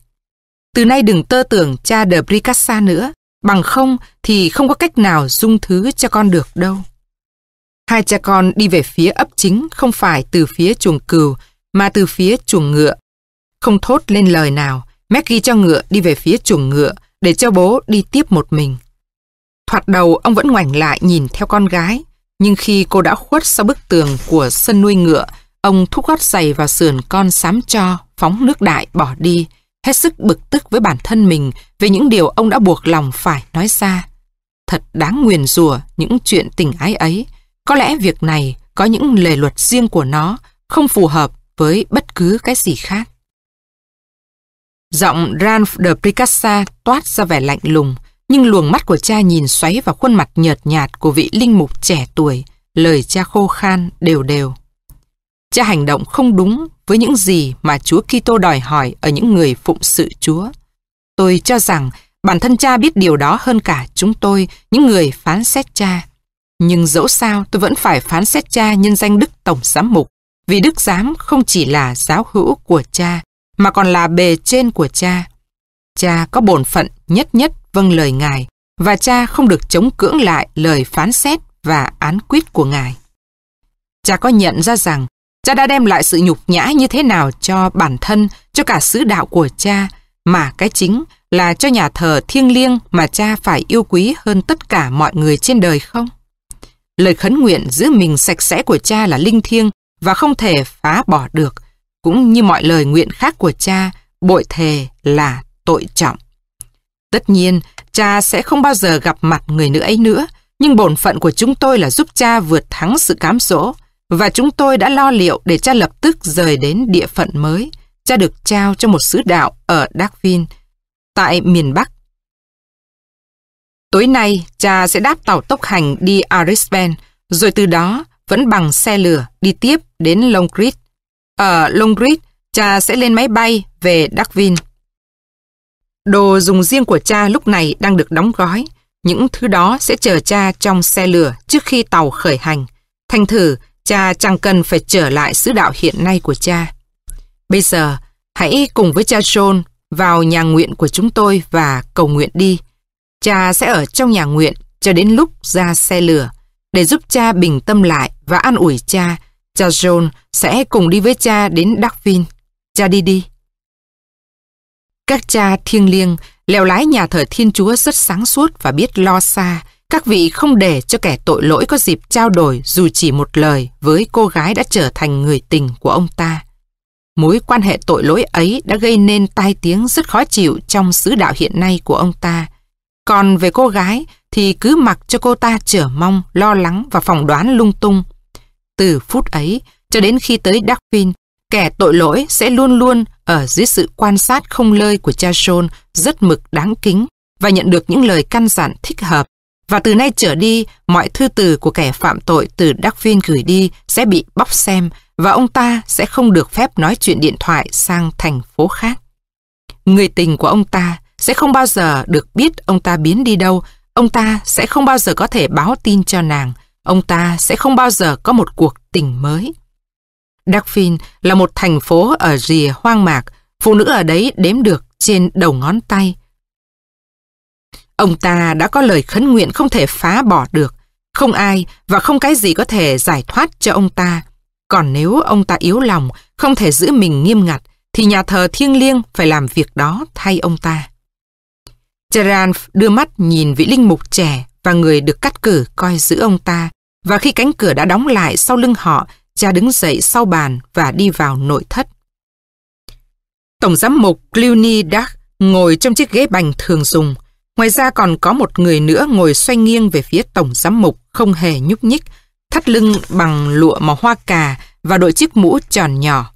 Từ nay đừng tơ tưởng cha de Bricassa nữa, bằng không thì không có cách nào dung thứ cho con được đâu. Hai cha con đi về phía ấp chính không phải từ phía chuồng cừu mà từ phía chuồng ngựa. Không thốt lên lời nào, Maggie cho ngựa đi về phía chuồng ngựa để cho bố đi tiếp một mình. Thoạt đầu ông vẫn ngoảnh lại nhìn theo con gái, nhưng khi cô đã khuất sau bức tường của sân nuôi ngựa ông thúc gót giày vào sườn con sám cho, phóng nước đại bỏ đi, hết sức bực tức với bản thân mình về những điều ông đã buộc lòng phải nói ra. Thật đáng nguyền rủa những chuyện tình ái ấy. Có lẽ việc này có những lề luật riêng của nó, không phù hợp với bất cứ cái gì khác. Giọng Ralph de Picassa toát ra vẻ lạnh lùng, nhưng luồng mắt của cha nhìn xoáy vào khuôn mặt nhợt nhạt của vị linh mục trẻ tuổi, lời cha khô khan đều đều. Cha hành động không đúng với những gì mà Chúa Kitô đòi hỏi ở những người phụng sự Chúa. Tôi cho rằng bản thân cha biết điều đó hơn cả chúng tôi, những người phán xét cha. Nhưng dẫu sao tôi vẫn phải phán xét cha nhân danh Đức Tổng Giám Mục, vì Đức Giám không chỉ là giáo hữu của cha, mà còn là bề trên của cha. Cha có bổn phận nhất nhất vâng lời Ngài, và cha không được chống cưỡng lại lời phán xét và án quyết của Ngài. Cha có nhận ra rằng cha đã đem lại sự nhục nhã như thế nào cho bản thân, cho cả sứ đạo của cha, mà cái chính là cho nhà thờ thiêng liêng mà cha phải yêu quý hơn tất cả mọi người trên đời không? Lời khấn nguyện giữ mình sạch sẽ của cha là linh thiêng và không thể phá bỏ được, cũng như mọi lời nguyện khác của cha, bội thề là tội trọng. Tất nhiên, cha sẽ không bao giờ gặp mặt người nữ ấy nữa, nhưng bổn phận của chúng tôi là giúp cha vượt thắng sự cám dỗ, và chúng tôi đã lo liệu để cha lập tức rời đến địa phận mới. Cha được trao cho một sứ đạo ở Darwin, tại miền Bắc. Tối nay, cha sẽ đáp tàu tốc hành đi Arisben, rồi từ đó vẫn bằng xe lửa đi tiếp đến Longreed. Ở Longreed, cha sẽ lên máy bay về Darwin. Đồ dùng riêng của cha lúc này đang được đóng gói. Những thứ đó sẽ chờ cha trong xe lửa trước khi tàu khởi hành. Thành thử, cha chẳng cần phải trở lại sứ đạo hiện nay của cha. Bây giờ, hãy cùng với cha John vào nhà nguyện của chúng tôi và cầu nguyện đi. Cha sẽ ở trong nhà nguyện cho đến lúc ra xe lửa. Để giúp cha bình tâm lại và an ủi cha, cha John sẽ cùng đi với cha đến Darwin. Cha đi đi. Các cha thiêng liêng, lèo lái nhà thờ Thiên Chúa rất sáng suốt và biết lo xa. Các vị không để cho kẻ tội lỗi có dịp trao đổi dù chỉ một lời với cô gái đã trở thành người tình của ông ta. Mối quan hệ tội lỗi ấy đã gây nên tai tiếng rất khó chịu trong sứ đạo hiện nay của ông ta. Còn về cô gái thì cứ mặc cho cô ta trở mong, lo lắng và phỏng đoán lung tung. Từ phút ấy cho đến khi tới Darwin, kẻ tội lỗi sẽ luôn luôn ở dưới sự quan sát không lơi của cha John rất mực đáng kính và nhận được những lời căn dặn thích hợp. Và từ nay trở đi, mọi thư từ của kẻ phạm tội từ Darwin gửi đi sẽ bị bóc xem và ông ta sẽ không được phép nói chuyện điện thoại sang thành phố khác. Người tình của ông ta sẽ không bao giờ được biết ông ta biến đi đâu, ông ta sẽ không bao giờ có thể báo tin cho nàng, ông ta sẽ không bao giờ có một cuộc tình mới. Darwin là một thành phố ở rìa hoang mạc, phụ nữ ở đấy đếm được trên đầu ngón tay. Ông ta đã có lời khấn nguyện không thể phá bỏ được, không ai và không cái gì có thể giải thoát cho ông ta. Còn nếu ông ta yếu lòng, không thể giữ mình nghiêm ngặt, thì nhà thờ thiêng liêng phải làm việc đó thay ông ta. Gerard đưa mắt nhìn vị linh mục trẻ và người được cắt cử coi giữ ông ta, và khi cánh cửa đã đóng lại sau lưng họ, cha đứng dậy sau bàn và đi vào nội thất. Tổng giám mục Cluny Dark ngồi trong chiếc ghế bành thường dùng. Ngoài ra còn có một người nữa ngồi xoay nghiêng về phía tổng giám mục không hề nhúc nhích, thắt lưng bằng lụa màu hoa cà và đội chiếc mũ tròn nhỏ.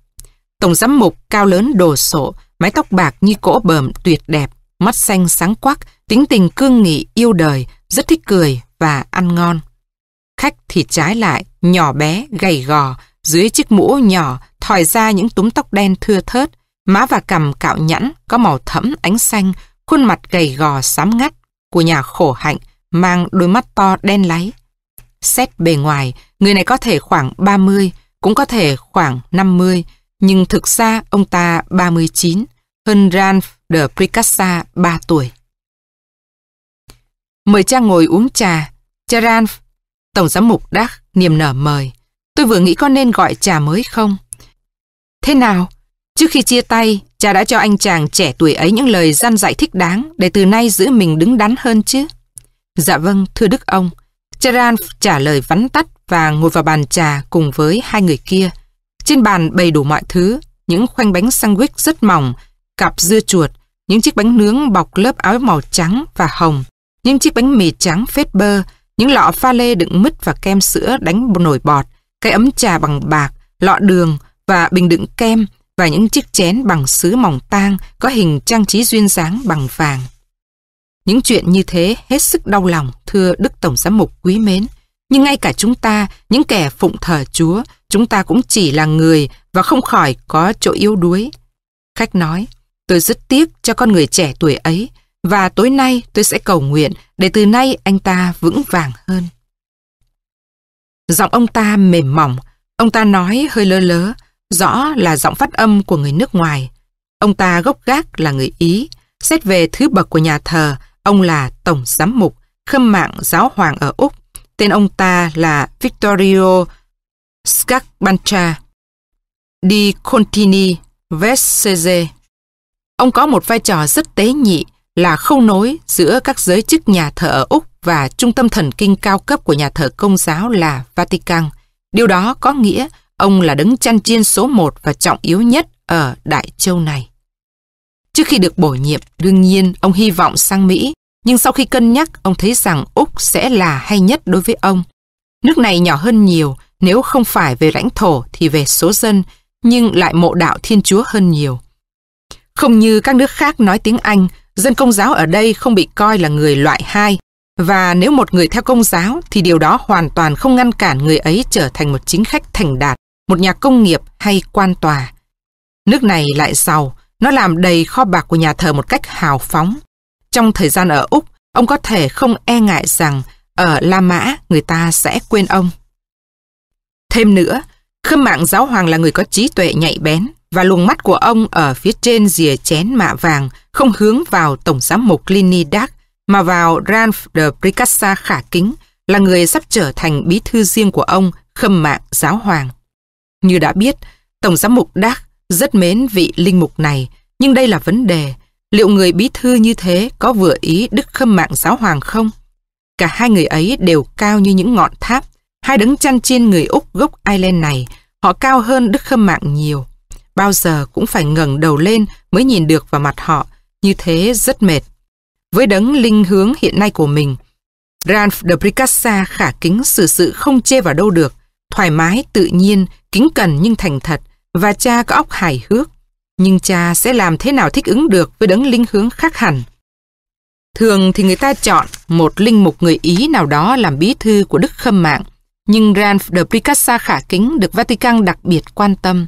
Tổng giám mục cao lớn đồ sộ, mái tóc bạc như cỗ bờm tuyệt đẹp, mắt xanh sáng quắc, tính tình cương nghị yêu đời, rất thích cười và ăn ngon. Khách thì trái lại, nhỏ bé, gầy gò, dưới chiếc mũ nhỏ thòi ra những túm tóc đen thưa thớt, má và cằm cạo nhẵn, có màu thẫm ánh xanh, khuôn mặt gầy gò xám ngắt của nhà khổ hạnh, mang đôi mắt to đen láy. Xét bề ngoài, người này có thể khoảng 30, cũng có thể khoảng 50, nhưng thực ra ông ta 39, hơn Ralph de Pricassa 3 tuổi. Mời cha ngồi uống trà. Cha Ralph, Tổng giám mục Đắc niềm nở mời. Tôi vừa nghĩ có nên gọi trà mới không? Thế nào? Trước khi chia tay, cha đã cho anh chàng trẻ tuổi ấy những lời gian dạy thích đáng để từ nay giữ mình đứng đắn hơn chứ? Dạ vâng, thưa đức ông. Charan trả lời vắn tắt và ngồi vào bàn trà cùng với hai người kia. Trên bàn bày đủ mọi thứ, những khoanh bánh sandwich rất mỏng, cặp dưa chuột, những chiếc bánh nướng bọc lớp áo màu trắng và hồng, những chiếc bánh mì trắng phết bơ, những lọ pha lê đựng mứt và kem sữa đánh nổi bọt, cái ấm trà bằng bạc, lọ đường và bình đựng kem và những chiếc chén bằng sứ mỏng tang có hình trang trí duyên dáng bằng vàng. Những chuyện như thế hết sức đau lòng, thưa Đức Tổng Giám Mục quý mến. Nhưng ngay cả chúng ta, những kẻ phụng thờ Chúa, chúng ta cũng chỉ là người và không khỏi có chỗ yếu đuối. Khách nói, tôi rất tiếc cho con người trẻ tuổi ấy và tối nay tôi sẽ cầu nguyện để từ nay anh ta vững vàng hơn. Giọng ông ta mềm mỏng, ông ta nói hơi lơ lớ, rõ là giọng phát âm của người nước ngoài. Ông ta gốc gác là người Ý, xét về thứ bậc của nhà thờ, ông là Tổng Giám mục, khâm mạng giáo hoàng ở Úc. Tên ông ta là Victorio Scacbancha di Contini Vestese. Ông có một vai trò rất tế nhị là khâu nối giữa các giới chức nhà thờ ở Úc và trung tâm thần kinh cao cấp của nhà thờ công giáo là Vatican. Điều đó có nghĩa ông là đấng chăn chiên số một và trọng yếu nhất ở Đại Châu này. Trước khi được bổ nhiệm, đương nhiên ông hy vọng sang Mỹ, nhưng sau khi cân nhắc, ông thấy rằng Úc sẽ là hay nhất đối với ông. Nước này nhỏ hơn nhiều, nếu không phải về lãnh thổ thì về số dân, nhưng lại mộ đạo Thiên Chúa hơn nhiều. Không như các nước khác nói tiếng Anh, dân công giáo ở đây không bị coi là người loại hai, và nếu một người theo công giáo thì điều đó hoàn toàn không ngăn cản người ấy trở thành một chính khách thành đạt, một nhà công nghiệp hay quan tòa. Nước này lại giàu, nó làm đầy kho bạc của nhà thờ một cách hào phóng. Trong thời gian ở Úc, ông có thể không e ngại rằng ở La Mã người ta sẽ quên ông. Thêm nữa, Khâm mạng giáo hoàng là người có trí tuệ nhạy bén và luồng mắt của ông ở phía trên rìa chén mạ vàng không hướng vào Tổng giám mục Lini Dark mà vào Ranf de Pricassa khả kính là người sắp trở thành bí thư riêng của ông khâm mạng giáo hoàng. Như đã biết, Tổng giám mục Dark rất mến vị linh mục này, nhưng đây là vấn đề. Liệu người bí thư như thế có vừa ý đức khâm mạng giáo hoàng không? Cả hai người ấy đều cao như những ngọn tháp, Hai đứng chăn chiên người Úc gốc Ireland này, họ cao hơn Đức Khâm Mạng nhiều. Bao giờ cũng phải ngẩng đầu lên mới nhìn được vào mặt họ, như thế rất mệt. Với đấng linh hướng hiện nay của mình, Ralph de Bricassa khả kính xử sự không chê vào đâu được, thoải mái, tự nhiên, kính cẩn nhưng thành thật, và cha có óc hài hước. Nhưng cha sẽ làm thế nào thích ứng được với đấng linh hướng khác hẳn. Thường thì người ta chọn một linh mục người Ý nào đó làm bí thư của Đức Khâm Mạng, nhưng Ralph de Picassa khả kính được Vatican đặc biệt quan tâm.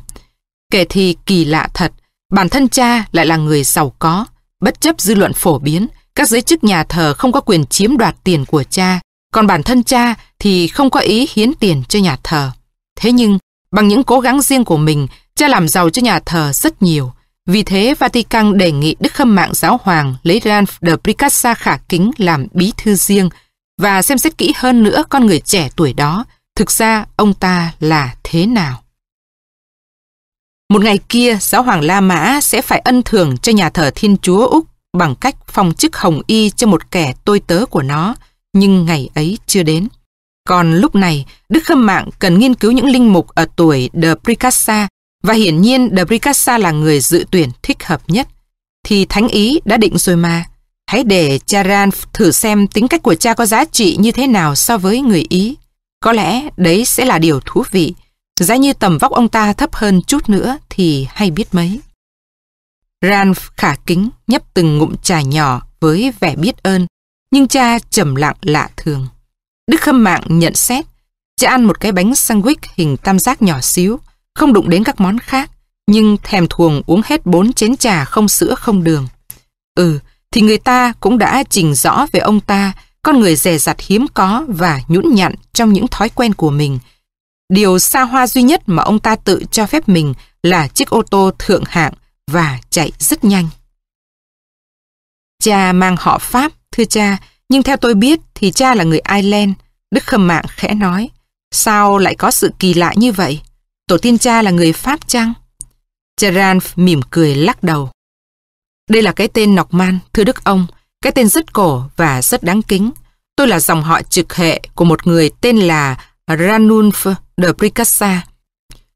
Kể thì kỳ lạ thật, bản thân cha lại là người giàu có, bất chấp dư luận phổ biến, các giới chức nhà thờ không có quyền chiếm đoạt tiền của cha, còn bản thân cha thì không có ý hiến tiền cho nhà thờ. Thế nhưng, bằng những cố gắng riêng của mình, cha làm giàu cho nhà thờ rất nhiều. Vì thế, Vatican đề nghị Đức Khâm Mạng Giáo Hoàng lấy Ralph de Pricassa khả kính làm bí thư riêng, và xem xét kỹ hơn nữa con người trẻ tuổi đó, thực ra ông ta là thế nào. Một ngày kia, giáo hoàng La Mã sẽ phải ân thưởng cho nhà thờ Thiên Chúa Úc bằng cách phong chức hồng y cho một kẻ tôi tớ của nó, nhưng ngày ấy chưa đến. Còn lúc này, Đức Khâm Mạng cần nghiên cứu những linh mục ở tuổi De Pricassa và hiển nhiên De Pricassa là người dự tuyển thích hợp nhất. Thì Thánh Ý đã định rồi mà. Hãy để cha Ran thử xem tính cách của cha có giá trị như thế nào so với người Ý. Có lẽ đấy sẽ là điều thú vị. Giá như tầm vóc ông ta thấp hơn chút nữa thì hay biết mấy. Ranf khả kính nhấp từng ngụm trà nhỏ với vẻ biết ơn, nhưng cha trầm lặng lạ thường. Đức Khâm Mạng nhận xét, cha ăn một cái bánh sandwich hình tam giác nhỏ xíu, không đụng đến các món khác, nhưng thèm thuồng uống hết bốn chén trà không sữa không đường. Ừ, thì người ta cũng đã trình rõ về ông ta, con người dè rặt hiếm có và nhũn nhặn trong những thói quen của mình. Điều xa hoa duy nhất mà ông ta tự cho phép mình là chiếc ô tô thượng hạng và chạy rất nhanh. Cha mang họ Pháp, thưa cha, nhưng theo tôi biết thì cha là người Ireland. Đức Khâm Mạng khẽ nói, sao lại có sự kỳ lạ như vậy? Tổ tiên cha là người Pháp chăng? Cha Ranf mỉm cười lắc đầu. Đây là cái tên Nọc man, thưa Đức ông, cái tên rất cổ và rất đáng kính. Tôi là dòng họ trực hệ của một người tên là Ranulf de Pricassa.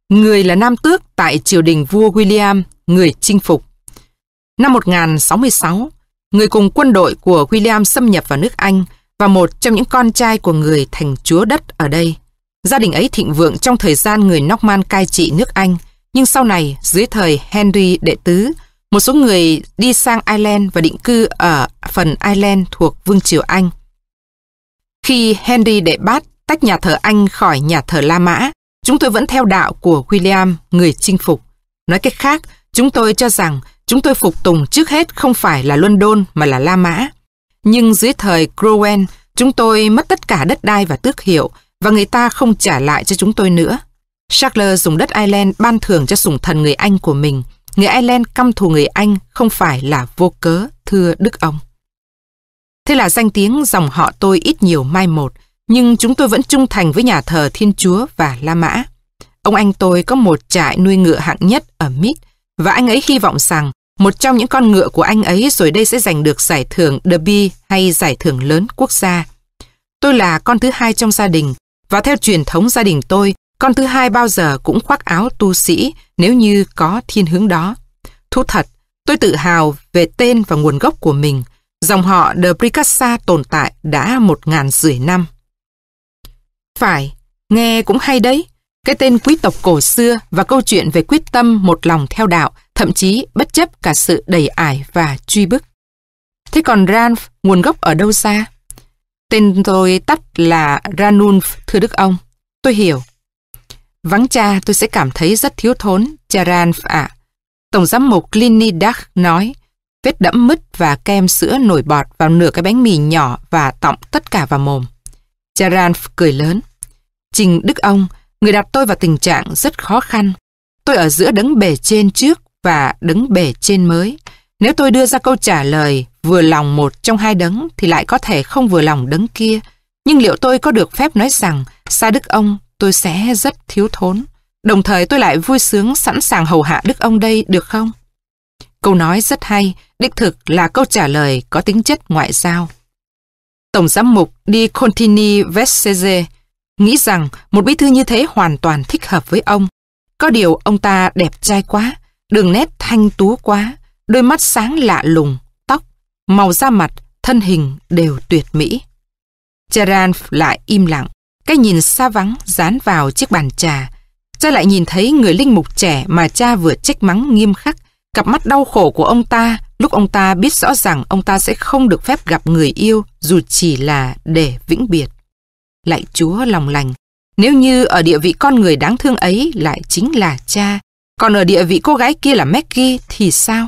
người là nam tước tại triều đình vua William, người chinh phục. Năm 1066, người cùng quân đội của William xâm nhập vào nước Anh và một trong những con trai của người thành chúa đất ở đây. Gia đình ấy thịnh vượng trong thời gian người Norman cai trị nước Anh, nhưng sau này, dưới thời Henry đệ tứ, một số người đi sang Ireland và định cư ở phần Ireland thuộc Vương triều Anh. Khi Henry đệ bát tách nhà thờ Anh khỏi nhà thờ La Mã, chúng tôi vẫn theo đạo của William, người chinh phục. Nói cách khác, chúng tôi cho rằng chúng tôi phục tùng trước hết không phải là London mà là La Mã. Nhưng dưới thời crowen chúng tôi mất tất cả đất đai và tước hiệu và người ta không trả lại cho chúng tôi nữa. Charles dùng đất Ireland ban thưởng cho sủng thần người Anh của mình. Người Ireland căm thù người Anh không phải là vô cớ, thưa Đức ông. Thế là danh tiếng dòng họ tôi ít nhiều mai một, nhưng chúng tôi vẫn trung thành với nhà thờ Thiên Chúa và La Mã. Ông anh tôi có một trại nuôi ngựa hạng nhất ở Mít, và anh ấy hy vọng rằng một trong những con ngựa của anh ấy rồi đây sẽ giành được giải thưởng Derby hay giải thưởng lớn quốc gia. Tôi là con thứ hai trong gia đình, và theo truyền thống gia đình tôi, con thứ hai bao giờ cũng khoác áo tu sĩ nếu như có thiên hướng đó. Thú thật, tôi tự hào về tên và nguồn gốc của mình. Dòng họ De Bricassa tồn tại đã một ngàn rưỡi năm. Phải, nghe cũng hay đấy. Cái tên quý tộc cổ xưa và câu chuyện về quyết tâm một lòng theo đạo, thậm chí bất chấp cả sự đầy ải và truy bức. Thế còn Ranf, nguồn gốc ở đâu xa? Tên tôi tắt là Ranulf, thưa đức ông. Tôi hiểu. Vắng cha tôi sẽ cảm thấy rất thiếu thốn, cha Ranf ạ. Tổng giám mục Linny Dach nói, vết đẫm mứt và kem sữa nổi bọt vào nửa cái bánh mì nhỏ và tọng tất cả vào mồm. Cha Ranf cười lớn. Trình Đức ông, người đặt tôi vào tình trạng rất khó khăn. Tôi ở giữa đấng bề trên trước và đấng bề trên mới. Nếu tôi đưa ra câu trả lời vừa lòng một trong hai đấng thì lại có thể không vừa lòng đấng kia. Nhưng liệu tôi có được phép nói rằng xa Đức ông tôi sẽ rất thiếu thốn. Đồng thời tôi lại vui sướng sẵn sàng hầu hạ Đức ông đây được không? Câu nói rất hay, đích thực là câu trả lời có tính chất ngoại giao. Tổng giám mục Di Contini Vesseze nghĩ rằng một bí thư như thế hoàn toàn thích hợp với ông. Có điều ông ta đẹp trai quá, đường nét thanh tú quá, đôi mắt sáng lạ lùng, tóc, màu da mặt, thân hình đều tuyệt mỹ. Charan lại im lặng, cái nhìn xa vắng dán vào chiếc bàn trà. Cha lại nhìn thấy người linh mục trẻ mà cha vừa trách mắng nghiêm khắc, cặp mắt đau khổ của ông ta lúc ông ta biết rõ rằng ông ta sẽ không được phép gặp người yêu dù chỉ là để vĩnh biệt. Lạy Chúa lòng lành, nếu như ở địa vị con người đáng thương ấy lại chính là cha, còn ở địa vị cô gái kia là Maggie thì sao?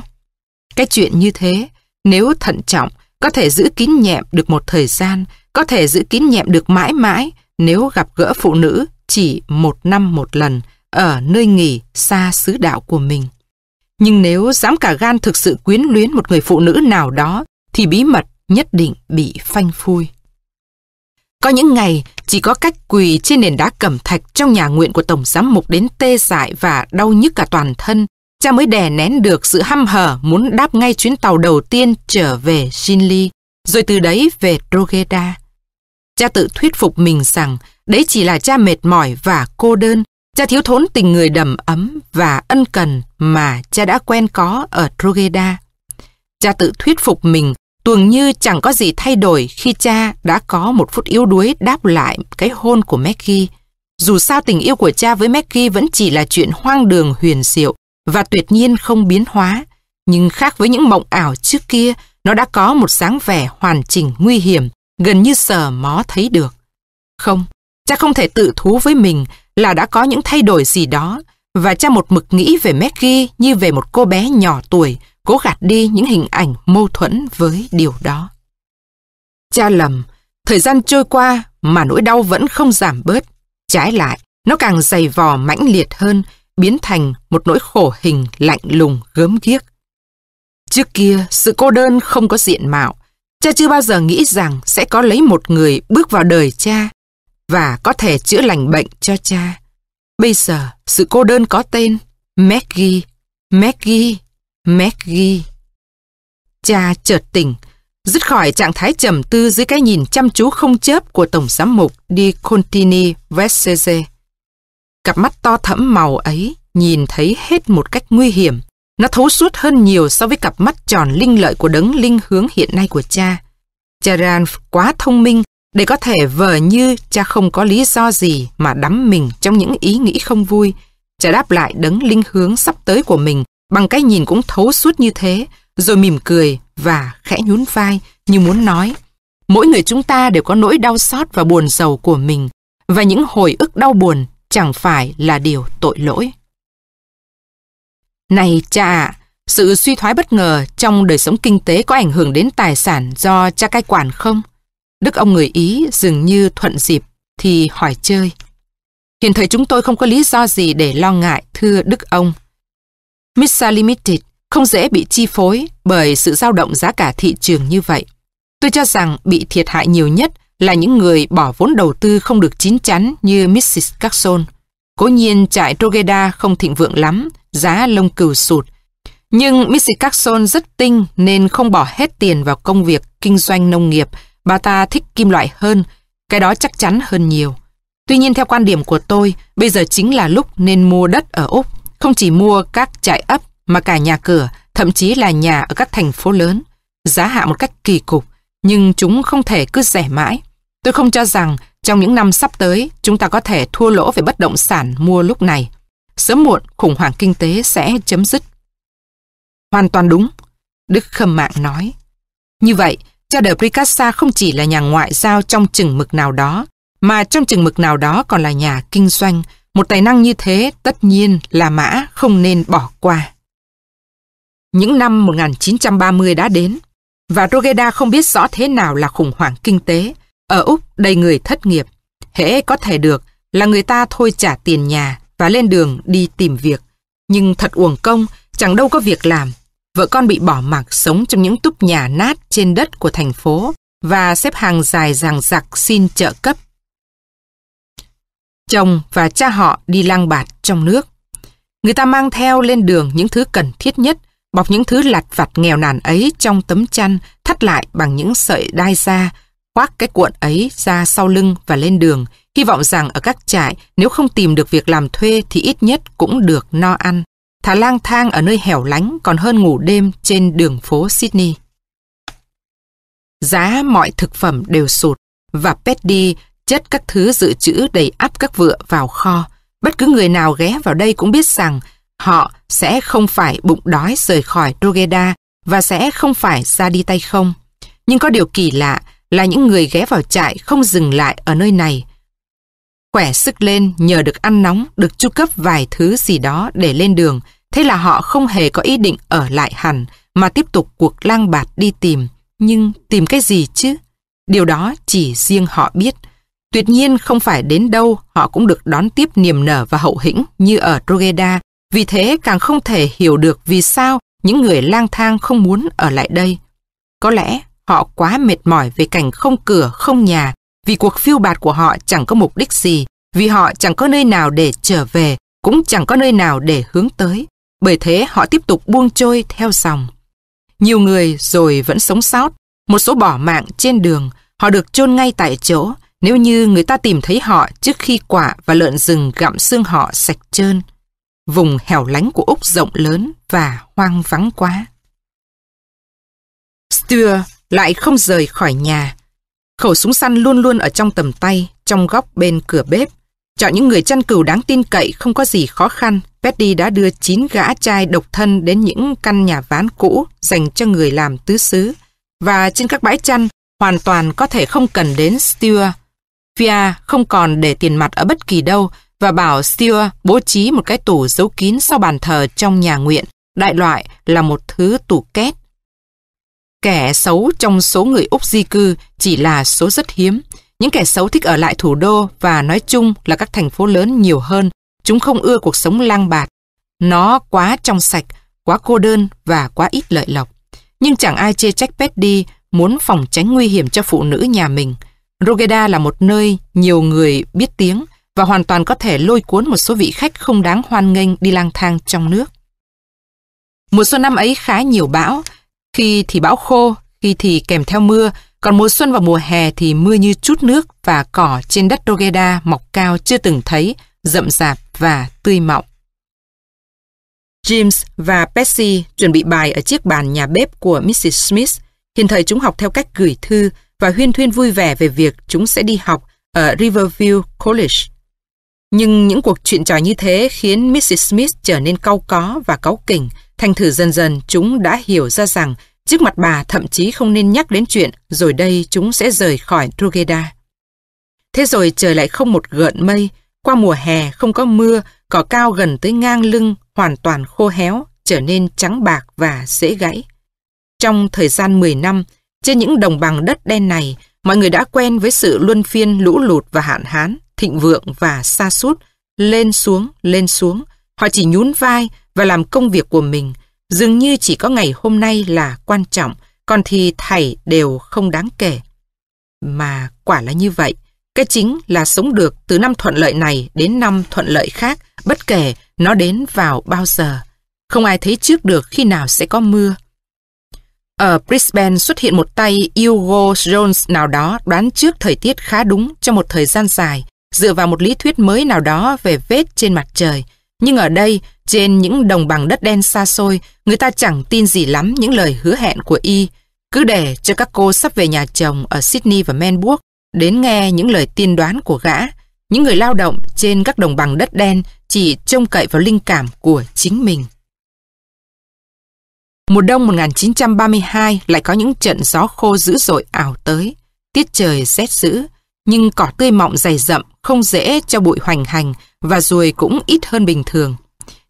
Cái chuyện như thế, nếu thận trọng, có thể giữ kín nhẹm được một thời gian, có thể giữ kín nhẹm được mãi mãi nếu gặp gỡ phụ nữ chỉ một năm một lần ở nơi nghỉ xa xứ đạo của mình. Nhưng nếu dám cả gan thực sự quyến luyến một người phụ nữ nào đó, thì bí mật nhất định bị phanh phui. Có những ngày chỉ có cách quỳ trên nền đá cẩm thạch trong nhà nguyện của Tổng Giám Mục đến tê dại và đau nhức cả toàn thân, cha mới đè nén được sự hăm hở muốn đáp ngay chuyến tàu đầu tiên trở về Shinli, rồi từ đấy về Drogheda. Cha tự thuyết phục mình rằng đấy chỉ là cha mệt mỏi và cô đơn, cha thiếu thốn tình người đầm ấm và ân cần mà cha đã quen có ở Trogeda Cha tự thuyết phục mình tuồng như chẳng có gì thay đổi khi cha đã có một phút yếu đuối đáp lại cái hôn của Maggie. Dù sao tình yêu của cha với Maggie vẫn chỉ là chuyện hoang đường huyền diệu và tuyệt nhiên không biến hóa, nhưng khác với những mộng ảo trước kia, nó đã có một dáng vẻ hoàn chỉnh nguy hiểm, gần như sờ mó thấy được. Không, cha không thể tự thú với mình là đã có những thay đổi gì đó, và cha một mực nghĩ về Maggie như về một cô bé nhỏ tuổi, cố gạt đi những hình ảnh mâu thuẫn với điều đó. Cha lầm, thời gian trôi qua mà nỗi đau vẫn không giảm bớt. Trái lại, nó càng dày vò mãnh liệt hơn, biến thành một nỗi khổ hình lạnh lùng gớm ghiếc. Trước kia, sự cô đơn không có diện mạo. Cha chưa bao giờ nghĩ rằng sẽ có lấy một người bước vào đời cha và có thể chữa lành bệnh cho cha. Bây giờ, sự cô đơn có tên Maggie. Maggie. Maggie. Cha chợt tỉnh, dứt khỏi trạng thái trầm tư dưới cái nhìn chăm chú không chớp của Tổng giám mục Di Contini Vesseze. Cặp mắt to thẫm màu ấy nhìn thấy hết một cách nguy hiểm. Nó thấu suốt hơn nhiều so với cặp mắt tròn linh lợi của đấng linh hướng hiện nay của cha. Cha Ranf quá thông minh để có thể vờ như cha không có lý do gì mà đắm mình trong những ý nghĩ không vui. Cha đáp lại đấng linh hướng sắp tới của mình bằng cái nhìn cũng thấu suốt như thế, rồi mỉm cười và khẽ nhún vai như muốn nói. Mỗi người chúng ta đều có nỗi đau xót và buồn giàu của mình, và những hồi ức đau buồn chẳng phải là điều tội lỗi. Này cha ạ, sự suy thoái bất ngờ trong đời sống kinh tế có ảnh hưởng đến tài sản do cha cai quản không? Đức ông người Ý dường như thuận dịp thì hỏi chơi. Hiện thời chúng tôi không có lý do gì để lo ngại, thưa Đức ông. Missa Limited không dễ bị chi phối bởi sự dao động giá cả thị trường như vậy. Tôi cho rằng bị thiệt hại nhiều nhất là những người bỏ vốn đầu tư không được chín chắn như Mrs. Carson. Cố nhiên trại Trogeda không thịnh vượng lắm, giá lông cừu sụt. Nhưng Mrs. Carson rất tinh nên không bỏ hết tiền vào công việc kinh doanh nông nghiệp. Bà ta thích kim loại hơn, cái đó chắc chắn hơn nhiều. Tuy nhiên theo quan điểm của tôi, bây giờ chính là lúc nên mua đất ở Úc. Không chỉ mua các trại ấp mà cả nhà cửa, thậm chí là nhà ở các thành phố lớn. Giá hạ một cách kỳ cục, nhưng chúng không thể cứ rẻ mãi. Tôi không cho rằng trong những năm sắp tới chúng ta có thể thua lỗ về bất động sản mua lúc này. Sớm muộn khủng hoảng kinh tế sẽ chấm dứt. Hoàn toàn đúng, Đức Khâm Mạng nói. Như vậy, cha de Pricassa không chỉ là nhà ngoại giao trong chừng mực nào đó, mà trong chừng mực nào đó còn là nhà kinh doanh. Một tài năng như thế tất nhiên là mã không nên bỏ qua. Những năm 1930 đã đến, và Rogeda không biết rõ thế nào là khủng hoảng kinh tế. Ở Úc đầy người thất nghiệp. Hễ có thể được là người ta thôi trả tiền nhà và lên đường đi tìm việc. Nhưng thật uổng công, chẳng đâu có việc làm. Vợ con bị bỏ mặc sống trong những túp nhà nát trên đất của thành phố và xếp hàng dài ràng giặc xin trợ cấp. Chồng và cha họ đi lang bạt trong nước. Người ta mang theo lên đường những thứ cần thiết nhất bọc những thứ lặt vặt nghèo nàn ấy trong tấm chăn, thắt lại bằng những sợi đai da, khoác cái cuộn ấy ra sau lưng và lên đường, hy vọng rằng ở các trại nếu không tìm được việc làm thuê thì ít nhất cũng được no ăn. Thả lang thang ở nơi hẻo lánh còn hơn ngủ đêm trên đường phố Sydney. Giá mọi thực phẩm đều sụt và Petty chất các thứ dự trữ đầy ắp các vựa vào kho. Bất cứ người nào ghé vào đây cũng biết rằng Họ sẽ không phải bụng đói rời khỏi Rogeda và sẽ không phải ra đi tay không. Nhưng có điều kỳ lạ là những người ghé vào trại không dừng lại ở nơi này. Khỏe sức lên nhờ được ăn nóng, được chu cấp vài thứ gì đó để lên đường, thế là họ không hề có ý định ở lại hẳn mà tiếp tục cuộc lang bạt đi tìm. Nhưng tìm cái gì chứ? Điều đó chỉ riêng họ biết. Tuyệt nhiên không phải đến đâu họ cũng được đón tiếp niềm nở và hậu hĩnh như ở Drogheda vì thế càng không thể hiểu được vì sao những người lang thang không muốn ở lại đây. Có lẽ họ quá mệt mỏi về cảnh không cửa, không nhà, vì cuộc phiêu bạt của họ chẳng có mục đích gì, vì họ chẳng có nơi nào để trở về, cũng chẳng có nơi nào để hướng tới. Bởi thế họ tiếp tục buông trôi theo dòng. Nhiều người rồi vẫn sống sót, một số bỏ mạng trên đường, họ được chôn ngay tại chỗ nếu như người ta tìm thấy họ trước khi quả và lợn rừng gặm xương họ sạch trơn vùng hẻo lánh của Úc rộng lớn và hoang vắng quá. Stuart lại không rời khỏi nhà. Khẩu súng săn luôn luôn ở trong tầm tay, trong góc bên cửa bếp. Chọn những người chăn cừu đáng tin cậy không có gì khó khăn. Petty đã đưa 9 gã trai độc thân đến những căn nhà ván cũ dành cho người làm tứ xứ. Và trên các bãi chăn, hoàn toàn có thể không cần đến Stewart. Fia không còn để tiền mặt ở bất kỳ đâu và bảo Stewart bố trí một cái tủ giấu kín sau bàn thờ trong nhà nguyện, đại loại là một thứ tủ két. Kẻ xấu trong số người Úc di cư chỉ là số rất hiếm. Những kẻ xấu thích ở lại thủ đô và nói chung là các thành phố lớn nhiều hơn. Chúng không ưa cuộc sống lang bạt. Nó quá trong sạch, quá cô đơn và quá ít lợi lộc. Nhưng chẳng ai chê trách Petty muốn phòng tránh nguy hiểm cho phụ nữ nhà mình. Rogeda là một nơi nhiều người biết tiếng, và hoàn toàn có thể lôi cuốn một số vị khách không đáng hoan nghênh đi lang thang trong nước. Mùa xuân năm ấy khá nhiều bão, khi thì bão khô, khi thì kèm theo mưa, còn mùa xuân và mùa hè thì mưa như chút nước và cỏ trên đất Rogeda mọc cao chưa từng thấy, rậm rạp và tươi mọng. James và Percy chuẩn bị bài ở chiếc bàn nhà bếp của Mrs. Smith. Hiện thời chúng học theo cách gửi thư và huyên thuyên vui vẻ về việc chúng sẽ đi học ở Riverview College. Nhưng những cuộc chuyện trò như thế khiến Mrs. Smith trở nên cau có và cáu kỉnh. Thành thử dần dần chúng đã hiểu ra rằng trước mặt bà thậm chí không nên nhắc đến chuyện rồi đây chúng sẽ rời khỏi Drogheda. Thế rồi trời lại không một gợn mây. Qua mùa hè không có mưa, cỏ cao gần tới ngang lưng hoàn toàn khô héo, trở nên trắng bạc và dễ gãy. Trong thời gian 10 năm, trên những đồng bằng đất đen này, mọi người đã quen với sự luân phiên lũ lụt và hạn hán, thịnh vượng và xa sút lên xuống, lên xuống. Họ chỉ nhún vai và làm công việc của mình, dường như chỉ có ngày hôm nay là quan trọng, còn thì thảy đều không đáng kể. Mà quả là như vậy, cái chính là sống được từ năm thuận lợi này đến năm thuận lợi khác, bất kể nó đến vào bao giờ. Không ai thấy trước được khi nào sẽ có mưa. Ở Brisbane xuất hiện một tay Hugo Jones nào đó đoán trước thời tiết khá đúng trong một thời gian dài, dựa vào một lý thuyết mới nào đó về vết trên mặt trời. Nhưng ở đây, trên những đồng bằng đất đen xa xôi, người ta chẳng tin gì lắm những lời hứa hẹn của y. Cứ để cho các cô sắp về nhà chồng ở Sydney và Melbourne đến nghe những lời tiên đoán của gã. Những người lao động trên các đồng bằng đất đen chỉ trông cậy vào linh cảm của chính mình. Mùa đông 1932 lại có những trận gió khô dữ dội ảo tới. Tiết trời rét dữ, nhưng cỏ tươi mọng dày rậm, không dễ cho bụi hoành hành và ruồi cũng ít hơn bình thường.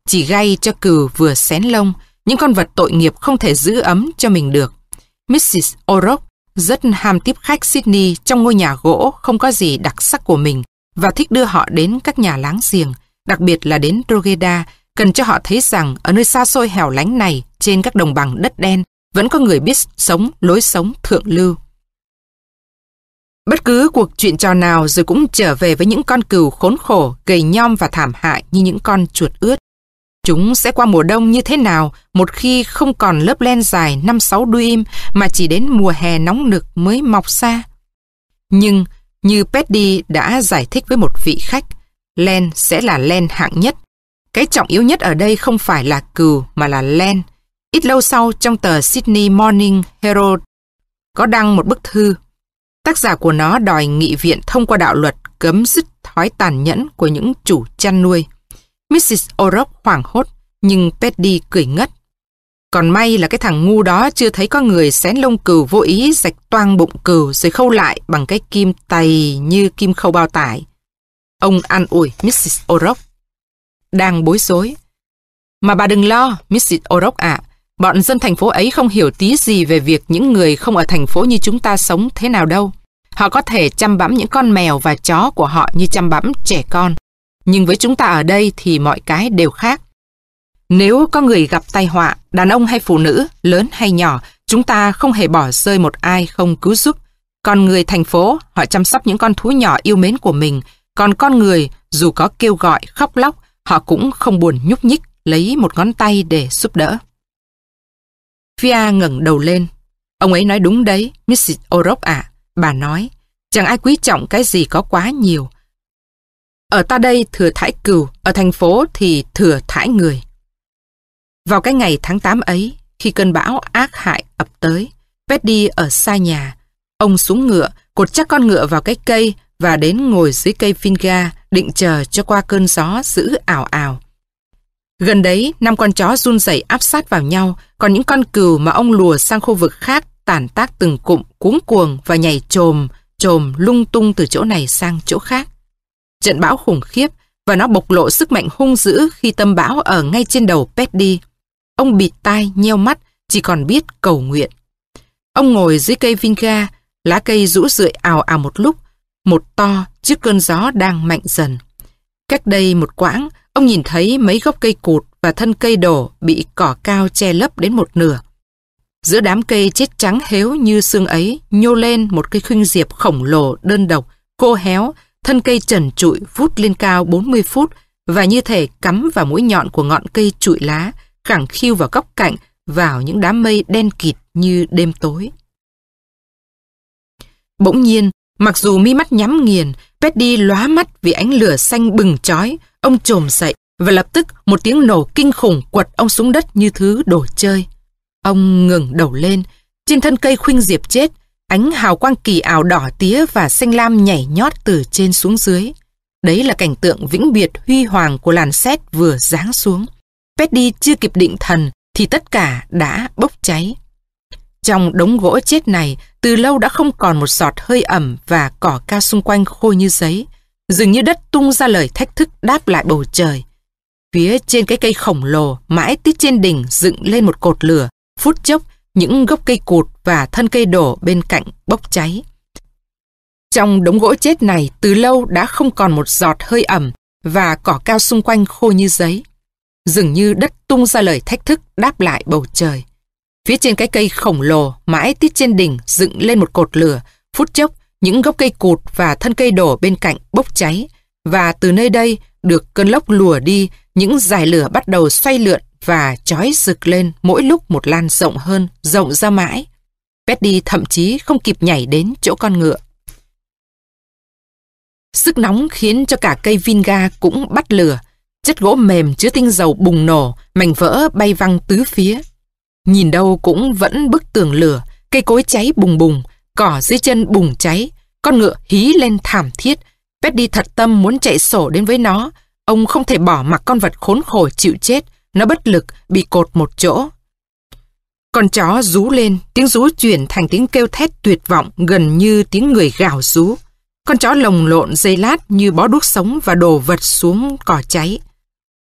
Chỉ gây cho cừu vừa xén lông, những con vật tội nghiệp không thể giữ ấm cho mình được. Mrs. O'Rourke rất ham tiếp khách Sydney trong ngôi nhà gỗ không có gì đặc sắc của mình và thích đưa họ đến các nhà láng giềng, đặc biệt là đến Drogheda, cần cho họ thấy rằng ở nơi xa xôi hẻo lánh này, trên các đồng bằng đất đen, vẫn có người biết sống lối sống thượng lưu. Bất cứ cuộc chuyện trò nào rồi cũng trở về với những con cừu khốn khổ, gầy nhom và thảm hại như những con chuột ướt. Chúng sẽ qua mùa đông như thế nào một khi không còn lớp len dài 5-6 đuôi im mà chỉ đến mùa hè nóng nực mới mọc ra. Nhưng như Petty đã giải thích với một vị khách, len sẽ là len hạng nhất. Cái trọng yếu nhất ở đây không phải là cừu mà là len. Ít lâu sau trong tờ Sydney Morning Herald có đăng một bức thư. Tác giả của nó đòi nghị viện thông qua đạo luật cấm dứt thói tàn nhẫn của những chủ chăn nuôi. Mrs. O'Rourke hoảng hốt, nhưng Petty cười ngất. Còn may là cái thằng ngu đó chưa thấy có người xén lông cừu vô ý rạch toang bụng cừu rồi khâu lại bằng cái kim tay như kim khâu bao tải. Ông an ủi Mrs. O'Rourke. Đang bối rối. Mà bà đừng lo, Mrs. O'Rourke ạ bọn dân thành phố ấy không hiểu tí gì về việc những người không ở thành phố như chúng ta sống thế nào đâu. Họ có thể chăm bẵm những con mèo và chó của họ như chăm bẵm trẻ con. Nhưng với chúng ta ở đây thì mọi cái đều khác. Nếu có người gặp tai họa, đàn ông hay phụ nữ, lớn hay nhỏ, chúng ta không hề bỏ rơi một ai không cứu giúp. Còn người thành phố, họ chăm sóc những con thú nhỏ yêu mến của mình. Còn con người, dù có kêu gọi, khóc lóc, họ cũng không buồn nhúc nhích, lấy một ngón tay để giúp đỡ. Fia ngẩng đầu lên. Ông ấy nói đúng đấy, Mrs. O'Rourke ạ. Bà nói, chẳng ai quý trọng cái gì có quá nhiều. Ở ta đây thừa thải cừu, ở thành phố thì thừa thải người. Vào cái ngày tháng 8 ấy, khi cơn bão ác hại ập tới, Petty ở xa nhà. Ông xuống ngựa, cột chắc con ngựa vào cái cây và đến ngồi dưới cây finga định chờ cho qua cơn gió giữ ảo ảo. Gần đấy, năm con chó run rẩy áp sát vào nhau, còn những con cừu mà ông lùa sang khu vực khác tàn tác từng cụm, cuống cuồng và nhảy trồm, trồm lung tung từ chỗ này sang chỗ khác. Trận bão khủng khiếp và nó bộc lộ sức mạnh hung dữ khi tâm bão ở ngay trên đầu Petty. Ông bịt tai, nheo mắt, chỉ còn biết cầu nguyện. Ông ngồi dưới cây vinga, lá cây rũ rượi ào ào một lúc, một to trước cơn gió đang mạnh dần. Cách đây một quãng, ông nhìn thấy mấy gốc cây cụt và thân cây đổ bị cỏ cao che lấp đến một nửa. Giữa đám cây chết trắng héo như xương ấy, nhô lên một cây khuynh diệp khổng lồ đơn độc, khô héo, thân cây trần trụi vút lên cao 40 phút và như thể cắm vào mũi nhọn của ngọn cây trụi lá, khẳng khiu vào góc cạnh, vào những đám mây đen kịt như đêm tối. Bỗng nhiên, mặc dù mi mắt nhắm nghiền, Petty lóa mắt vì ánh lửa xanh bừng chói. Ông trồm dậy và lập tức một tiếng nổ kinh khủng quật ông xuống đất như thứ đồ chơi. Ông ngừng đầu lên. Trên thân cây khuynh diệp chết, ánh hào quang kỳ ảo đỏ tía và xanh lam nhảy nhót từ trên xuống dưới. Đấy là cảnh tượng vĩnh biệt huy hoàng của làn sét vừa giáng xuống. Petty chưa kịp định thần thì tất cả đã bốc cháy. Trong đống gỗ chết này, từ lâu đã không còn một giọt hơi ẩm và cỏ cao xung quanh khô như giấy. Dường như đất tung ra lời thách thức đáp lại bầu trời. Phía trên cái cây khổng lồ, mãi tít trên đỉnh dựng lên một cột lửa, phút chốc những gốc cây cụt và thân cây đổ bên cạnh bốc cháy. Trong đống gỗ chết này, từ lâu đã không còn một giọt hơi ẩm và cỏ cao xung quanh khô như giấy. Dường như đất tung ra lời thách thức đáp lại bầu trời. Phía trên cái cây khổng lồ, mãi tít trên đỉnh dựng lên một cột lửa, phút chốc những gốc cây cụt và thân cây đổ bên cạnh bốc cháy. Và từ nơi đây, được cơn lốc lùa đi, những dải lửa bắt đầu xoay lượn và chói rực lên mỗi lúc một lan rộng hơn, rộng ra mãi. Petty thậm chí không kịp nhảy đến chỗ con ngựa. Sức nóng khiến cho cả cây Vinga cũng bắt lửa. Chất gỗ mềm chứa tinh dầu bùng nổ, mảnh vỡ bay văng tứ phía. Nhìn đâu cũng vẫn bức tường lửa, cây cối cháy bùng bùng, cỏ dưới chân bùng cháy, con ngựa hí lên thảm thiết. Petty thật tâm muốn chạy sổ đến với nó. Ông không thể bỏ mặc con vật khốn khổ chịu chết, nó bất lực, bị cột một chỗ. Con chó rú lên, tiếng rú chuyển thành tiếng kêu thét tuyệt vọng gần như tiếng người gào rú. Con chó lồng lộn dây lát như bó đuốc sống và đổ vật xuống cỏ cháy.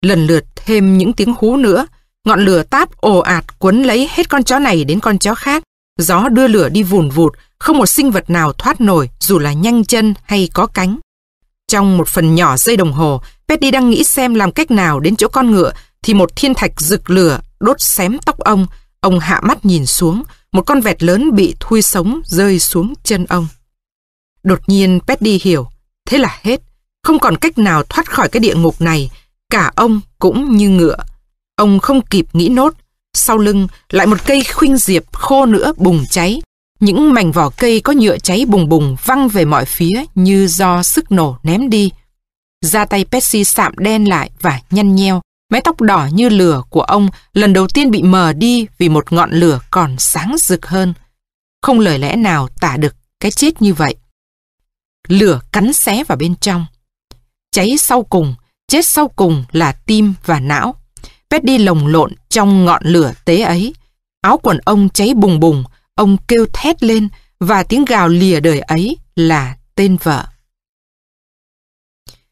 Lần lượt thêm những tiếng hú nữa, ngọn lửa táp ồ ạt cuốn lấy hết con chó này đến con chó khác. Gió đưa lửa đi vùn vụt, không một sinh vật nào thoát nổi dù là nhanh chân hay có cánh. Trong một phần nhỏ giây đồng hồ, Petty đang nghĩ xem làm cách nào đến chỗ con ngựa thì một thiên thạch rực lửa đốt xém tóc ông. Ông hạ mắt nhìn xuống, một con vẹt lớn bị thui sống rơi xuống chân ông. Đột nhiên Petty hiểu, thế là hết, không còn cách nào thoát khỏi cái địa ngục này, cả ông cũng như ngựa. Ông không kịp nghĩ nốt, sau lưng lại một cây khuynh diệp khô nữa bùng cháy. Những mảnh vỏ cây có nhựa cháy bùng bùng văng về mọi phía như do sức nổ ném đi. Da tay Pepsi sạm đen lại và nhăn nheo. Mái tóc đỏ như lửa của ông lần đầu tiên bị mờ đi vì một ngọn lửa còn sáng rực hơn. Không lời lẽ nào tả được cái chết như vậy. Lửa cắn xé vào bên trong. Cháy sau cùng, chết sau cùng là tim và não. Petty lồng lộn trong ngọn lửa tế ấy. Áo quần ông cháy bùng bùng, ông kêu thét lên và tiếng gào lìa đời ấy là tên vợ.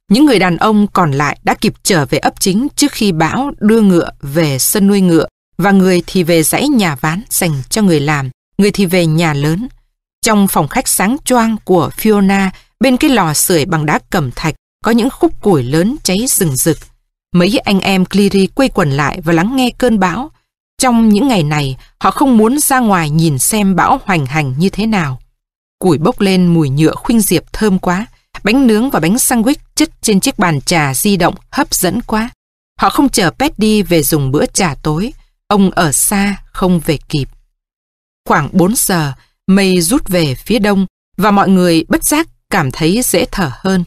Những người đàn ông còn lại đã kịp trở về ấp chính trước khi bão đưa ngựa về sân nuôi ngựa và người thì về dãy nhà ván dành cho người làm, người thì về nhà lớn. Trong phòng khách sáng choang của Fiona, bên cái lò sưởi bằng đá cẩm thạch có những khúc củi lớn cháy rừng rực. Mấy anh em Cleary quây quần lại và lắng nghe cơn bão. Trong những ngày này, họ không muốn ra ngoài nhìn xem bão hoành hành như thế nào. Củi bốc lên mùi nhựa khuynh diệp thơm quá, bánh nướng và bánh sandwich chất trên chiếc bàn trà di động hấp dẫn quá. Họ không chờ pet đi về dùng bữa trà tối, ông ở xa không về kịp. Khoảng 4 giờ, mây rút về phía đông và mọi người bất giác cảm thấy dễ thở hơn.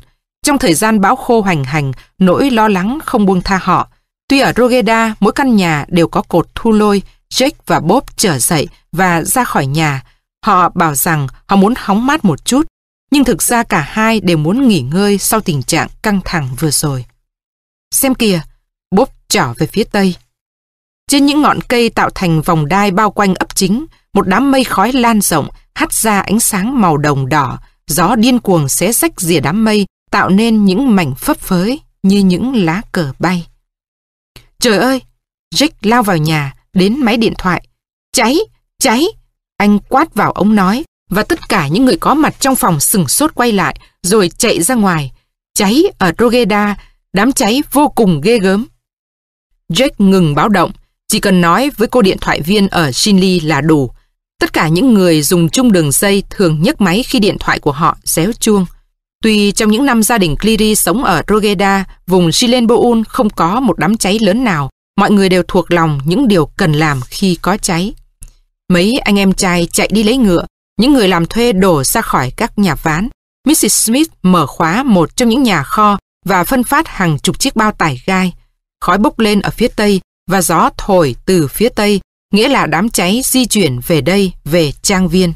Trong thời gian bão khô hoành hành, nỗi lo lắng không buông tha họ. Tuy ở Rogeda, mỗi căn nhà đều có cột thu lôi, Jake và Bob trở dậy và ra khỏi nhà. Họ bảo rằng họ muốn hóng mát một chút, nhưng thực ra cả hai đều muốn nghỉ ngơi sau tình trạng căng thẳng vừa rồi. Xem kìa, Bob trở về phía tây. Trên những ngọn cây tạo thành vòng đai bao quanh ấp chính, một đám mây khói lan rộng, hắt ra ánh sáng màu đồng đỏ, gió điên cuồng xé rách rìa đám mây, tạo nên những mảnh phấp phới như những lá cờ bay. Trời ơi! Rick lao vào nhà, đến máy điện thoại. Cháy! Cháy! Anh quát vào ống nói, và tất cả những người có mặt trong phòng sừng sốt quay lại, rồi chạy ra ngoài. Cháy ở Rogeda, đám cháy vô cùng ghê gớm. Jake ngừng báo động, chỉ cần nói với cô điện thoại viên ở Shinley là đủ. Tất cả những người dùng chung đường dây thường nhấc máy khi điện thoại của họ réo chuông. Tuy trong những năm gia đình Cleary sống ở Rogeda, vùng Gilenboul không có một đám cháy lớn nào, mọi người đều thuộc lòng những điều cần làm khi có cháy. Mấy anh em trai chạy đi lấy ngựa, những người làm thuê đổ ra khỏi các nhà ván. Mrs. Smith mở khóa một trong những nhà kho và phân phát hàng chục chiếc bao tải gai. Khói bốc lên ở phía tây và gió thổi từ phía tây, nghĩa là đám cháy di chuyển về đây, về trang viên.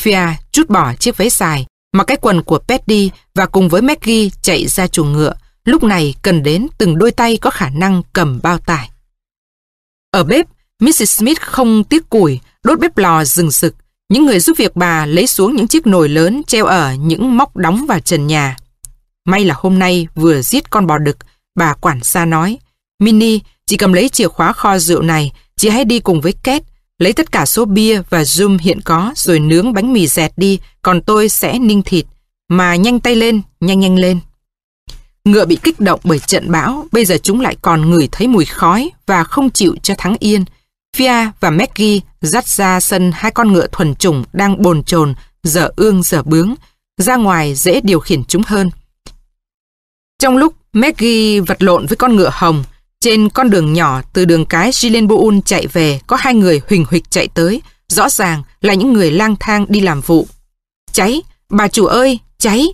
Fia chút bỏ chiếc váy dài, mặc cái quần của Petty và cùng với Maggie chạy ra chuồng ngựa, lúc này cần đến từng đôi tay có khả năng cầm bao tải. Ở bếp, Mrs. Smith không tiếc củi, đốt bếp lò rừng rực. Những người giúp việc bà lấy xuống những chiếc nồi lớn treo ở những móc đóng vào trần nhà. May là hôm nay vừa giết con bò đực, bà quản gia nói. Minnie, chị cầm lấy chìa khóa kho rượu này, chị hãy đi cùng với Kate lấy tất cả số bia và zoom hiện có rồi nướng bánh mì dẹt đi, còn tôi sẽ ninh thịt. Mà nhanh tay lên, nhanh nhanh lên. Ngựa bị kích động bởi trận bão, bây giờ chúng lại còn ngửi thấy mùi khói và không chịu cho thắng yên. Fia và Maggie dắt ra sân hai con ngựa thuần chủng đang bồn chồn, dở ương dở bướng. Ra ngoài dễ điều khiển chúng hơn. Trong lúc Maggie vật lộn với con ngựa hồng, trên con đường nhỏ từ đường cái Gilenboul chạy về có hai người huỳnh huỵch chạy tới, rõ ràng là những người lang thang đi làm vụ. Cháy, bà chủ ơi, cháy,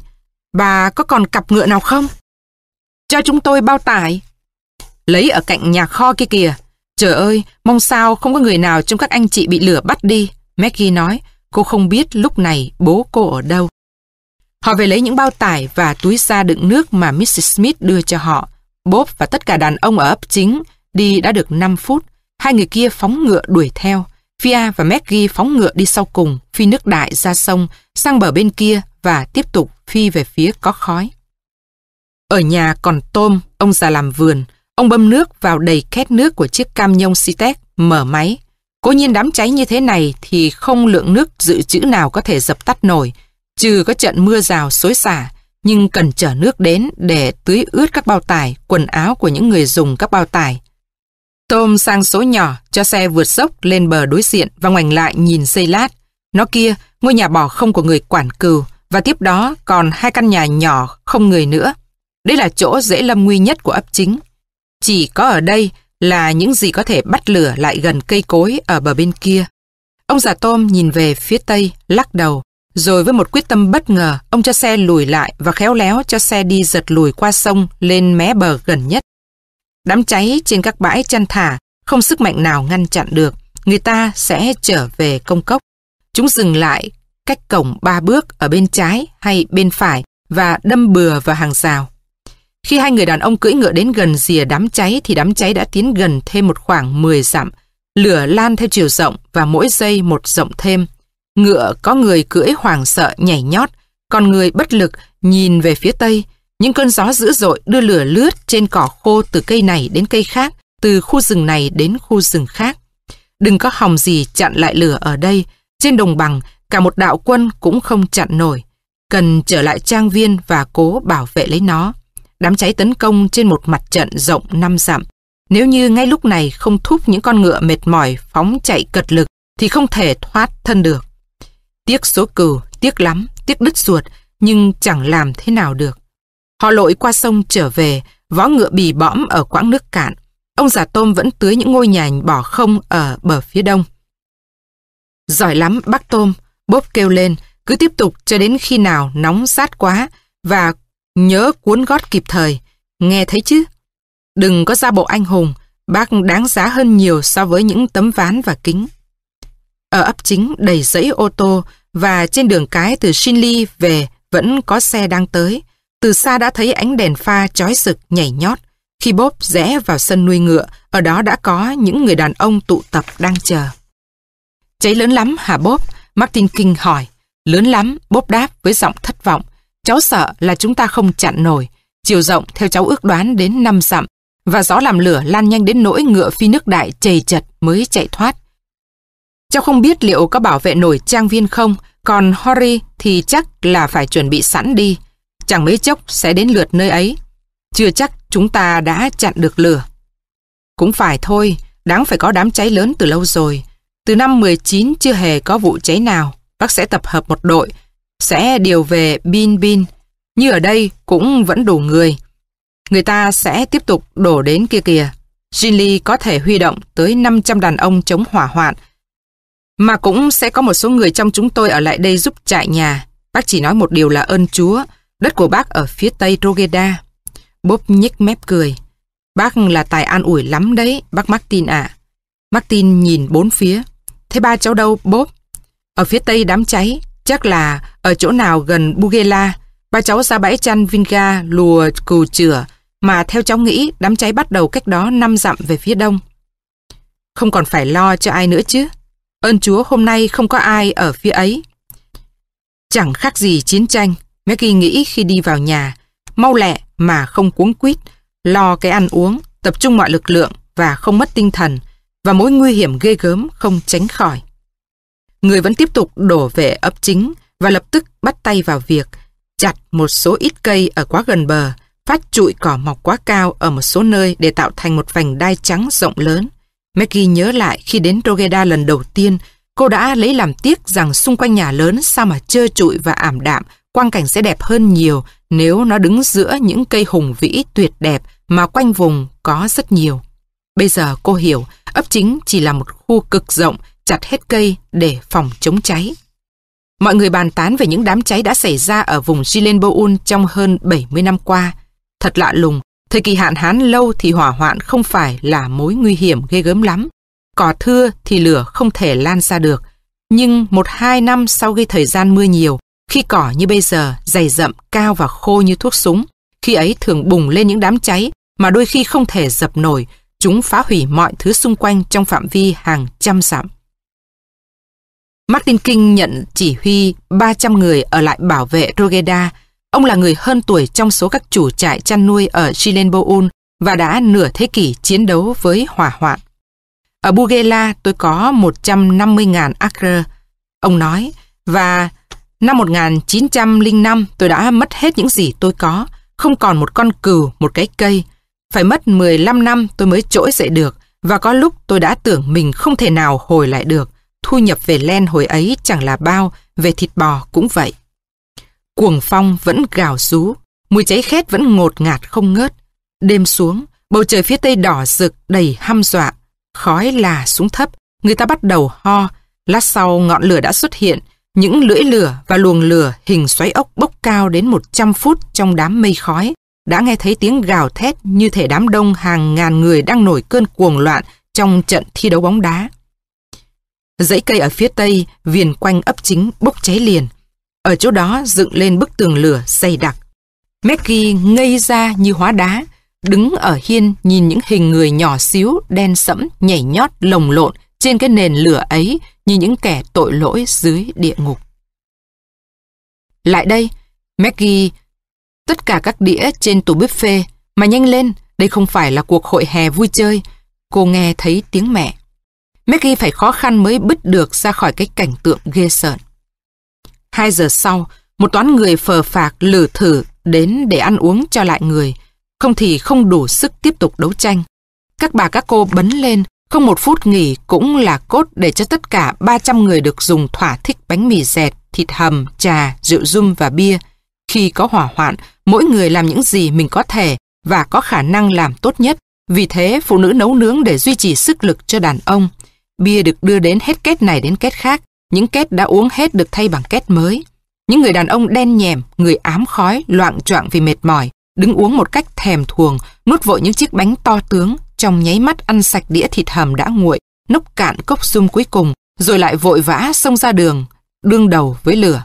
bà có còn cặp ngựa nào không? Cho chúng tôi bao tải. Lấy ở cạnh nhà kho kia kìa. Trời ơi, mong sao không có người nào trong các anh chị bị lửa bắt đi. Maggie nói, cô không biết lúc này bố cô ở đâu. Họ về lấy những bao tải và túi da đựng nước mà Mrs. Smith đưa cho họ. Bob và tất cả đàn ông ở ấp chính đi đã được 5 phút. Hai người kia phóng ngựa đuổi theo. Fia và Maggie phóng ngựa đi sau cùng, phi nước đại ra sông, sang bờ bên kia và tiếp tục phi về phía có khói. Ở nhà còn tôm, ông già làm vườn. Ông bơm nước vào đầy két nước của chiếc cam nhông Citec, mở máy. Cố nhiên đám cháy như thế này thì không lượng nước dự trữ nào có thể dập tắt nổi, trừ có trận mưa rào xối xả, nhưng cần chở nước đến để tưới ướt các bao tải, quần áo của những người dùng các bao tải. Tôm sang số nhỏ cho xe vượt dốc lên bờ đối diện và ngoảnh lại nhìn xây lát. Nó kia, ngôi nhà bỏ không của người quản cừu và tiếp đó còn hai căn nhà nhỏ không người nữa. Đây là chỗ dễ lâm nguy nhất của ấp chính. Chỉ có ở đây là những gì có thể bắt lửa lại gần cây cối ở bờ bên kia. Ông già tôm nhìn về phía tây, lắc đầu, rồi với một quyết tâm bất ngờ, ông cho xe lùi lại và khéo léo cho xe đi giật lùi qua sông lên mé bờ gần nhất. Đám cháy trên các bãi chăn thả, không sức mạnh nào ngăn chặn được, người ta sẽ trở về công cốc. Chúng dừng lại cách cổng ba bước ở bên trái hay bên phải và đâm bừa vào hàng rào. Khi hai người đàn ông cưỡi ngựa đến gần rìa đám cháy thì đám cháy đã tiến gần thêm một khoảng 10 dặm. Lửa lan theo chiều rộng và mỗi giây một rộng thêm. Ngựa có người cưỡi hoảng sợ nhảy nhót, còn người bất lực nhìn về phía tây. Những cơn gió dữ dội đưa lửa lướt trên cỏ khô từ cây này đến cây khác, từ khu rừng này đến khu rừng khác. Đừng có hòng gì chặn lại lửa ở đây. Trên đồng bằng, cả một đạo quân cũng không chặn nổi. Cần trở lại trang viên và cố bảo vệ lấy nó. Đám cháy tấn công trên một mặt trận rộng 5 dặm. Nếu như ngay lúc này không thúc những con ngựa mệt mỏi phóng chạy cật lực thì không thể thoát thân được. Tiếc số cừu, tiếc lắm, tiếc đứt ruột, nhưng chẳng làm thế nào được. Họ lội qua sông trở về, vó ngựa bì bõm ở quãng nước cạn. Ông già tôm vẫn tưới những ngôi nhà bỏ không ở bờ phía đông. Giỏi lắm bác tôm, bốp kêu lên, cứ tiếp tục cho đến khi nào nóng sát quá và nhớ cuốn gót kịp thời. Nghe thấy chứ? Đừng có ra bộ anh hùng, bác đáng giá hơn nhiều so với những tấm ván và kính. Ở ấp chính đầy dãy ô tô và trên đường cái từ Shinli về vẫn có xe đang tới. Từ xa đã thấy ánh đèn pha chói sực nhảy nhót. Khi bốp rẽ vào sân nuôi ngựa, ở đó đã có những người đàn ông tụ tập đang chờ. Cháy lớn lắm hả bốp? Martin King hỏi. Lớn lắm, bốp đáp với giọng thất vọng. Cháu sợ là chúng ta không chặn nổi. Chiều rộng theo cháu ước đoán đến 5 dặm. Và gió làm lửa lan nhanh đến nỗi ngựa phi nước đại chầy chật mới chạy thoát. Cháu không biết liệu có bảo vệ nổi trang viên không, còn Hori thì chắc là phải chuẩn bị sẵn đi. Chẳng mấy chốc sẽ đến lượt nơi ấy. Chưa chắc chúng ta đã chặn được lửa. Cũng phải thôi, đáng phải có đám cháy lớn từ lâu rồi. Từ năm 19 chưa hề có vụ cháy nào. Bác sẽ tập hợp một đội, sẽ điều về Bin Bin. Như ở đây cũng vẫn đủ người. Người ta sẽ tiếp tục đổ đến kia kìa. Jinli có thể huy động tới 500 đàn ông chống hỏa hoạn mà cũng sẽ có một số người trong chúng tôi ở lại đây giúp trại nhà. Bác chỉ nói một điều là ơn Chúa, đất của bác ở phía tây Rogeda. Bob nhếch mép cười. Bác là tài an ủi lắm đấy, bác Martin ạ. Martin nhìn bốn phía. Thế ba cháu đâu, Bob? Ở phía tây đám cháy, chắc là ở chỗ nào gần Bugela. Ba cháu ra bãi chăn Vinga lùa cừu chửa, mà theo cháu nghĩ đám cháy bắt đầu cách đó năm dặm về phía đông. Không còn phải lo cho ai nữa chứ. Ơn Chúa hôm nay không có ai ở phía ấy. Chẳng khác gì chiến tranh, Maggie nghĩ khi đi vào nhà, mau lẹ mà không cuống quýt, lo cái ăn uống, tập trung mọi lực lượng và không mất tinh thần, và mối nguy hiểm ghê gớm không tránh khỏi. Người vẫn tiếp tục đổ về ấp chính và lập tức bắt tay vào việc chặt một số ít cây ở quá gần bờ, phát trụi cỏ mọc quá cao ở một số nơi để tạo thành một vành đai trắng rộng lớn. Maggie nhớ lại khi đến Rogeda lần đầu tiên, cô đã lấy làm tiếc rằng xung quanh nhà lớn sao mà trơ trụi và ảm đạm, quang cảnh sẽ đẹp hơn nhiều nếu nó đứng giữa những cây hùng vĩ tuyệt đẹp mà quanh vùng có rất nhiều. Bây giờ cô hiểu, ấp chính chỉ là một khu cực rộng, chặt hết cây để phòng chống cháy. Mọi người bàn tán về những đám cháy đã xảy ra ở vùng Gilenboul trong hơn 70 năm qua. Thật lạ lùng, thời kỳ hạn hán lâu thì hỏa hoạn không phải là mối nguy hiểm ghê gớm lắm. Cỏ thưa thì lửa không thể lan ra được. Nhưng một hai năm sau khi thời gian mưa nhiều, khi cỏ như bây giờ dày rậm, cao và khô như thuốc súng, khi ấy thường bùng lên những đám cháy mà đôi khi không thể dập nổi, chúng phá hủy mọi thứ xung quanh trong phạm vi hàng trăm dặm. Martin King nhận chỉ huy 300 người ở lại bảo vệ Rogeda. Ông là người hơn tuổi trong số các chủ trại chăn nuôi ở Chilenboul và đã nửa thế kỷ chiến đấu với hỏa hoạn. Ở Bugela tôi có 150.000 acre, ông nói, và năm 1905 tôi đã mất hết những gì tôi có, không còn một con cừu, một cái cây. Phải mất 15 năm tôi mới trỗi dậy được, và có lúc tôi đã tưởng mình không thể nào hồi lại được. Thu nhập về len hồi ấy chẳng là bao, về thịt bò cũng vậy. Cuồng phong vẫn gào rú, mùi cháy khét vẫn ngột ngạt không ngớt. Đêm xuống, bầu trời phía tây đỏ rực đầy hăm dọa, khói là xuống thấp, người ta bắt đầu ho. Lát sau ngọn lửa đã xuất hiện, những lưỡi lửa và luồng lửa hình xoáy ốc bốc cao đến 100 phút trong đám mây khói. Đã nghe thấy tiếng gào thét như thể đám đông hàng ngàn người đang nổi cơn cuồng loạn trong trận thi đấu bóng đá. Dãy cây ở phía tây, viền quanh ấp chính bốc cháy liền. Ở chỗ đó dựng lên bức tường lửa dày đặc. Maggie ngây ra như hóa đá, đứng ở hiên nhìn những hình người nhỏ xíu, đen sẫm, nhảy nhót, lồng lộn trên cái nền lửa ấy như những kẻ tội lỗi dưới địa ngục. Lại đây, Maggie, tất cả các đĩa trên tủ buffet, mà nhanh lên, đây không phải là cuộc hội hè vui chơi. Cô nghe thấy tiếng mẹ. Maggie phải khó khăn mới bứt được ra khỏi cái cảnh tượng ghê sợ. Hai giờ sau, một toán người phờ phạc lử thử đến để ăn uống cho lại người, không thì không đủ sức tiếp tục đấu tranh. Các bà các cô bấn lên, không một phút nghỉ cũng là cốt để cho tất cả 300 người được dùng thỏa thích bánh mì dẹt, thịt hầm, trà, rượu rum và bia. Khi có hỏa hoạn, mỗi người làm những gì mình có thể và có khả năng làm tốt nhất. Vì thế, phụ nữ nấu nướng để duy trì sức lực cho đàn ông. Bia được đưa đến hết két này đến két khác, những két đã uống hết được thay bằng két mới. Những người đàn ông đen nhèm, người ám khói, loạn choạng vì mệt mỏi, đứng uống một cách thèm thuồng, nuốt vội những chiếc bánh to tướng, trong nháy mắt ăn sạch đĩa thịt hầm đã nguội, nốc cạn cốc sum cuối cùng, rồi lại vội vã xông ra đường, đương đầu với lửa.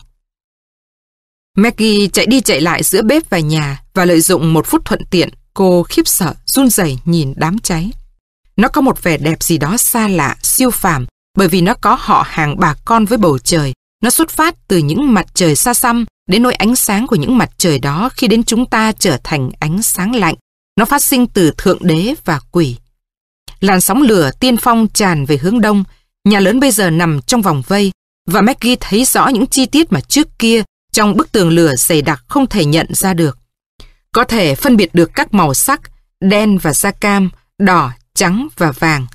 Maggie chạy đi chạy lại giữa bếp và nhà và lợi dụng một phút thuận tiện, cô khiếp sợ, run rẩy nhìn đám cháy. Nó có một vẻ đẹp gì đó xa lạ, siêu phàm, bởi vì nó có họ hàng bà con với bầu trời. Nó xuất phát từ những mặt trời xa xăm, đến nỗi ánh sáng của những mặt trời đó khi đến chúng ta trở thành ánh sáng lạnh. Nó phát sinh từ thượng đế và quỷ. Làn sóng lửa tiên phong tràn về hướng đông, nhà lớn bây giờ nằm trong vòng vây, và Maggie thấy rõ những chi tiết mà trước kia trong bức tường lửa dày đặc không thể nhận ra được. Có thể phân biệt được các màu sắc, đen và da cam, đỏ, trắng và vàng.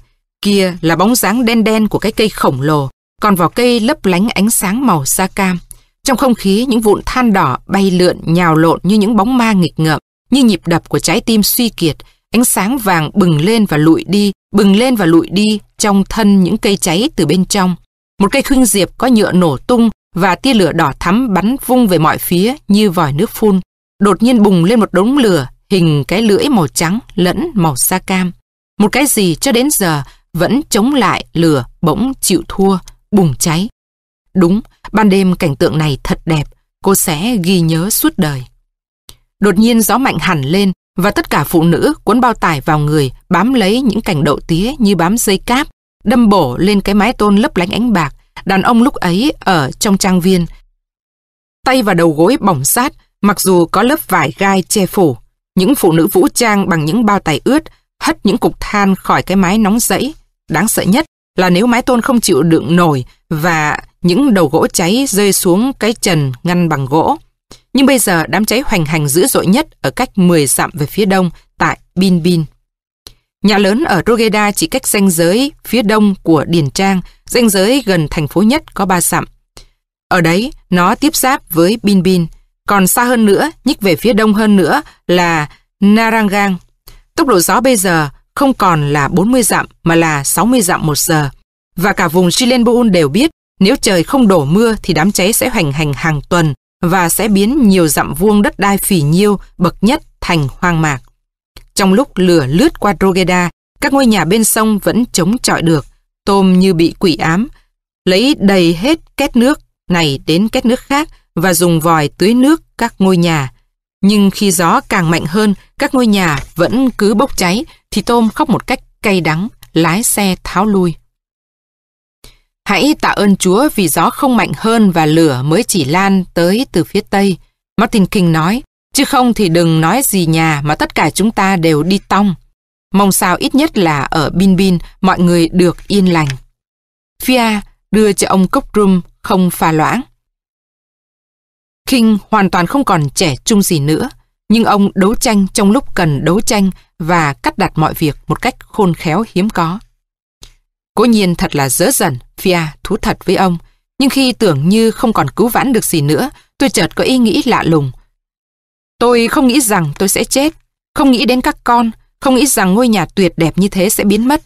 Kia là bóng dáng đen đen của cái cây khổng lồ, còn vỏ cây lấp lánh ánh sáng màu da cam. Trong không khí, những vụn than đỏ bay lượn nhào lộn như những bóng ma nghịch ngợm, như nhịp đập của trái tim suy kiệt. Ánh sáng vàng bừng lên và lụi đi, bừng lên và lụi đi trong thân những cây cháy từ bên trong. Một cây khuynh diệp có nhựa nổ tung và tia lửa đỏ thắm bắn vung về mọi phía như vòi nước phun. Đột nhiên bùng lên một đống lửa hình cái lưỡi màu trắng lẫn màu da cam. Một cái gì cho đến giờ vẫn chống lại lửa bỗng chịu thua, bùng cháy. Đúng, ban đêm cảnh tượng này thật đẹp, cô sẽ ghi nhớ suốt đời. Đột nhiên gió mạnh hẳn lên và tất cả phụ nữ cuốn bao tải vào người bám lấy những cành đậu tía như bám dây cáp, đâm bổ lên cái mái tôn lấp lánh ánh bạc. Đàn ông lúc ấy ở trong trang viên. Tay và đầu gối bỏng sát, mặc dù có lớp vải gai che phủ. Những phụ nữ vũ trang bằng những bao tải ướt hất những cục than khỏi cái mái nóng rẫy. Đáng sợ nhất là nếu mái tôn không chịu đựng nổi và những đầu gỗ cháy rơi xuống cái trần ngăn bằng gỗ. Nhưng bây giờ đám cháy hoành hành dữ dội nhất ở cách 10 dặm về phía đông tại Bin Bin. Nhà lớn ở Rogeda chỉ cách ranh giới phía đông của Điền Trang, ranh giới gần thành phố nhất có 3 dặm. Ở đấy, nó tiếp giáp với Bin Bin, còn xa hơn nữa, nhích về phía đông hơn nữa là Narangang. Tốc độ gió bây giờ không còn là 40 dặm mà là 60 dặm một giờ. Và cả vùng Chilenboon đều biết nếu trời không đổ mưa thì đám cháy sẽ hoành hành hàng tuần và sẽ biến nhiều dặm vuông đất đai phỉ nhiêu bậc nhất thành hoang mạc. Trong lúc lửa lướt qua Drogheda, các ngôi nhà bên sông vẫn chống chọi được, tôm như bị quỷ ám, lấy đầy hết két nước này đến két nước khác và dùng vòi tưới nước các ngôi nhà. Nhưng khi gió càng mạnh hơn, các ngôi nhà vẫn cứ bốc cháy, thì Tôm khóc một cách cay đắng, lái xe tháo lui. Hãy tạ ơn Chúa vì gió không mạnh hơn và lửa mới chỉ lan tới từ phía Tây. Martin King nói, chứ không thì đừng nói gì nhà mà tất cả chúng ta đều đi tong. Mong sao ít nhất là ở Bin Bin mọi người được yên lành. Fia đưa cho ông cốc rum không pha loãng. King hoàn toàn không còn trẻ trung gì nữa, nhưng ông đấu tranh trong lúc cần đấu tranh và cắt đặt mọi việc một cách khôn khéo hiếm có. Cố nhiên thật là dỡ dần, Fia thú thật với ông, nhưng khi tưởng như không còn cứu vãn được gì nữa, tôi chợt có ý nghĩ lạ lùng. Tôi không nghĩ rằng tôi sẽ chết, không nghĩ đến các con, không nghĩ rằng ngôi nhà tuyệt đẹp như thế sẽ biến mất.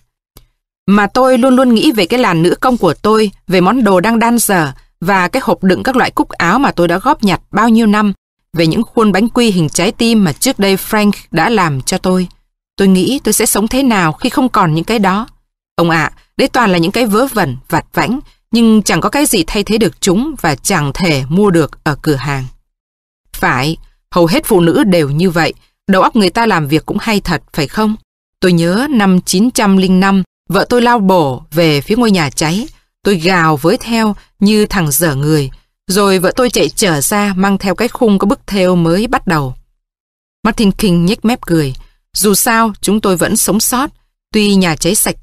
Mà tôi luôn luôn nghĩ về cái làn nữ công của tôi, về món đồ đang đan dở và cái hộp đựng các loại cúc áo mà tôi đã góp nhặt bao nhiêu năm, về những khuôn bánh quy hình trái tim mà trước đây Frank đã làm cho tôi. Tôi nghĩ tôi sẽ sống thế nào khi không còn những cái đó. Ông ạ, đấy toàn là những cái vớ vẩn, vặt vãnh, nhưng chẳng có cái gì thay thế được chúng và chẳng thể mua được ở cửa hàng. Phải, hầu hết phụ nữ đều như vậy, đầu óc người ta làm việc cũng hay thật, phải không? Tôi nhớ năm 905, vợ tôi lao bổ về phía ngôi nhà cháy. Tôi gào với theo như thằng dở người, rồi vợ tôi chạy trở ra mang theo cái khung có bức thêu mới bắt đầu. Martin King nhếch mép cười. Dù sao, chúng tôi vẫn sống sót, tuy nhà cháy sạch.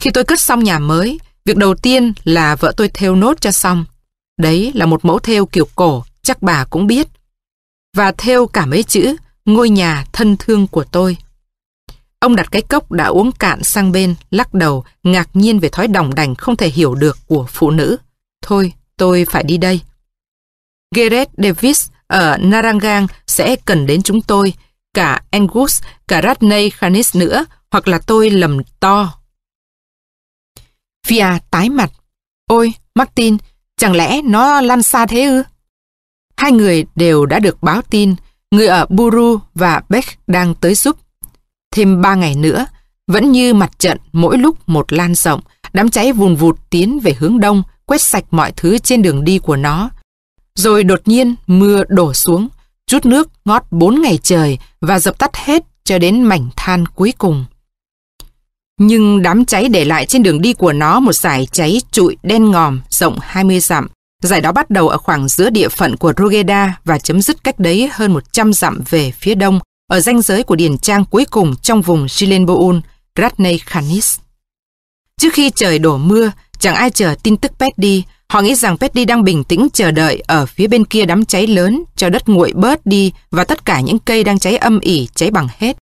Khi tôi cất xong nhà mới, việc đầu tiên là vợ tôi thêu nốt cho xong. Đấy là một mẫu thêu kiểu cổ, chắc bà cũng biết. Và thêu cả mấy chữ, ngôi nhà thân thương của tôi. Ông đặt cái cốc đã uống cạn sang bên, lắc đầu, ngạc nhiên về thói đồng đành không thể hiểu được của phụ nữ. Thôi, tôi phải đi đây. Gareth Davis ở Narangang sẽ cần đến chúng tôi, cả Angus, cả Radney Khanis nữa, hoặc là tôi lầm to. Fia tái mặt. Ôi, Martin, chẳng lẽ nó lăn xa thế ư? Hai người đều đã được báo tin, người ở Buru và Beck đang tới giúp. Thêm ba ngày nữa, vẫn như mặt trận mỗi lúc một lan rộng, đám cháy vùn vụt tiến về hướng đông, quét sạch mọi thứ trên đường đi của nó. Rồi đột nhiên mưa đổ xuống, chút nước ngót bốn ngày trời và dập tắt hết cho đến mảnh than cuối cùng. Nhưng đám cháy để lại trên đường đi của nó một dải cháy trụi đen ngòm rộng 20 dặm. Giải đó bắt đầu ở khoảng giữa địa phận của Rogeda và chấm dứt cách đấy hơn 100 dặm về phía đông, ở ranh giới của điền trang cuối cùng trong vùng Shilenboon, Ratney Khanis. Trước khi trời đổ mưa, chẳng ai chờ tin tức pet đi. Họ nghĩ rằng Petty đang bình tĩnh chờ đợi ở phía bên kia đám cháy lớn cho đất nguội bớt đi và tất cả những cây đang cháy âm ỉ cháy bằng hết.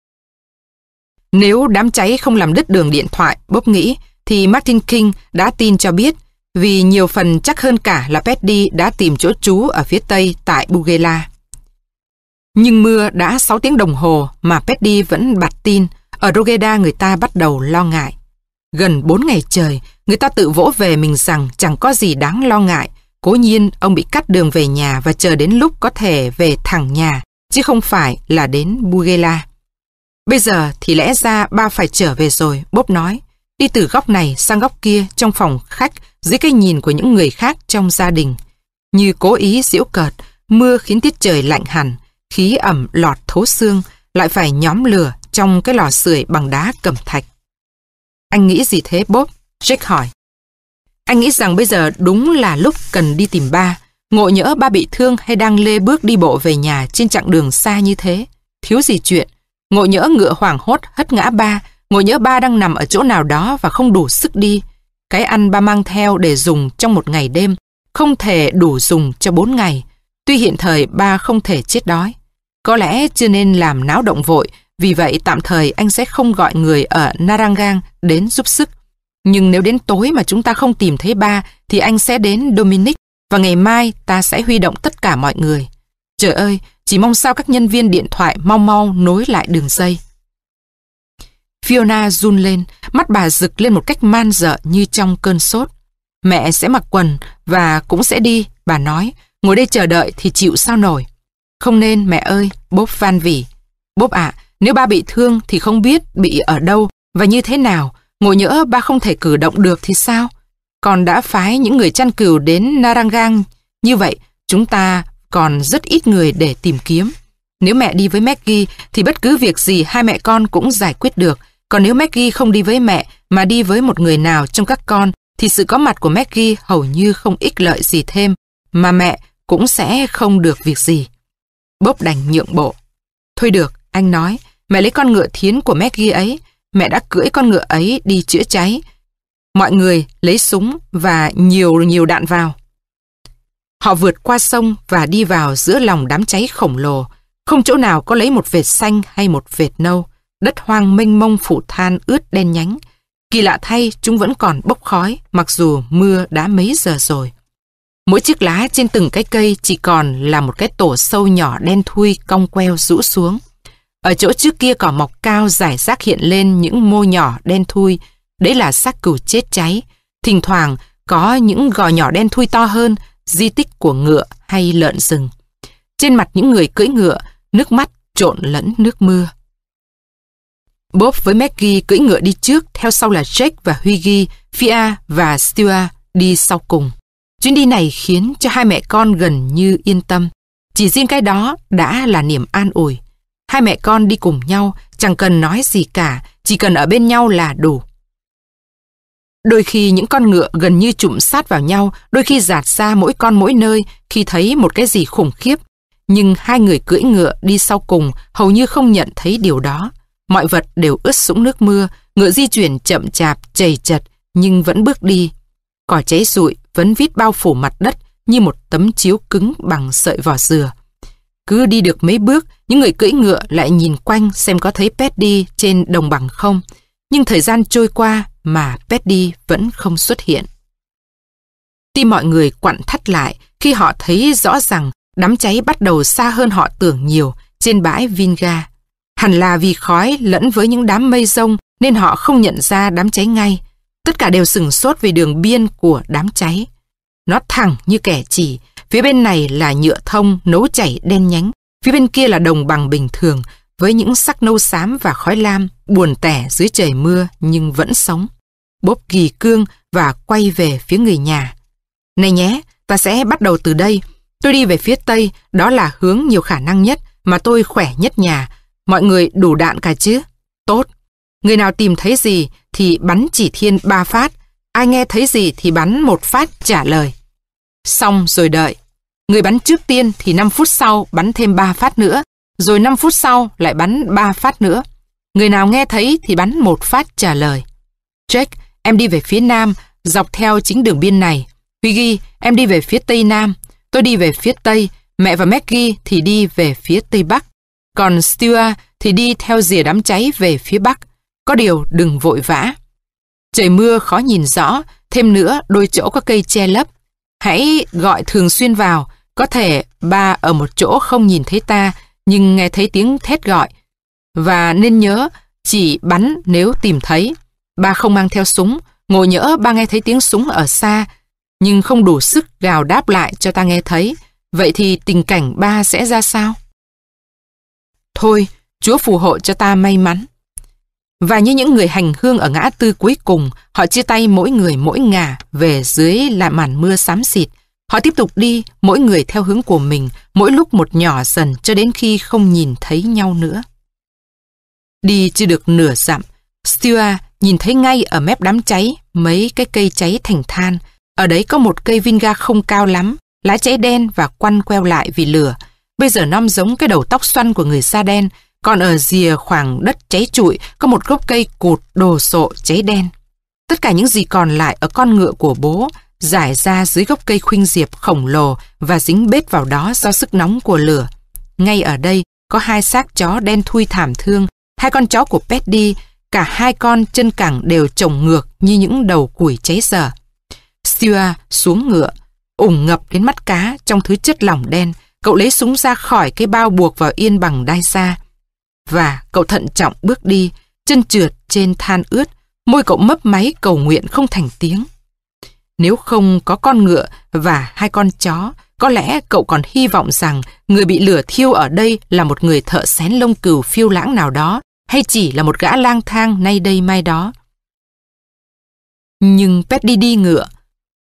Nếu đám cháy không làm đứt đường điện thoại, Bob nghĩ, thì Martin King đã tin cho biết vì nhiều phần chắc hơn cả là Petty đã tìm chỗ trú ở phía tây tại Bugela. Nhưng mưa đã 6 tiếng đồng hồ mà Petty vẫn bặt tin, ở Rogeda người ta bắt đầu lo ngại. Gần 4 ngày trời, người ta tự vỗ về mình rằng chẳng có gì đáng lo ngại, Cố nhiên ông bị cắt đường về nhà và chờ đến lúc có thể về thẳng nhà, chứ không phải là đến Bugela. Bây giờ thì lẽ ra ba phải trở về rồi, Bob nói. Đi từ góc này sang góc kia trong phòng khách dưới cái nhìn của những người khác trong gia đình. Như cố ý giễu cợt, mưa khiến tiết trời lạnh hẳn, khí ẩm lọt thấu xương, lại phải nhóm lửa trong cái lò sưởi bằng đá cẩm thạch. Anh nghĩ gì thế Bob? Jake hỏi. Anh nghĩ rằng bây giờ đúng là lúc cần đi tìm ba. Ngộ nhỡ ba bị thương hay đang lê bước đi bộ về nhà trên chặng đường xa như thế. Thiếu gì chuyện. Ngộ nhỡ ngựa hoảng hốt hất ngã ba. Ngộ nhỡ ba đang nằm ở chỗ nào đó và không đủ sức đi. Cái ăn ba mang theo để dùng trong một ngày đêm không thể đủ dùng cho bốn ngày. Tuy hiện thời ba không thể chết đói. Có lẽ chưa nên làm náo động vội, vì vậy tạm thời anh sẽ không gọi người ở Narangang đến giúp sức. Nhưng nếu đến tối mà chúng ta không tìm thấy ba, thì anh sẽ đến Dominic và ngày mai ta sẽ huy động tất cả mọi người. Trời ơi, chỉ mong sao các nhân viên điện thoại mau mau nối lại đường dây. Fiona run lên, mắt bà rực lên một cách man dợ như trong cơn sốt. Mẹ sẽ mặc quần và cũng sẽ đi, bà nói. Ngồi đây chờ đợi thì chịu sao nổi. Không nên mẹ ơi, bốp van vỉ. Bốp ạ, nếu ba bị thương thì không biết bị ở đâu và như thế nào. Ngồi nhỡ ba không thể cử động được thì sao? Còn đã phái những người chăn cừu đến Narangang. Như vậy, chúng ta còn rất ít người để tìm kiếm. Nếu mẹ đi với Maggie thì bất cứ việc gì hai mẹ con cũng giải quyết được. Còn nếu Maggie không đi với mẹ mà đi với một người nào trong các con thì sự có mặt của Maggie hầu như không ích lợi gì thêm mà mẹ cũng sẽ không được việc gì. Bốp đành nhượng bộ. Thôi được, anh nói, mẹ lấy con ngựa thiến của Maggie ấy, mẹ đã cưỡi con ngựa ấy đi chữa cháy. Mọi người lấy súng và nhiều nhiều đạn vào. Họ vượt qua sông và đi vào giữa lòng đám cháy khổng lồ. Không chỗ nào có lấy một vệt xanh hay một vệt nâu. Đất hoang mênh mông phủ than ướt đen nhánh. Kỳ lạ thay, chúng vẫn còn bốc khói, mặc dù mưa đã mấy giờ rồi. Mỗi chiếc lá trên từng cái cây chỉ còn là một cái tổ sâu nhỏ đen thui cong queo rũ xuống. Ở chỗ trước kia cỏ mọc cao giải rác hiện lên những mô nhỏ đen thui, đấy là xác cừu chết cháy. Thỉnh thoảng có những gò nhỏ đen thui to hơn, di tích của ngựa hay lợn rừng. Trên mặt những người cưỡi ngựa, nước mắt trộn lẫn nước mưa. Bob với Maggie cưỡi ngựa đi trước, theo sau là Jake và Huygy, Fia và Stuart đi sau cùng. Chuyến đi này khiến cho hai mẹ con gần như yên tâm. Chỉ riêng cái đó đã là niềm an ủi. Hai mẹ con đi cùng nhau, chẳng cần nói gì cả, chỉ cần ở bên nhau là đủ. Đôi khi những con ngựa gần như trụm sát vào nhau, đôi khi giạt ra mỗi con mỗi nơi khi thấy một cái gì khủng khiếp. Nhưng hai người cưỡi ngựa đi sau cùng hầu như không nhận thấy điều đó. Mọi vật đều ướt sũng nước mưa, ngựa di chuyển chậm chạp, chầy chật, nhưng vẫn bước đi. Cỏ cháy rụi vẫn vít bao phủ mặt đất như một tấm chiếu cứng bằng sợi vỏ dừa. Cứ đi được mấy bước, những người cưỡi ngựa lại nhìn quanh xem có thấy Petty trên đồng bằng không. Nhưng thời gian trôi qua mà Petty vẫn không xuất hiện. Tim mọi người quặn thắt lại khi họ thấy rõ rằng đám cháy bắt đầu xa hơn họ tưởng nhiều trên bãi Vinga. Hẳn là vì khói lẫn với những đám mây rông nên họ không nhận ra đám cháy ngay. Tất cả đều sừng sốt về đường biên của đám cháy. Nó thẳng như kẻ chỉ, phía bên này là nhựa thông nấu chảy đen nhánh, phía bên kia là đồng bằng bình thường với những sắc nâu xám và khói lam buồn tẻ dưới trời mưa nhưng vẫn sống. Bốp ghi cương và quay về phía người nhà. Này nhé, ta sẽ bắt đầu từ đây. Tôi đi về phía tây, đó là hướng nhiều khả năng nhất mà tôi khỏe nhất nhà. Mọi người đủ đạn cả chứ? Tốt. Người nào tìm thấy gì thì bắn chỉ thiên ba phát, ai nghe thấy gì thì bắn một phát trả lời. Xong rồi đợi. Người bắn trước tiên thì 5 phút sau bắn thêm 3 phát nữa, rồi 5 phút sau lại bắn 3 phát nữa. Người nào nghe thấy thì bắn một phát trả lời. Jack, em đi về phía nam, dọc theo chính đường biên này. Piggy, em đi về phía tây nam. Tôi đi về phía tây, mẹ và Maggie thì đi về phía tây bắc. Còn Stuart thì đi theo rìa đám cháy về phía bắc. Có điều đừng vội vã. Trời mưa khó nhìn rõ, thêm nữa đôi chỗ có cây che lấp. Hãy gọi thường xuyên vào, có thể ba ở một chỗ không nhìn thấy ta, nhưng nghe thấy tiếng thét gọi. Và nên nhớ, chỉ bắn nếu tìm thấy. Ba không mang theo súng, ngồi nhỡ ba nghe thấy tiếng súng ở xa, nhưng không đủ sức gào đáp lại cho ta nghe thấy. Vậy thì tình cảnh ba sẽ ra sao? Thôi, Chúa phù hộ cho ta may mắn. Và như những người hành hương ở ngã tư cuối cùng, họ chia tay mỗi người mỗi ngả về dưới là màn mưa xám xịt. Họ tiếp tục đi, mỗi người theo hướng của mình, mỗi lúc một nhỏ dần cho đến khi không nhìn thấy nhau nữa. Đi chưa được nửa dặm, Stuart nhìn thấy ngay ở mép đám cháy mấy cái cây cháy thành than. Ở đấy có một cây vinga không cao lắm, lá cháy đen và quăn queo lại vì lửa. Bây giờ nom giống cái đầu tóc xoăn của người da đen, còn ở rìa khoảng đất cháy trụi có một gốc cây cụt đồ sộ cháy đen. Tất cả những gì còn lại ở con ngựa của bố giải ra dưới gốc cây khuynh diệp khổng lồ và dính bết vào đó do sức nóng của lửa. Ngay ở đây có hai xác chó đen thui thảm thương, hai con chó của Petty, cả hai con chân cẳng đều trồng ngược như những đầu củi cháy dở. Stuart xuống ngựa, ủng ngập đến mắt cá trong thứ chất lỏng đen, cậu lấy súng ra khỏi cái bao buộc vào yên bằng đai xa. Và cậu thận trọng bước đi, chân trượt trên than ướt, môi cậu mấp máy cầu nguyện không thành tiếng. Nếu không có con ngựa và hai con chó, có lẽ cậu còn hy vọng rằng người bị lửa thiêu ở đây là một người thợ xén lông cừu phiêu lãng nào đó, hay chỉ là một gã lang thang nay đây mai đó. Nhưng pet đi đi ngựa,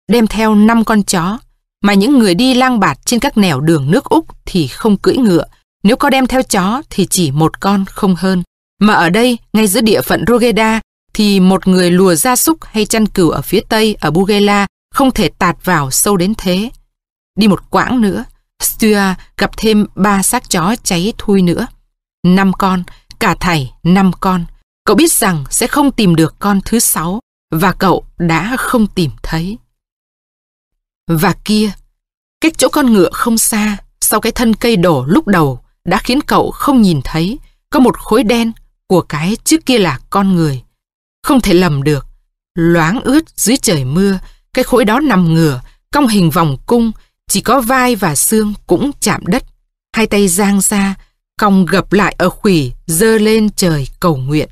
đem theo năm con chó, mà những người đi lang bạt trên các nẻo đường nước Úc thì không cưỡi ngựa, nếu có đem theo chó thì chỉ một con không hơn. Mà ở đây, ngay giữa địa phận Rogeda, thì một người lùa gia súc hay chăn cừu ở phía tây ở Bugela không thể tạt vào sâu đến thế. Đi một quãng nữa, Stua gặp thêm ba xác chó cháy thui nữa. Năm con, cả thảy năm con. Cậu biết rằng sẽ không tìm được con thứ sáu và cậu đã không tìm thấy. Và kia, cách chỗ con ngựa không xa, sau cái thân cây đổ lúc đầu đã khiến cậu không nhìn thấy có một khối đen của cái trước kia là con người. Không thể lầm được, loáng ướt dưới trời mưa, cái khối đó nằm ngửa, cong hình vòng cung, chỉ có vai và xương cũng chạm đất. Hai tay giang ra, cong gập lại ở khủy, dơ lên trời cầu nguyện.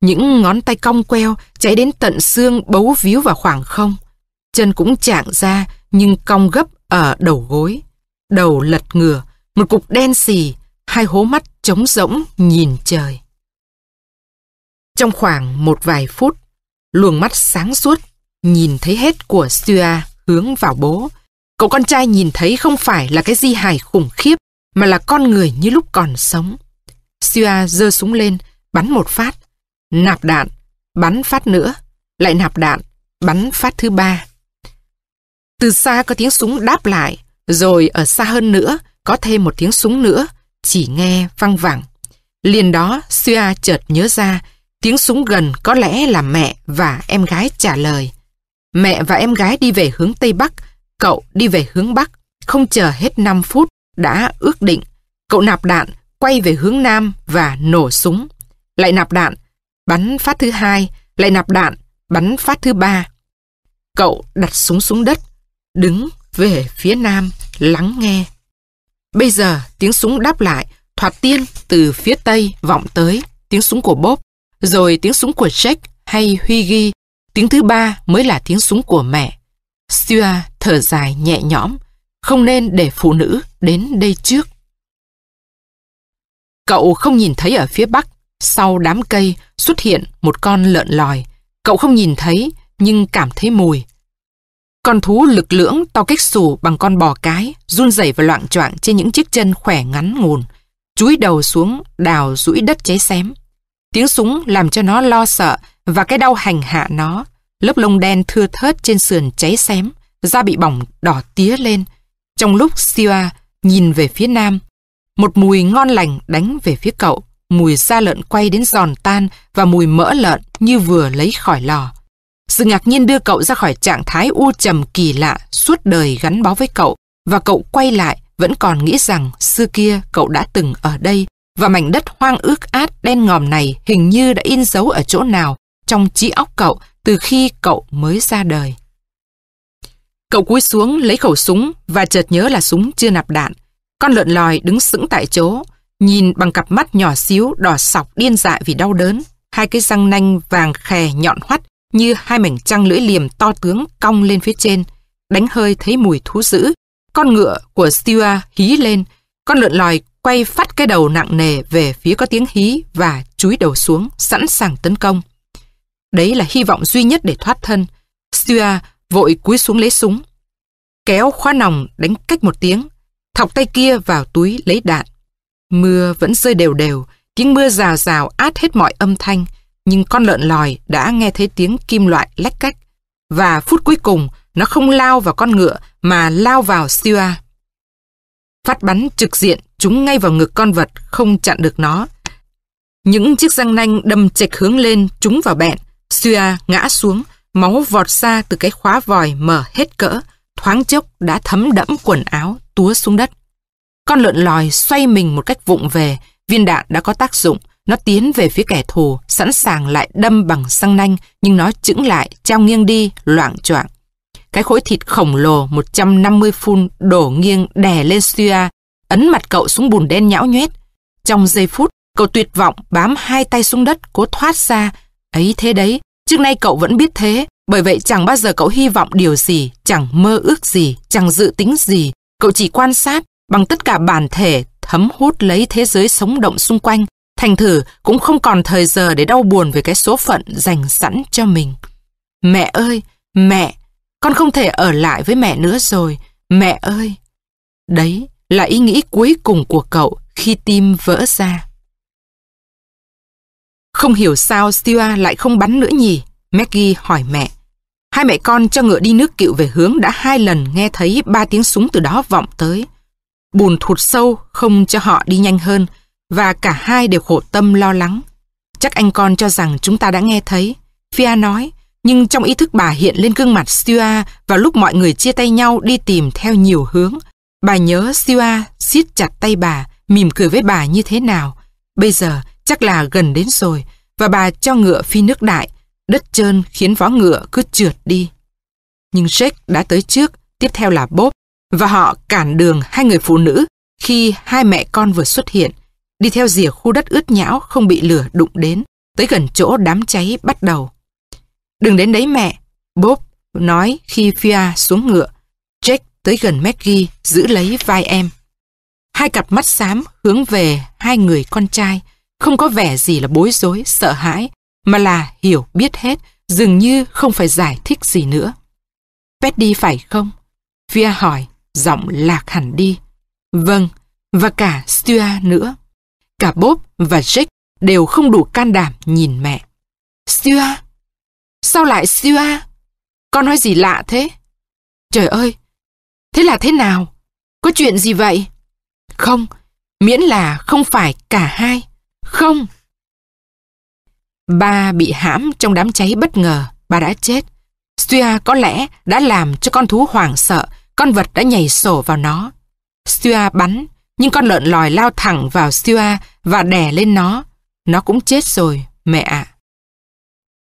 Những ngón tay cong queo cháy đến tận xương bấu víu vào khoảng không. Chân cũng chạng ra nhưng cong gấp ở đầu gối. Đầu lật ngửa, một cục đen xì, hai hố mắt trống rỗng nhìn trời. Trong khoảng một vài phút, luồng mắt sáng suốt, nhìn thấy hết của Sua hướng vào bố. Cậu con trai nhìn thấy không phải là cái di hài khủng khiếp, mà là con người như lúc còn sống. Sua giơ súng lên, bắn một phát, nạp đạn, bắn phát nữa, lại nạp đạn, bắn phát thứ ba. Từ xa có tiếng súng đáp lại, rồi ở xa hơn nữa có thêm một tiếng súng nữa, chỉ nghe văng vẳng. Liền đó, Suya chợt nhớ ra, tiếng súng gần có lẽ là mẹ và em gái trả lời. Mẹ và em gái đi về hướng Tây Bắc, cậu đi về hướng Bắc, không chờ hết 5 phút, đã ước định. Cậu nạp đạn, quay về hướng Nam và nổ súng. Lại nạp đạn, bắn phát thứ hai, lại nạp đạn, bắn phát thứ ba. Cậu đặt súng xuống đất, đứng về phía Nam, lắng nghe. Bây giờ tiếng súng đáp lại, thoạt tiên từ phía tây vọng tới, tiếng súng của Bob, rồi tiếng súng của Jack hay Huy ghi, tiếng thứ ba mới là tiếng súng của mẹ. Stuart thở dài nhẹ nhõm, không nên để phụ nữ đến đây trước. Cậu không nhìn thấy ở phía bắc, sau đám cây xuất hiện một con lợn lòi. Cậu không nhìn thấy, nhưng cảm thấy mùi. Con thú lực lưỡng to kích xù bằng con bò cái, run rẩy và loạn choạng trên những chiếc chân khỏe ngắn ngùn, chúi đầu xuống đào rũi đất cháy xém. Tiếng súng làm cho nó lo sợ và cái đau hành hạ nó. Lớp lông đen thưa thớt trên sườn cháy xém, da bị bỏng đỏ tía lên. Trong lúc Siwa nhìn về phía nam, một mùi ngon lành đánh về phía cậu, mùi da lợn quay đến giòn tan và mùi mỡ lợn như vừa lấy khỏi lò. Sự ngạc nhiên đưa cậu ra khỏi trạng thái u trầm kỳ lạ suốt đời gắn bó với cậu và cậu quay lại vẫn còn nghĩ rằng xưa kia cậu đã từng ở đây và mảnh đất hoang ước át đen ngòm này hình như đã in dấu ở chỗ nào trong trí óc cậu từ khi cậu mới ra đời. Cậu cúi xuống lấy khẩu súng và chợt nhớ là súng chưa nạp đạn. Con lợn lòi đứng sững tại chỗ, nhìn bằng cặp mắt nhỏ xíu đỏ sọc điên dại vì đau đớn. Hai cái răng nanh vàng khè nhọn hoắt như hai mảnh trăng lưỡi liềm to tướng cong lên phía trên. đánh hơi thấy mùi thú dữ. Con ngựa của Stua hí lên, con lợn lòi quay phát cái đầu nặng nề về phía có tiếng hí và chúi đầu xuống, sẵn sàng tấn công. Đấy là hy vọng duy nhất để thoát thân. Stua vội cúi xuống lấy súng. Kéo khóa nòng đánh cách một tiếng, thọc tay kia vào túi lấy đạn. Mưa vẫn rơi đều đều, tiếng mưa rào rào át hết mọi âm thanh, nhưng con lợn lòi đã nghe thấy tiếng kim loại lách cách. Và phút cuối cùng, nó không lao vào con ngựa mà lao vào Siwa. Phát bắn trực diện chúng ngay vào ngực con vật không chặn được nó. Những chiếc răng nanh đâm chệch hướng lên chúng vào bẹn. Siwa ngã xuống, máu vọt ra từ cái khóa vòi mở hết cỡ, thoáng chốc đã thấm đẫm quần áo, túa xuống đất. Con lợn lòi xoay mình một cách vụng về, viên đạn đã có tác dụng, nó tiến về phía kẻ thù, sẵn sàng lại đâm bằng xăng nanh, nhưng nó chững lại, trao nghiêng đi, loạn choạng. Cái khối thịt khổng lồ 150 phun đổ nghiêng đè lên Suya, ấn mặt cậu xuống bùn đen nhão nhoét. Trong giây phút, cậu tuyệt vọng bám hai tay xuống đất, cố thoát ra. Ấy thế đấy, trước nay cậu vẫn biết thế, bởi vậy chẳng bao giờ cậu hy vọng điều gì, chẳng mơ ước gì, chẳng dự tính gì. Cậu chỉ quan sát bằng tất cả bản thể thấm hút lấy thế giới sống động xung quanh. Thành thử cũng không còn thời giờ để đau buồn về cái số phận dành sẵn cho mình. Mẹ ơi, mẹ, con không thể ở lại với mẹ nữa rồi, mẹ ơi. Đấy là ý nghĩ cuối cùng của cậu khi tim vỡ ra. Không hiểu sao Stuart lại không bắn nữa nhỉ? Maggie hỏi mẹ. Hai mẹ con cho ngựa đi nước cựu về hướng đã hai lần nghe thấy ba tiếng súng từ đó vọng tới. Bùn thụt sâu không cho họ đi nhanh hơn và cả hai đều khổ tâm lo lắng. Chắc anh con cho rằng chúng ta đã nghe thấy. Fia nói, nhưng trong ý thức bà hiện lên gương mặt Stuart vào lúc mọi người chia tay nhau đi tìm theo nhiều hướng. Bà nhớ Stuart siết chặt tay bà, mỉm cười với bà như thế nào. Bây giờ chắc là gần đến rồi và bà cho ngựa phi nước đại, đất trơn khiến vó ngựa cứ trượt đi. Nhưng Jake đã tới trước, tiếp theo là Bob và họ cản đường hai người phụ nữ khi hai mẹ con vừa xuất hiện, đi theo rìa khu đất ướt nhão không bị lửa đụng đến, tới gần chỗ đám cháy bắt đầu. Đừng đến đấy mẹ, Bob nói khi Fia xuống ngựa. Jack tới gần Maggie giữ lấy vai em. Hai cặp mắt xám hướng về hai người con trai, không có vẻ gì là bối rối, sợ hãi, mà là hiểu biết hết, dường như không phải giải thích gì nữa. Petty phải không? Fia hỏi, giọng lạc hẳn đi. Vâng, và cả Stuart nữa. Cả Bob và Jake đều không đủ can đảm nhìn mẹ. Sua, Sao lại Sua? Con nói gì lạ thế? Trời ơi, thế là thế nào? Có chuyện gì vậy? Không, miễn là không phải cả hai. Không. Ba bị hãm trong đám cháy bất ngờ, Ba đã chết. Sua có lẽ đã làm cho con thú hoảng sợ, con vật đã nhảy sổ vào nó. Sua bắn, nhưng con lợn lòi lao thẳng vào Stua và đè lên nó. Nó cũng chết rồi, mẹ ạ. À.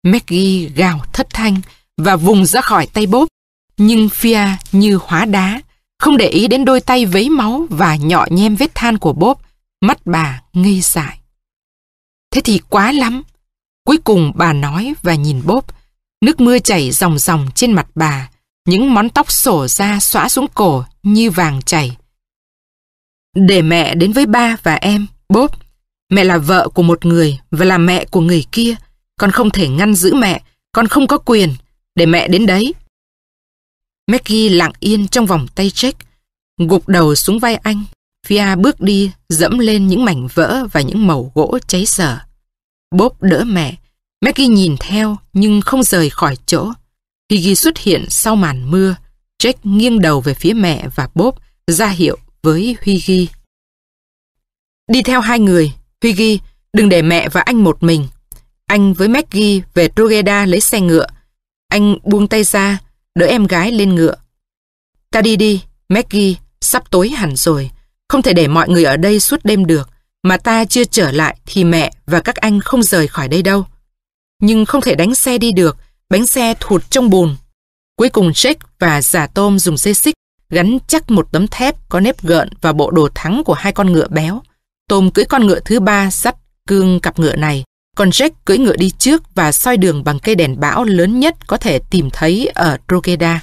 Maggie gào thất thanh và vùng ra khỏi tay bốp. Nhưng Fia như hóa đá, không để ý đến đôi tay vấy máu và nhọ nhem vết than của bốp. Mắt bà ngây dại. Thế thì quá lắm. Cuối cùng bà nói và nhìn bốp. Nước mưa chảy ròng ròng trên mặt bà. Những món tóc sổ ra xóa xuống cổ như vàng chảy. Để mẹ đến với ba và em, bốp. Mẹ là vợ của một người và là mẹ của người kia. Con không thể ngăn giữ mẹ, con không có quyền. Để mẹ đến đấy. Maggie lặng yên trong vòng tay Jack, gục đầu xuống vai anh. Fia bước đi, dẫm lên những mảnh vỡ và những mẩu gỗ cháy sở. Bob đỡ mẹ. Maggie nhìn theo nhưng không rời khỏi chỗ. Piggy xuất hiện sau màn mưa. Jack nghiêng đầu về phía mẹ và Bob ra hiệu với Huy Ghi. Đi theo hai người, Huy Ghi, đừng để mẹ và anh một mình. Anh với Maggie về Trogeda lấy xe ngựa. Anh buông tay ra, đỡ em gái lên ngựa. Ta đi đi, Maggie, sắp tối hẳn rồi. Không thể để mọi người ở đây suốt đêm được, mà ta chưa trở lại thì mẹ và các anh không rời khỏi đây đâu. Nhưng không thể đánh xe đi được, bánh xe thụt trong bùn. Cuối cùng Jake và giả tôm dùng dây xích gắn chắc một tấm thép có nếp gợn vào bộ đồ thắng của hai con ngựa béo. Tôm cưỡi con ngựa thứ ba sắt cương cặp ngựa này, còn Jack cưỡi ngựa đi trước và soi đường bằng cây đèn bão lớn nhất có thể tìm thấy ở Drogheda.